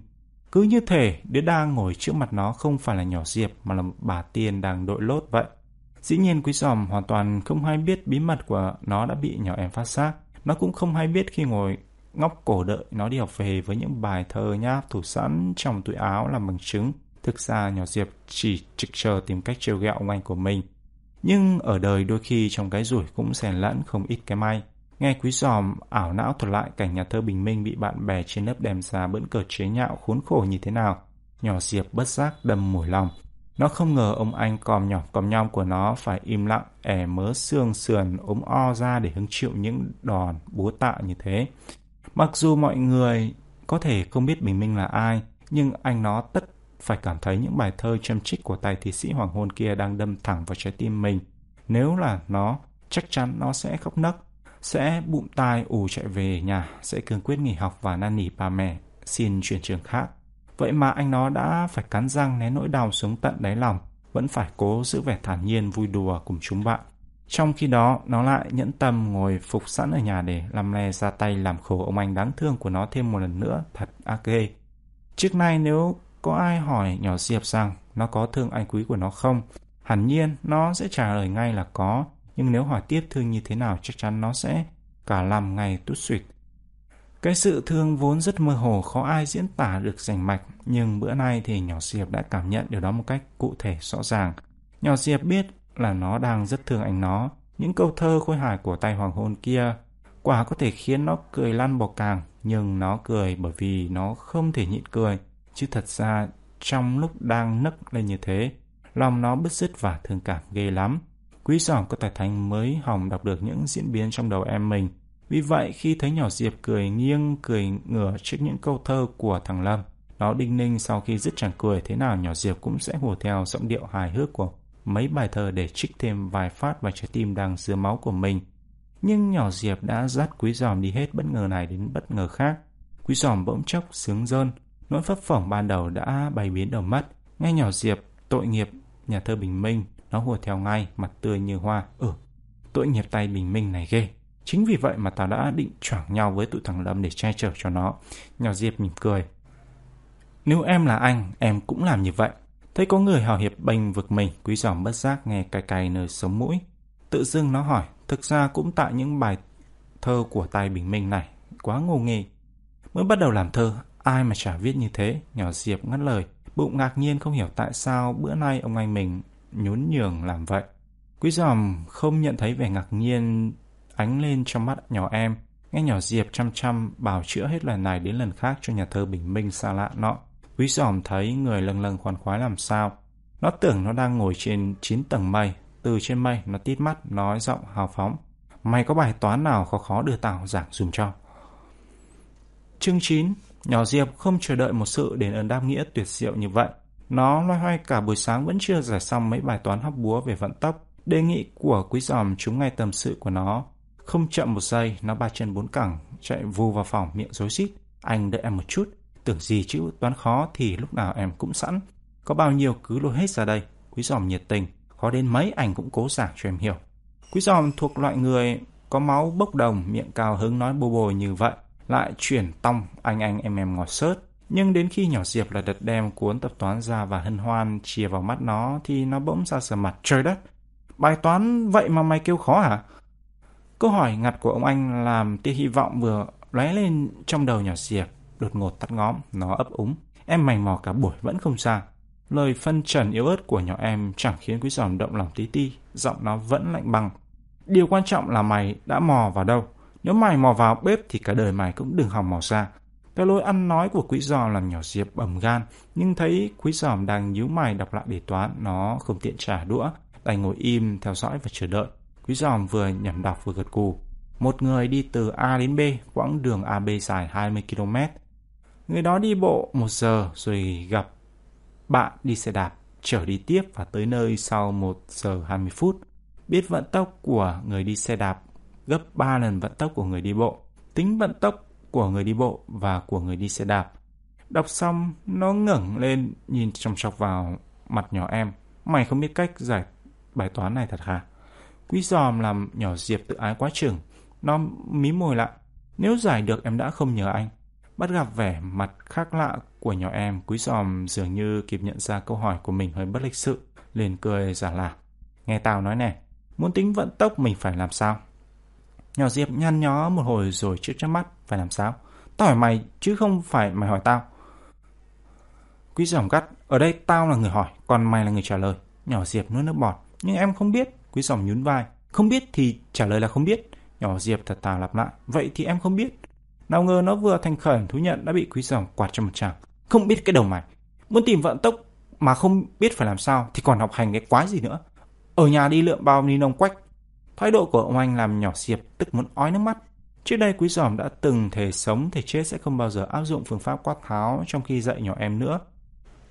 Cứ như thể đứa đang ngồi trước mặt nó không phải là nhỏ Diệp, mà là bà Tiên đang đội lốt vậy. Dĩ nhiên quý giòm hoàn toàn không hay biết bí mật của nó đã bị nhỏ em phát giác. Nó cũng không hay biết khi ngồi ngóc cổ đợi nó đi học về với những bài thơ nháp thủ sẵn trong túi áo làm bằng chứng. Thực ra nhỏ Diệp chỉ trực chờ tìm cách trêu ghẹo ông anh của mình. Nhưng ở đời đôi khi trong cái rủi cũng xen lẫn không ít cái may. Nghe quý giòm ảo não thuật lại cảnh nhà thơ Bình Minh bị bạn bè trên lớp đem ra bỡn cợt chế nhạo khốn khổ như thế nào. Nhỏ Diệp bất giác đâm mùi lòng. Nó không ngờ ông anh còm nhỏ còm nhom của nó phải im lặng ẻ mớ xương sườn ốm o ra để hứng chịu những đòn búa tạ như thế. Mặc dù mọi người có thể không biết Bình Minh là ai, nhưng anh nó tất phải cảm thấy những bài thơ châm trích của tài thi sĩ hoàng hôn kia đang đâm thẳng vào trái tim mình. Nếu là nó, chắc chắn nó sẽ khóc nấc sẽ bụng tai ù chạy về nhà, sẽ cương quyết nghỉ học và năn nỉ bà mẹ xin chuyển trường khác. Vậy mà anh nó đã phải cắn răng nén nỗi đau xuống tận đáy lòng, vẫn phải cố giữ vẻ thản nhiên vui đùa cùng chúng bạn. Trong khi đó, nó lại nhẫn tâm ngồi phục sẵn ở nhà để làm lè ra tay làm khổ ông anh đáng thương của nó thêm một lần nữa, thật ác ghê. Trước nay nếu có ai hỏi nhỏ Diệp rằng nó có thương anh quý của nó không, hẳn nhiên nó sẽ trả lời ngay là có, nhưng nếu hỏi tiếp thương như thế nào chắc chắn nó sẽ cả làm ngày tút suyệt. Cái sự thương vốn rất mơ hồ khó ai diễn tả được rành mạch, nhưng bữa nay thì nhỏ Diệp đã cảm nhận điều đó một cách cụ thể rõ ràng. Nhỏ Diệp biết là nó đang rất thương anh nó. Những câu thơ khôi hài của tay hoàng hôn kia quả có thể khiến nó cười lăn bò càng, nhưng nó cười bởi vì nó không thể nhịn cười. Chứ thật ra trong lúc đang nấc lên như thế, lòng nó bứt rứt và thương cảm ghê lắm. Quý giỏng có tài thành mới hỏng đọc được những diễn biến trong đầu em mình. Vì vậy khi thấy nhỏ Diệp cười nghiêng, cười ngửa trước những câu thơ của thằng Lâm, nó đinh ninh sau khi dứt chẳng cười thế nào nhỏ Diệp cũng sẽ hùa theo giọng điệu hài hước của mấy bài thơ để trích thêm vài phát vào trái tim đang dưa máu của mình. Nhưng nhỏ Diệp đã dắt quý giòm đi hết bất ngờ này đến bất ngờ khác. Quý giòm bỗng chốc sướng rơn, nỗi phấp phỏng ban đầu đã bày biến đầu mắt. Nghe nhỏ Diệp tội nghiệp nhà thơ Bình Minh nó hùa theo ngay, mặt tươi như hoa. Ừ, tội nghiệp tay bình minh này ghê. Chính vì vậy mà tao đã định choảng nhau với tụi thằng Lâm để che chở cho nó. Nhỏ Diệp mỉm cười. Nếu em là anh, em cũng làm như vậy. Thấy có người hào hiệp bênh vực mình, quý giòm bất giác nghe cay cay nơi sống mũi. Tự dưng nó hỏi, thực ra cũng tại những bài thơ của tay bình minh này, quá ngô nghề. Mới bắt đầu làm thơ, ai mà chả viết như thế, nhỏ Diệp ngắt lời. Bụng ngạc nhiên không hiểu tại sao bữa nay ông anh mình nhún nhường làm vậy. Quý giòm không nhận thấy vẻ ngạc nhiên ánh lên trong mắt nhỏ em. Nghe nhỏ Diệp chăm chăm bảo chữa hết lần này đến lần khác cho nhà thơ bình minh xa lạ nọ. Quý giòm thấy người lâng lâng khoan khoái làm sao. Nó tưởng nó đang ngồi trên 9 tầng mây. Từ trên mây, nó tít mắt, nói giọng hào phóng. Mày có bài toán nào khó khó đưa tao giảng dùm cho. Chương 9 Nhỏ Diệp không chờ đợi một sự đền ơn đáp nghĩa tuyệt diệu như vậy. Nó loay hoay cả buổi sáng vẫn chưa giải xong mấy bài toán hóc búa về vận tốc. Đề nghị của quý giòm trúng ngay tâm sự của nó. Không chậm một giây, nó ba chân bốn cẳng, chạy vù vào phòng miệng rối rít. Anh đợi em một chút, tưởng gì chữ toán khó thì lúc nào em cũng sẵn. Có bao nhiêu cứ lôi hết ra đây. Quý giòm nhiệt tình, khó đến mấy anh cũng cố giảng cho em hiểu. Quý giòm thuộc loại người có máu bốc đồng, miệng cao hứng nói bô bồ như vậy lại chuyển tông anh anh em em ngọt sớt. Nhưng đến khi nhỏ Diệp là đật đem cuốn tập toán ra và hân hoan chìa vào mắt nó thì nó bỗng ra sờ mặt trời đất. Bài toán vậy mà mày kêu khó hả? Câu hỏi ngặt của ông anh làm tia hy vọng vừa lóe lên trong đầu nhỏ Diệp, đột ngột tắt ngóm, nó ấp úng. Em mày mò cả buổi vẫn không ra. Lời phân trần yếu ớt của nhỏ em chẳng khiến quý giòm động lòng tí ti, giọng nó vẫn lạnh băng. Điều quan trọng là mày đã mò vào đâu. Nếu mày mò vào bếp thì cả đời mày cũng đừng hòng mò ra. Cái lối ăn nói của quý giòm làm nhỏ Diệp bầm gan, nhưng thấy quý giòm đang nhíu mày đọc lại đề toán, nó không tiện trả đũa, đành ngồi im theo dõi và chờ đợi. Quý giòm vừa nhẩm đọc vừa gật cù. Một người đi từ A đến B, quãng đường AB dài 20 km. Người đó đi bộ một giờ rồi gặp bạn đi xe đạp, trở đi tiếp và tới nơi sau 1 giờ 20 phút. Biết vận tốc của người đi xe đạp gấp 3 lần vận tốc của người đi bộ. Tính vận tốc của người đi bộ và của người đi xe đạp. Đọc xong, nó ngẩng lên nhìn chòng chọc vào mặt nhỏ em. Mày không biết cách giải bài toán này thật hả? Quý giòm làm nhỏ Diệp tự ái quá chừng. Nó mí môi lại. Nếu giải được em đã không nhờ anh. Bắt gặp vẻ mặt khác lạ của nhỏ em, quý giòm dường như kịp nhận ra câu hỏi của mình hơi bất lịch sự. Liền cười giả lả. Nghe tao nói nè, muốn tính vận tốc mình phải làm sao? Nhỏ Diệp nhăn nhó một hồi rồi trước trước mắt. Phải làm sao? Tao hỏi mày chứ không phải mày hỏi tao. Quý giòm gắt. Ở đây tao là người hỏi, còn mày là người trả lời. Nhỏ Diệp nuốt nước bọt. Nhưng em không biết. Quý giòm nhún vai. Không biết thì trả lời là không biết. Nhỏ Diệp thật tà lặp lại. Vậy thì em không biết. Nào ngờ nó vừa thành khẩn thú nhận đã bị quý giòm quạt cho một tràng. Không biết cái đầu mày. Muốn tìm vận tốc mà không biết phải làm sao thì còn học hành cái quái gì nữa. Ở nhà đi lượm bao ni lông quách Thái độ của ông anh làm nhỏ Diệp tức muốn ói nước mắt. Trước đây Quý Giòm đã từng thể sống thể chết sẽ không bao giờ áp dụng phương pháp quát tháo trong khi dạy nhỏ em nữa.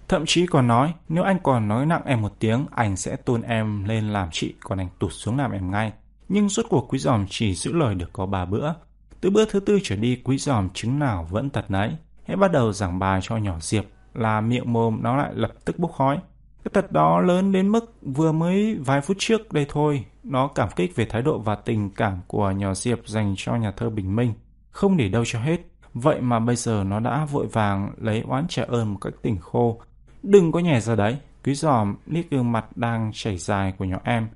Thậm chí còn nói, nếu anh còn nói nặng em một tiếng, anh sẽ tôn em lên làm chị, còn anh tụt xuống làm em ngay. Nhưng suốt cuộc Quý Giòm chỉ giữ lời được có ba bữa. Từ bữa thứ tư trở đi, Quý Giòm chứng nào vẫn tật nấy. Hãy bắt đầu giảng bài cho nhỏ Diệp, là miệng mồm nó lại lập tức bốc khói. Cái tật đó lớn đến mức vừa mới vài phút trước đây thôi, nó cảm kích về thái độ và tình cảm của nhỏ Diệp dành cho nhà thơ Bình Minh, không để đâu cho hết. Vậy mà bây giờ nó đã vội vàng lấy oán trả ơn một cách tỉnh khô. Đừng có nhè ra đấy, quý giòm liếc gương mặt đang chảy dài của nhỏ em.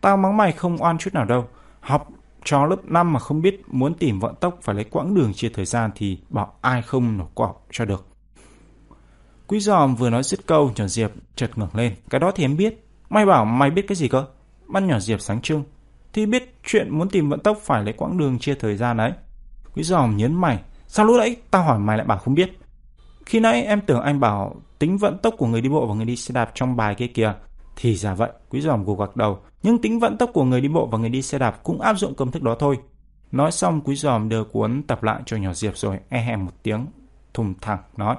Tao mắng mày không oan chút nào đâu. Học cho lớp 5 mà không biết muốn tìm vận tốc phải lấy quãng đường chia thời gian thì bảo ai không nổ quạo cho được. Quý giòm vừa nói dứt câu, nhỏ Diệp chợt ngẩng lên. Cái đó thì em biết. May bảo mày biết cái gì cơ? Mắt nhỏ Diệp sáng trưng. Thì biết chuyện muốn tìm vận tốc phải lấy quãng đường chia thời gian đấy. Quý giòm nhấn mày. Sao lúc nãy tao hỏi mày lại bảo không biết? Khi nãy em tưởng anh bảo tính vận tốc của người đi bộ và người đi xe đạp trong bài kia kìa. Thì giả vậy, quý giòm gục gặc đầu. Nhưng tính vận tốc của người đi bộ và người đi xe đạp cũng áp dụng công thức đó thôi. Nói xong quý giòm đưa cuốn tập lại cho nhỏ Diệp rồi e hèm một tiếng, thùng thẳng nói.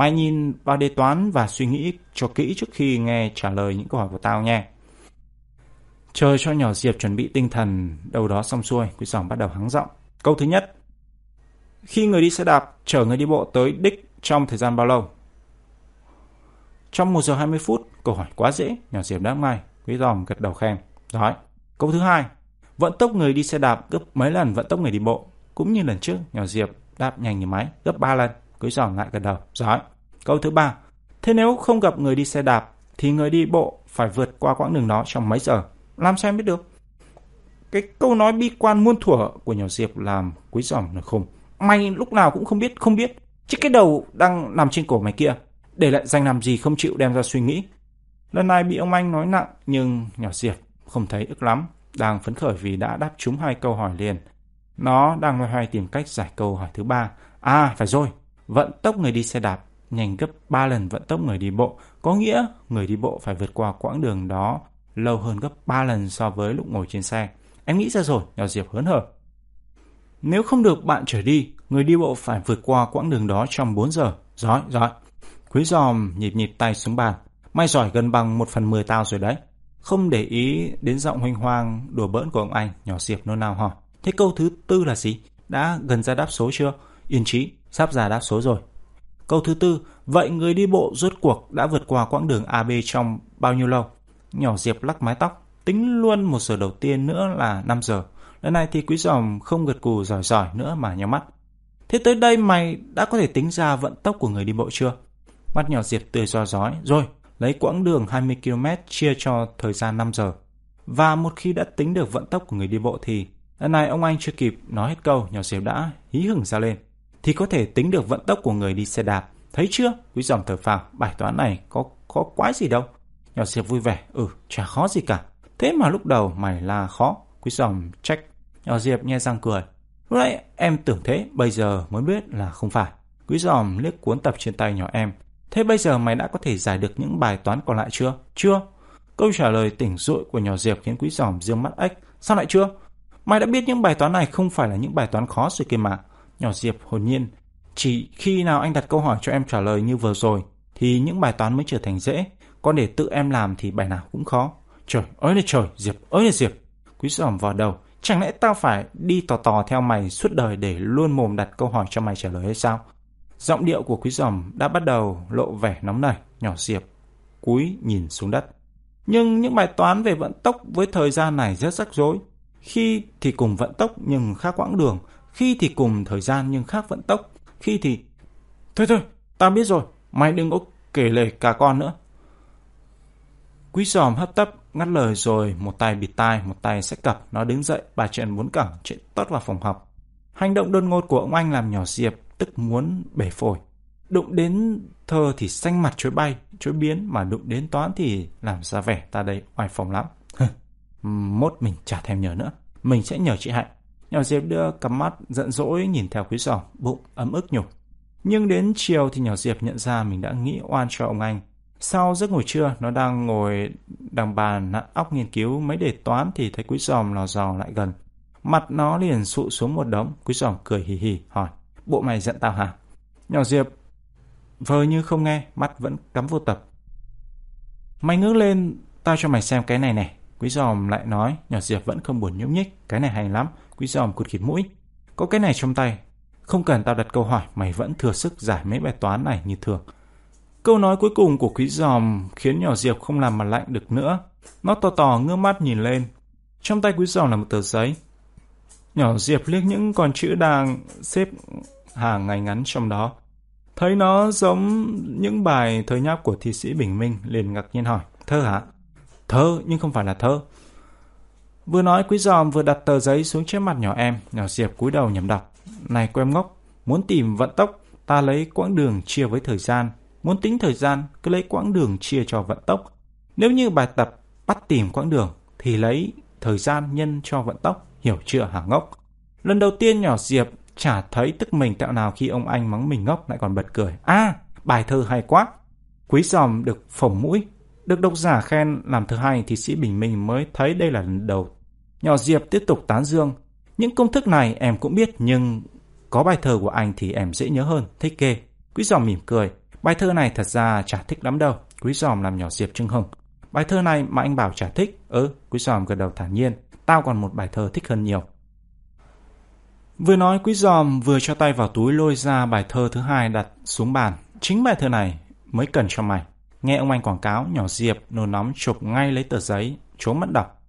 Mày nhìn vào đề toán và suy nghĩ cho kỹ trước khi nghe trả lời những câu hỏi của tao nha. Chờ cho nhỏ Diệp chuẩn bị tinh thần đâu đó xong xuôi, Quý Sòng bắt đầu hắng giọng. Câu thứ nhất. Khi người đi xe đạp chở người đi bộ tới đích trong thời gian bao lâu? Trong 1 giờ 20 phút, câu hỏi quá dễ, nhỏ Diệp đáp ngay. Quý Sòng gật đầu khen. Rồi. Câu thứ hai. Vận tốc người đi xe đạp gấp mấy lần vận tốc người đi bộ? Cũng như lần trước, nhỏ Diệp đáp nhanh như máy, gấp 3 lần. Quý Sòng lại gật đầu. giỏi. Câu thứ ba. Thế nếu không gặp người đi xe đạp thì người đi bộ phải vượt qua quãng đường đó trong mấy giờ? Làm sao em biết được? Cái câu nói bi quan muôn thuở của nhỏ Diệp làm quý giòm là khùng. Mày lúc nào cũng không biết, không biết. Chứ cái đầu đang nằm trên cổ mày kia. để lại danh làm gì không chịu đem ra suy nghĩ. Lần này bị ông anh nói nặng nhưng nhỏ Diệp không thấy ức lắm, đang phấn khởi vì đã đáp trúng hai câu hỏi liền. Nó đang loay hoay tìm cách giải câu hỏi thứ ba. À, phải rồi, vận tốc người đi xe đạp nhanh gấp 3 lần vận tốc người đi bộ, có nghĩa người đi bộ phải vượt qua quãng đường đó lâu hơn gấp 3 lần so với lúc ngồi trên xe. Em nghĩ ra rồi, nhỏ Diệp hớn hở. Nếu không được bạn trở đi, người đi bộ phải vượt qua quãng đường đó trong 4 giờ. Giỏi, giỏi. Quý giòm nhịp nhịp tay xuống bàn. May giỏi gần bằng một phần mười tao rồi đấy. Không để ý đến giọng hoành hoang đùa bỡn của ông anh, nhỏ Diệp nôn nao hỏi. Thế câu thứ tư là gì? Đã gần ra đáp số chưa? Yên trí, sắp ra đáp số rồi. Câu thứ tư, vậy người đi bộ rốt cuộc đã vượt qua quãng đường AB trong bao nhiêu lâu? Nhỏ Diệp lắc mái tóc, tính luôn một giờ đầu tiên nữa là 5 giờ. Lần này thì quý giòm không gật cù giỏi giỏi nữa mà nhắm mắt. Thế tới đây mày đã có thể tính ra vận tốc của người đi bộ chưa? Mắt nhỏ Diệp tươi do giói, Rồi, lấy quãng đường 20 km chia cho thời gian 5 giờ. Và một khi đã tính được vận tốc của người đi bộ thì lần này ông anh chưa kịp nói hết câu, nhỏ Diệp đã hí hửng ra lên. Thì có thể tính được vận tốc của người đi xe đạp. Thấy chưa? Quý dòng thở phào, bài toán này có có quái gì đâu. Nhỏ Diệp vui vẻ, ừ, chả khó gì cả. Thế mà lúc đầu mày là khó. Quý dòng trách. Nhỏ Diệp nghe răng cười. Lúc nãy em tưởng thế, bây giờ mới biết là không phải. Quý dòng liếc cuốn tập trên tay nhỏ em. Thế bây giờ mày đã có thể giải được những bài toán còn lại chưa? Chưa. Câu trả lời tỉnh rụi của nhỏ Diệp khiến quý dòng dương mắt ếch. Sao lại chưa? Mày đã biết những bài toán này không phải là những bài toán khó rồi kia mà. Nhỏ Diệp hồn nhiên. Chỉ khi nào anh đặt câu hỏi cho em trả lời như vừa rồi, thì những bài toán mới trở thành dễ. Còn để tự em làm thì bài nào cũng khó. Trời ơi là trời, Diệp ơi là Diệp. Quý giòm vào đầu. Chẳng lẽ tao phải đi tò tò theo mày suốt đời để luôn mồm đặt câu hỏi cho mày trả lời hay sao? Giọng điệu của quý giòm đã bắt đầu lộ vẻ nóng nảy, nhỏ Diệp, cúi nhìn xuống đất. Nhưng những bài toán về vận tốc với thời gian này rất rắc rối. Khi thì cùng vận tốc nhưng khác quãng đường, khi thì cùng thời gian nhưng khác vận tốc, khi thì... Thôi thôi, ta biết rồi, mày đừng có kể lể cả con nữa. Quý giòm hấp tấp, ngắt lời rồi một tay bịt tai, một tay xách cặp. Nó đứng dậy, bà chuyện muốn cẳng, chuyện tót vào phòng học. Hành động đơn ngột của ông anh làm nhỏ Diệp tức muốn bể phổi. Đụng đến thơ thì xanh mặt chối bay, chối biến, mà đụng đến toán thì làm ra vẻ ta đây oai phòng lắm. Mốt mình chả thèm nhờ nữa, mình sẽ nhờ chị Hạnh. Nhỏ Diệp đưa cắm mắt giận dỗi nhìn theo quý giỏ, bụng ấm ức nhục. Nhưng đến chiều thì nhỏ Diệp nhận ra mình đã nghĩ oan cho ông anh. Sau giấc ngủ trưa, nó đang ngồi đằng bàn nặn óc nghiên cứu mấy đề toán thì thấy quý giòm lò dò lại gần. Mặt nó liền sụ xuống một đống, quý giòm cười hì hì hỏi. Bộ mày giận tao hả? Nhỏ Diệp vờ như không nghe, mắt vẫn cắm vô tập. Mày ngước lên, tao cho mày xem cái này này. Quý giòm lại nói, nhỏ Diệp vẫn không buồn nhúc nhích. Cái này hay lắm, quý giòm cụt khịt mũi. Có cái này trong tay. Không cần tao đặt câu hỏi, mày vẫn thừa sức giải mấy bài toán này như thường. Câu nói cuối cùng của quý giòm khiến nhỏ Diệp không làm mặt lạnh được nữa. Nó tò tò ngước mắt nhìn lên. Trong tay quý giòm là một tờ giấy. Nhỏ Diệp liếc những con chữ đang xếp hàng ngày ngắn trong đó. Thấy nó giống những bài thơ nháp của thi sĩ Bình Minh, liền ngạc nhiên hỏi, thơ hả? Thơ, nhưng không phải là thơ. Vừa nói quý giòm vừa đặt tờ giấy xuống trước mặt nhỏ em, nhỏ Diệp cúi đầu nhầm đọc. Này cô em ngốc, muốn tìm vận tốc, ta lấy quãng đường chia với thời gian. Muốn tính thời gian, cứ lấy quãng đường chia cho vận tốc. Nếu như bài tập bắt tìm quãng đường, thì lấy thời gian nhân cho vận tốc, hiểu chưa hả ngốc? Lần đầu tiên nhỏ Diệp chả thấy tức mình tạo nào khi ông anh mắng mình ngốc lại còn bật cười. À, bài thơ hay quá. Quý giòm được phồng mũi, được độc giả khen làm thứ hai thì sĩ Bình Minh mới thấy đây là lần đầu. Nhỏ Diệp tiếp tục tán dương. Những công thức này em cũng biết nhưng có bài thơ của anh thì em dễ nhớ hơn, thích ghê. Quý giòm mỉm cười. Bài thơ này thật ra chả thích lắm đâu. Quý giòm làm nhỏ Diệp trưng hừng. Bài thơ này mà anh bảo chả thích. Ừ, quý giòm gật đầu thản nhiên. Tao còn một bài thơ thích hơn nhiều. Vừa nói quý giòm vừa cho tay vào túi lôi ra bài thơ thứ hai đặt xuống bàn. Chính bài thơ này mới cần cho mày. Nghe ông anh quảng cáo, nhỏ Diệp nôn nóng chụp ngay lấy tờ giấy, trốn mắt đọc.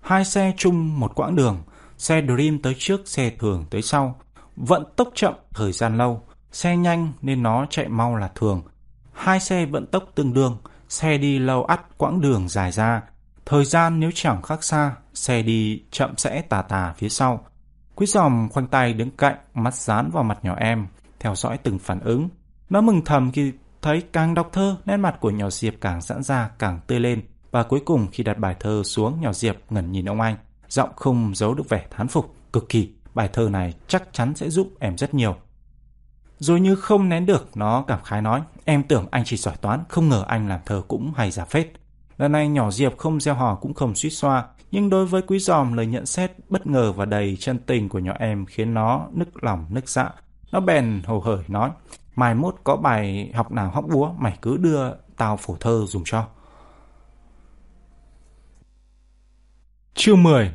Hai xe chung một quãng đường, xe Dream tới trước, xe thường tới sau. Vận tốc chậm, thời gian lâu. Xe nhanh nên nó chạy mau là thường. Hai xe vận tốc tương đương, xe đi lâu ắt quãng đường dài ra. Thời gian nếu chẳng khác xa, xe đi chậm sẽ tà tà phía sau. Quý giòm khoanh tay đứng cạnh, mắt dán vào mặt nhỏ em, theo dõi từng phản ứng. Nó mừng thầm khi thấy càng đọc thơ, nét mặt của nhỏ Diệp càng giãn ra, càng tươi lên. Và cuối cùng khi đặt bài thơ xuống, nhỏ Diệp ngẩn nhìn ông anh, giọng không giấu được vẻ thán phục, cực kỳ. Bài thơ này chắc chắn sẽ giúp em rất nhiều. Rồi như không nén được, nó cảm khái nói, em tưởng anh chỉ giỏi toán, không ngờ anh làm thơ cũng hay giả phết. Lần này nhỏ Diệp không gieo hò cũng không suýt xoa, nhưng đối với quý giòm lời nhận xét bất ngờ và đầy chân tình của nhỏ em khiến nó nức lòng nức dạ. Nó bèn hồ hởi nói, mai mốt có bài học nào hóc búa, mày cứ đưa tao phổ thơ dùng cho. Chương 10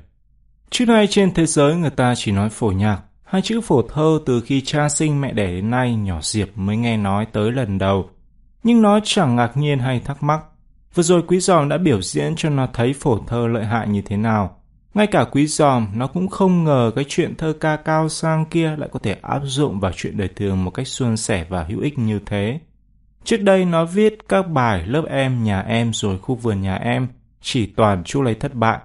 Trước nay trên thế giới người ta chỉ nói phổ nhạc, hai chữ phổ thơ từ khi cha sinh mẹ đẻ đến nay nhỏ Diệp mới nghe nói tới lần đầu. Nhưng nó chẳng ngạc nhiên hay thắc mắc. Vừa rồi Quý Giòm đã biểu diễn cho nó thấy phổ thơ lợi hại như thế nào. Ngay cả Quý Giòm nó cũng không ngờ cái chuyện thơ ca cao sang kia lại có thể áp dụng vào chuyện đời thường một cách suôn sẻ và hữu ích như thế. Trước đây nó viết các bài lớp em, nhà em rồi khu vườn nhà em, chỉ toàn chu lấy thất bại.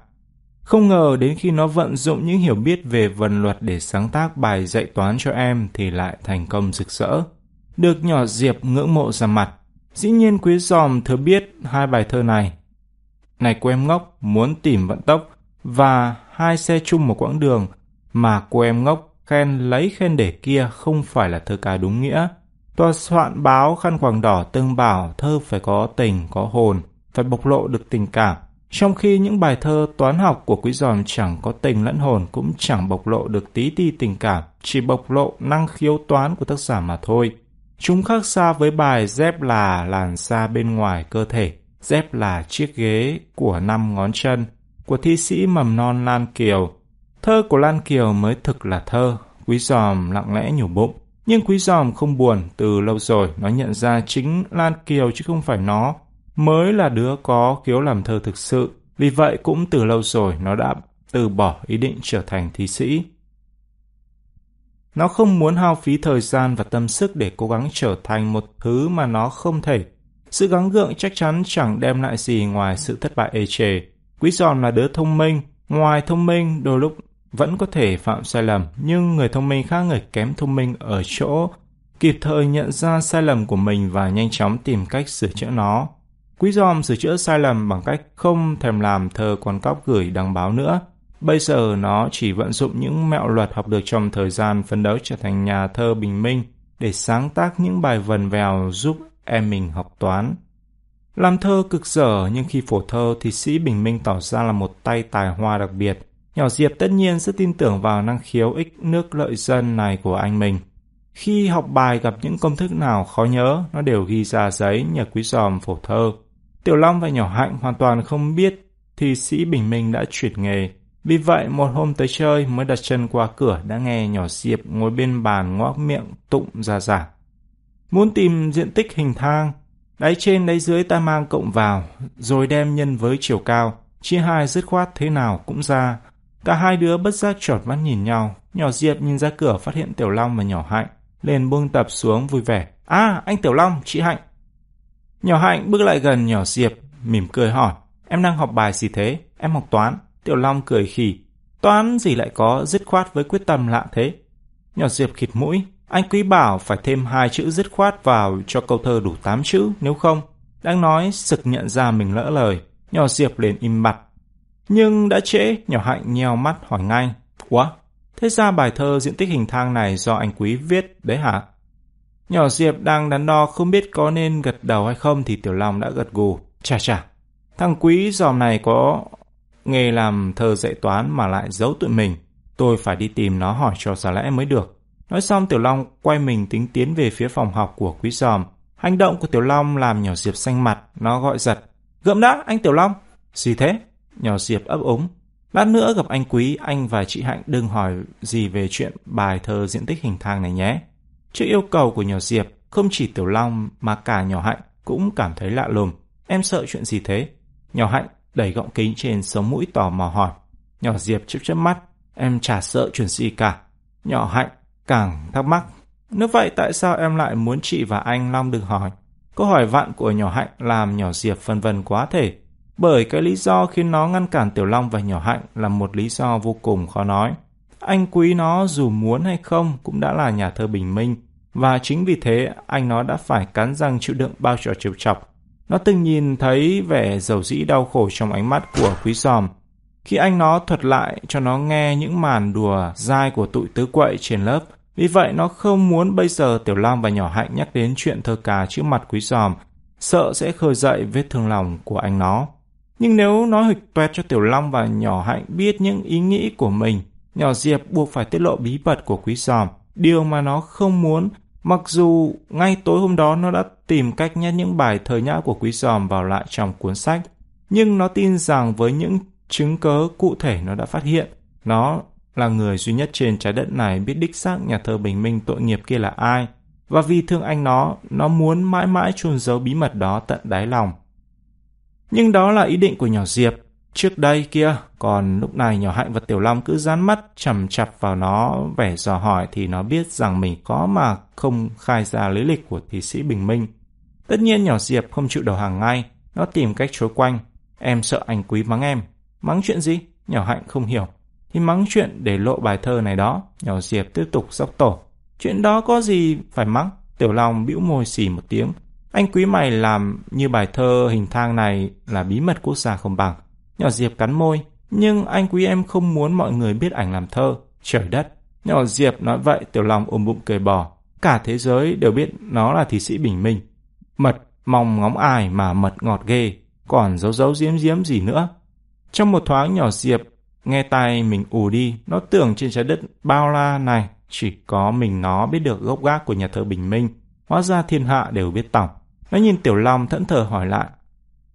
Không ngờ đến khi nó vận dụng những hiểu biết về vần luật để sáng tác bài dạy toán cho em thì lại thành công rực rỡ. Được nhỏ Diệp ngưỡng mộ ra mặt, Dĩ nhiên quý giòm thừa biết hai bài thơ này. Này cô em ngốc muốn tìm vận tốc và hai xe chung một quãng đường mà cô em ngốc khen lấy khen để kia không phải là thơ ca đúng nghĩa. Tòa soạn báo khăn quàng đỏ tương bảo thơ phải có tình, có hồn, phải bộc lộ được tình cảm. Trong khi những bài thơ toán học của quý giòm chẳng có tình lẫn hồn cũng chẳng bộc lộ được tí ti tình cảm, chỉ bộc lộ năng khiếu toán của tác giả mà thôi. Chúng khác xa với bài dép là làn da bên ngoài cơ thể, dép là chiếc ghế của năm ngón chân của thi sĩ mầm non Lan Kiều. Thơ của Lan Kiều mới thực là thơ, Quý Giòm lặng lẽ nhủ bụng. Nhưng Quý Giòm không buồn, từ lâu rồi nó nhận ra chính Lan Kiều chứ không phải nó, mới là đứa có khiếu làm thơ thực sự. Vì vậy cũng từ lâu rồi nó đã từ bỏ ý định trở thành thi sĩ. Nó không muốn hao phí thời gian và tâm sức để cố gắng trở thành một thứ mà nó không thể. Sự gắng gượng chắc chắn chẳng đem lại gì ngoài sự thất bại ê chề. Quý giòn là đứa thông minh, ngoài thông minh đôi lúc vẫn có thể phạm sai lầm, nhưng người thông minh khác người kém thông minh ở chỗ kịp thời nhận ra sai lầm của mình và nhanh chóng tìm cách sửa chữa nó. Quý giòm sửa chữa sai lầm bằng cách không thèm làm thơ con cóc gửi đăng báo nữa, Bây giờ nó chỉ vận dụng những mẹo luật học được trong thời gian phấn đấu trở thành nhà thơ bình minh để sáng tác những bài vần vèo giúp em mình học toán. Làm thơ cực dở nhưng khi phổ thơ thì sĩ Bình Minh tỏ ra là một tay tài hoa đặc biệt. Nhỏ Diệp tất nhiên rất tin tưởng vào năng khiếu ích nước lợi dân này của anh mình. Khi học bài gặp những công thức nào khó nhớ, nó đều ghi ra giấy nhờ quý giòm phổ thơ. Tiểu Long và Nhỏ Hạnh hoàn toàn không biết thì sĩ Bình Minh đã chuyển nghề. Vì vậy, một hôm tới chơi mới đặt chân qua cửa đã nghe nhỏ Diệp ngồi bên bàn ngoác miệng tụng ra giả. Muốn tìm diện tích hình thang, đáy trên đáy dưới ta mang cộng vào, rồi đem nhân với chiều cao, chia hai dứt khoát thế nào cũng ra. Cả hai đứa bất giác trọt mắt nhìn nhau, nhỏ Diệp nhìn ra cửa phát hiện Tiểu Long và nhỏ Hạnh, liền buông tập xuống vui vẻ. À, anh Tiểu Long, chị Hạnh. Nhỏ Hạnh bước lại gần nhỏ Diệp, mỉm cười hỏi, em đang học bài gì thế? Em học toán. Tiểu Long cười khỉ. Toán gì lại có dứt khoát với quyết tâm lạ thế? Nhỏ Diệp khịt mũi. Anh quý bảo phải thêm hai chữ dứt khoát vào cho câu thơ đủ tám chữ, nếu không. Đang nói, sực nhận ra mình lỡ lời. Nhỏ Diệp liền im mặt. Nhưng đã trễ, nhỏ Hạnh nheo mắt hỏi ngay. Quá. thế ra bài thơ diện tích hình thang này do anh quý viết đấy hả? Nhỏ Diệp đang đắn đo không biết có nên gật đầu hay không thì Tiểu Long đã gật gù. Chà chà, thằng quý dòm này có nghề làm thơ dạy toán mà lại giấu tụi mình. Tôi phải đi tìm nó hỏi cho ra lẽ mới được. Nói xong Tiểu Long quay mình tính tiến về phía phòng học của Quý Giòm. Hành động của Tiểu Long làm nhỏ Diệp xanh mặt, nó gọi giật. Gượm đã, anh Tiểu Long. Gì thế? Nhỏ Diệp ấp úng. Lát nữa gặp anh Quý, anh và chị Hạnh đừng hỏi gì về chuyện bài thơ diện tích hình thang này nhé. Trước yêu cầu của nhỏ Diệp, không chỉ Tiểu Long mà cả nhỏ Hạnh cũng cảm thấy lạ lùng. Em sợ chuyện gì thế? Nhỏ Hạnh đẩy gọng kính trên sống mũi tò mò hỏi. Nhỏ Diệp chớp chớp mắt, em chả sợ chuyện gì cả. Nhỏ Hạnh càng thắc mắc. Nếu vậy tại sao em lại muốn chị và anh Long đừng hỏi? Câu hỏi vặn của nhỏ Hạnh làm nhỏ Diệp phân vân quá thể. Bởi cái lý do khiến nó ngăn cản Tiểu Long và nhỏ Hạnh là một lý do vô cùng khó nói. Anh quý nó dù muốn hay không cũng đã là nhà thơ bình minh, và chính vì thế anh nó đã phải cắn răng chịu đựng bao trò trêu chọc. Nó từng nhìn thấy vẻ dầu dĩ đau khổ trong ánh mắt của quý giòm. Khi anh nó thuật lại cho nó nghe những màn đùa dai của tụi tứ quậy trên lớp, vì vậy nó không muốn bây giờ Tiểu Long và nhỏ Hạnh nhắc đến chuyện thơ ca trước mặt quý giòm, sợ sẽ khơi dậy vết thương lòng của anh nó. Nhưng nếu nói hịch toẹt cho Tiểu Long và nhỏ Hạnh biết những ý nghĩ của mình, nhỏ Diệp buộc phải tiết lộ bí mật của quý giòm, điều mà nó không muốn Mặc dù ngay tối hôm đó nó đã tìm cách nhét những bài thơ nhã của Quý Giòm vào lại trong cuốn sách, nhưng nó tin rằng với những chứng cớ cụ thể nó đã phát hiện, nó là người duy nhất trên trái đất này biết đích xác nhà thơ Bình Minh tội nghiệp kia là ai, và vì thương anh nó, nó muốn mãi mãi chôn giấu bí mật đó tận đáy lòng. Nhưng đó là ý định của nhỏ Diệp, trước đây kia, còn lúc này nhỏ Hạnh và Tiểu Long cứ dán mắt chầm chặp vào nó vẻ dò hỏi thì nó biết rằng mình có mà không khai ra lý lịch của thi sĩ Bình Minh. Tất nhiên nhỏ Diệp không chịu đầu hàng ngay, nó tìm cách trốn quanh. Em sợ anh quý mắng em. Mắng chuyện gì? Nhỏ Hạnh không hiểu. Thì mắng chuyện để lộ bài thơ này đó. Nhỏ Diệp tiếp tục dốc tổ. Chuyện đó có gì phải mắng? Tiểu Long bĩu môi xì một tiếng. Anh quý mày làm như bài thơ hình thang này là bí mật quốc gia không bằng. Nhỏ Diệp cắn môi, nhưng anh quý em không muốn mọi người biết ảnh làm thơ. Trời đất! Nhỏ Diệp nói vậy Tiểu Long ôm bụng cười bò. Cả thế giới đều biết nó là thị sĩ bình minh. Mật mong ngóng ai mà mật ngọt ghê, còn giấu giấu diếm diếm gì nữa. Trong một thoáng nhỏ Diệp nghe tai mình ù đi, nó tưởng trên trái đất bao la này chỉ có mình nó biết được gốc gác của nhà thơ Bình Minh. Hóa ra thiên hạ đều biết tỏng. Nó nhìn Tiểu Long thẫn thờ hỏi lại.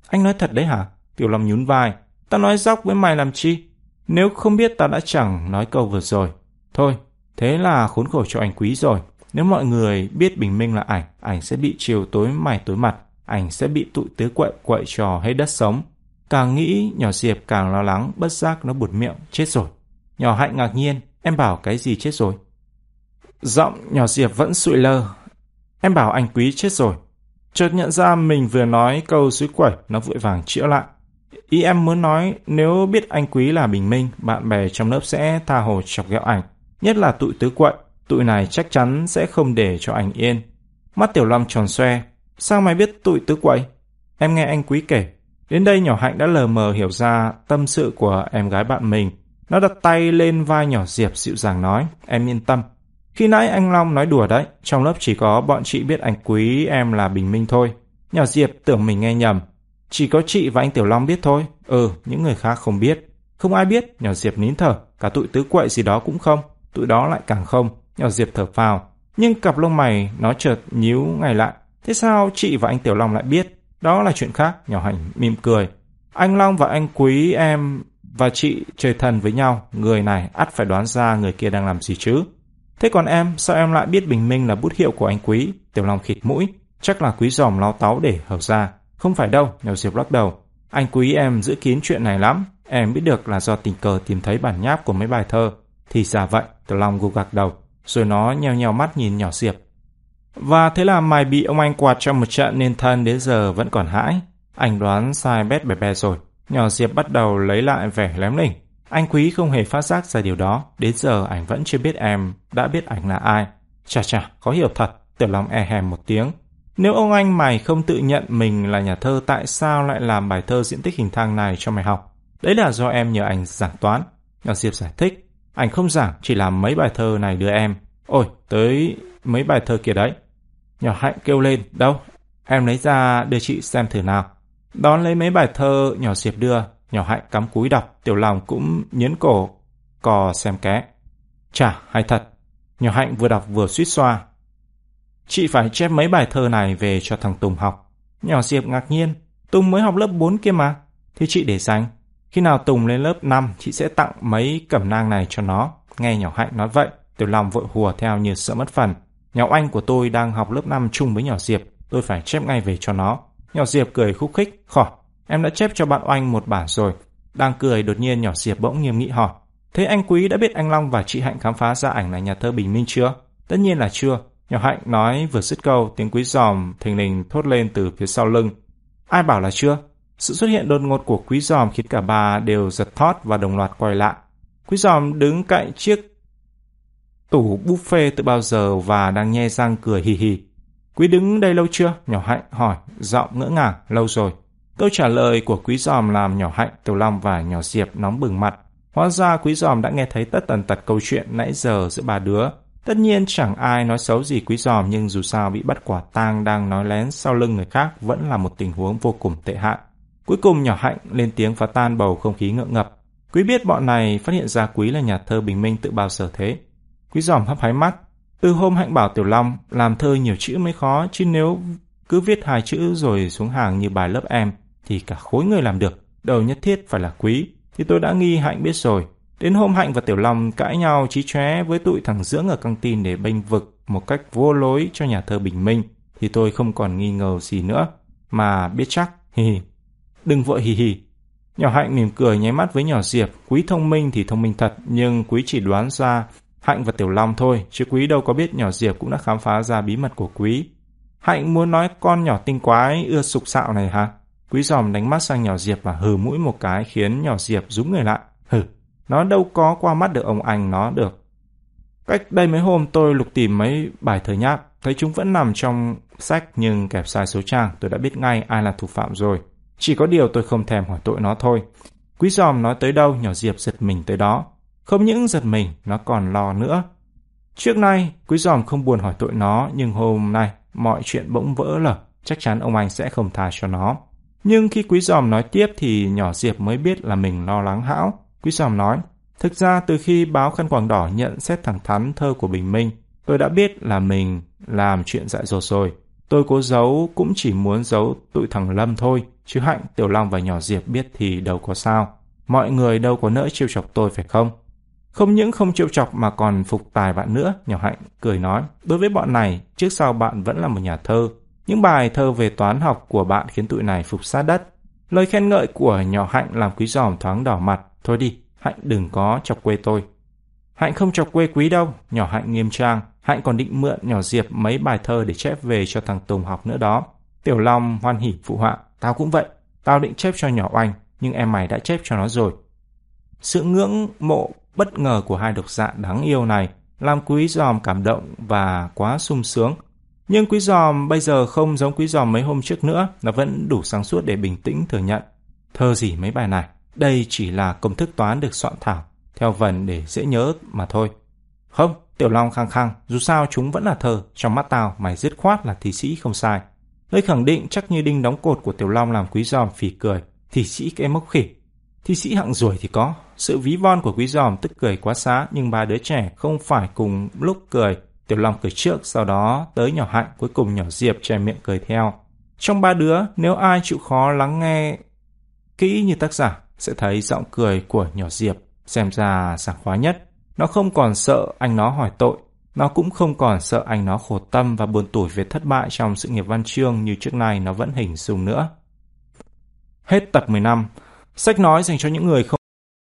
Anh nói thật đấy hả? Tiểu Long nhún vai. Ta nói dóc với mày làm chi? Nếu không biết ta đã chẳng nói câu vừa rồi. Thôi, thế là khốn khổ cho anh quý rồi. Nếu mọi người biết Bình Minh là ảnh, ảnh sẽ bị chiều tối mày tối mặt. Ảnh sẽ bị tụi tứ quậy quậy trò hết đất sống. Càng nghĩ, nhỏ Diệp càng lo lắng, bất giác nó buột miệng, chết rồi. Nhỏ Hạnh ngạc nhiên, em bảo cái gì chết rồi? Giọng nhỏ Diệp vẫn sụi lơ. Em bảo anh quý chết rồi. Chợt nhận ra mình vừa nói câu suối quẩy, nó vội vàng chữa lại. Ý em muốn nói nếu biết anh quý là bình minh, bạn bè trong lớp sẽ tha hồ chọc ghẹo ảnh. Nhất là tụi tứ quậy, tụi này chắc chắn sẽ không để cho ảnh yên. Mắt Tiểu Long tròn xoe. Sao mày biết tụi tứ quậy? Em nghe anh quý kể. Đến đây nhỏ Hạnh đã lờ mờ hiểu ra tâm sự của em gái bạn mình. Nó đặt tay lên vai nhỏ Diệp dịu dàng nói, em yên tâm. Khi nãy anh Long nói đùa đấy, trong lớp chỉ có bọn chị biết anh quý em là Bình Minh thôi. Nhỏ Diệp tưởng mình nghe nhầm, chỉ có chị và anh Tiểu Long biết thôi. Ừ, những người khác không biết. Không ai biết, nhỏ Diệp nín thở. Cả tụi tứ quậy gì đó cũng không. Tụi đó lại càng không. Nhỏ Diệp thở phào. Nhưng cặp lông mày nó chợt nhíu ngay lại. Thế sao chị và anh Tiểu Long lại biết? Đó là chuyện khác. Nhỏ Hành mỉm cười. Anh Long và anh Quý em và chị chơi thân với nhau. Người này ắt phải đoán ra người kia đang làm gì chứ. Thế còn em, sao em lại biết Bình Minh là bút hiệu của anh Quý? Tiểu Long khịt mũi. Chắc là Quý giòm lao táo để hở ra. Không phải đâu, nhỏ Diệp lắc đầu. Anh quý em giữ kín chuyện này lắm. Em biết được là do tình cờ tìm thấy bản nháp của mấy bài thơ. Thì giả vậy, Tiểu Long gục gạc đầu. Rồi nó nheo nheo mắt nhìn nhỏ Diệp. Và thế là mày bị ông anh quạt trong một trận nên thân đến giờ vẫn còn hãi. Anh đoán sai bét bè bè rồi. Nhỏ Diệp bắt đầu lấy lại vẻ lém lỉnh. Anh quý không hề phát giác ra điều đó. Đến giờ anh vẫn chưa biết em đã biết anh là ai. Chà chà, khó hiểu thật. Tiểu Long e hèm một tiếng. Nếu ông anh mày không tự nhận mình là nhà thơ tại sao lại làm bài thơ diện tích hình thang này cho mày học? Đấy là do em nhờ anh giảng toán. Nhỏ Diệp giải thích. Anh không giảng, chỉ làm mấy bài thơ này đưa em. Ôi, tới mấy bài thơ kia đấy. Nhỏ Hạnh kêu lên, đâu? Em lấy ra đưa chị xem thử nào. Đón lấy mấy bài thơ nhỏ Diệp đưa, nhỏ Hạnh cắm cúi đọc, tiểu lòng cũng nhến cổ, cò xem ké. Chà, hay thật. Nhỏ Hạnh vừa đọc vừa suýt xoa, Chị phải chép mấy bài thơ này về cho thằng Tùng học. Nhỏ Diệp ngạc nhiên, Tùng mới học lớp 4 kia mà. Thì chị để dành. Khi nào Tùng lên lớp 5, chị sẽ tặng mấy cẩm nang này cho nó. Nghe nhỏ Hạnh nói vậy, Tiểu Long vội hùa theo như sợ mất phần. Nhỏ anh của tôi đang học lớp 5 chung với nhỏ Diệp, tôi phải chép ngay về cho nó. Nhỏ Diệp cười khúc khích, khỏi, em đã chép cho bạn oanh một bản rồi. Đang cười đột nhiên nhỏ Diệp bỗng nghiêm nghị hỏi. Thế anh Quý đã biết anh Long và chị Hạnh khám phá ra ảnh là nhà thơ Bình Minh chưa? Tất nhiên là chưa, Nhỏ Hạnh nói vừa dứt câu, tiếng quý giòm thình lình thốt lên từ phía sau lưng. Ai bảo là chưa? Sự xuất hiện đột ngột của quý giòm khiến cả ba đều giật thót và đồng loạt quay lại. Quý giòm đứng cạnh chiếc tủ buffet từ bao giờ và đang nhe răng cười hì hì. Quý đứng đây lâu chưa? Nhỏ hạnh hỏi, giọng ngỡ ngàng, lâu rồi. Câu trả lời của quý giòm làm nhỏ hạnh, tiểu long và nhỏ diệp nóng bừng mặt. Hóa ra quý giòm đã nghe thấy tất tần tật câu chuyện nãy giờ giữa ba đứa. Tất nhiên chẳng ai nói xấu gì quý giòm nhưng dù sao bị bắt quả tang đang nói lén sau lưng người khác vẫn là một tình huống vô cùng tệ hại. Cuối cùng nhỏ hạnh lên tiếng phá tan bầu không khí ngượng ngập. Quý biết bọn này phát hiện ra quý là nhà thơ bình minh tự bao giờ thế. Quý giòm hấp hái mắt. Từ hôm hạnh bảo Tiểu Long làm thơ nhiều chữ mới khó chứ nếu cứ viết hai chữ rồi xuống hàng như bài lớp em thì cả khối người làm được. Đầu nhất thiết phải là quý. Thì tôi đã nghi Hạnh biết rồi. Đến hôm Hạnh và Tiểu Long cãi nhau trí chóe với tụi thằng Dưỡng ở căng tin để bênh vực một cách vô lối cho nhà thơ Bình Minh thì tôi không còn nghi ngờ gì nữa. Mà biết chắc, hì hì. Đừng vội hì hì. Nhỏ Hạnh mỉm cười nháy mắt với nhỏ Diệp. Quý thông minh thì thông minh thật, nhưng Quý chỉ đoán ra Hạnh và Tiểu Long thôi, chứ Quý đâu có biết nhỏ Diệp cũng đã khám phá ra bí mật của Quý. Hạnh muốn nói con nhỏ tinh quái ưa sục sạo này hả? Quý giòm đánh mắt sang nhỏ Diệp và hừ mũi một cái khiến nhỏ Diệp rúng người lại. Hừ, nó đâu có qua mắt được ông anh nó được. Cách đây mấy hôm tôi lục tìm mấy bài thời nháp, thấy chúng vẫn nằm trong sách nhưng kẹp sai số trang, tôi đã biết ngay ai là thủ phạm rồi. Chỉ có điều tôi không thèm hỏi tội nó thôi. Quý giòm nói tới đâu, nhỏ Diệp giật mình tới đó. Không những giật mình, nó còn lo nữa. Trước nay, quý giòm không buồn hỏi tội nó, nhưng hôm nay, mọi chuyện bỗng vỡ lở, chắc chắn ông anh sẽ không tha cho nó. Nhưng khi quý giòm nói tiếp thì nhỏ Diệp mới biết là mình lo lắng hão. Quý giòm nói, thực ra từ khi báo Khăn Quảng Đỏ nhận xét thẳng thắn thơ của Bình Minh, tôi đã biết là mình làm chuyện dại dột rồi. Tôi cố giấu cũng chỉ muốn giấu tụi thằng Lâm thôi, chứ Hạnh, Tiểu Long và nhỏ Diệp biết thì đâu có sao. Mọi người đâu có nỡ chiêu chọc tôi phải không? Không những không chịu chọc mà còn phục tài bạn nữa, nhỏ Hạnh cười nói. Đối với bọn này, trước sau bạn vẫn là một nhà thơ, những bài thơ về toán học của bạn khiến tụi này phục sát đất. Lời khen ngợi của nhỏ Hạnh làm quý giòm thoáng đỏ mặt. Thôi đi, Hạnh đừng có chọc quê tôi. Hạnh không chọc quê quý đâu, nhỏ Hạnh nghiêm trang. Hạnh còn định mượn nhỏ Diệp mấy bài thơ để chép về cho thằng Tùng học nữa đó. Tiểu Long hoan hỉ phụ họa. Tao cũng vậy, tao định chép cho nhỏ oanh, nhưng em mày đã chép cho nó rồi. Sự ngưỡng mộ bất ngờ của hai độc giả đáng yêu này làm quý giòm cảm động và quá sung sướng. Nhưng quý giòm bây giờ không giống quý giòm mấy hôm trước nữa, nó vẫn đủ sáng suốt để bình tĩnh thừa nhận. Thơ gì mấy bài này, đây chỉ là công thức toán được soạn thảo, theo vần để dễ nhớ mà thôi. Không, Tiểu Long khăng khăng, dù sao chúng vẫn là thơ, trong mắt tao mày dứt khoát là thi sĩ không sai. Lời khẳng định chắc như đinh đóng cột của Tiểu Long làm quý giòm phì cười, thi sĩ cái mốc khỉ. Thi sĩ hạng ruồi thì có, sự ví von của quý giòm tức cười quá xá nhưng ba đứa trẻ không phải cùng lúc cười Tiểu Long cười trước, sau đó tới nhỏ Hạnh, cuối cùng nhỏ Diệp che miệng cười theo. Trong ba đứa, nếu ai chịu khó lắng nghe kỹ như tác giả, sẽ thấy giọng cười của nhỏ Diệp xem ra sảng khoái nhất. Nó không còn sợ anh nó hỏi tội, nó cũng không còn sợ anh nó khổ tâm và buồn tủi về thất bại trong sự nghiệp văn chương như trước nay nó vẫn hình dung nữa. Hết tập 15. Sách nói dành cho những người không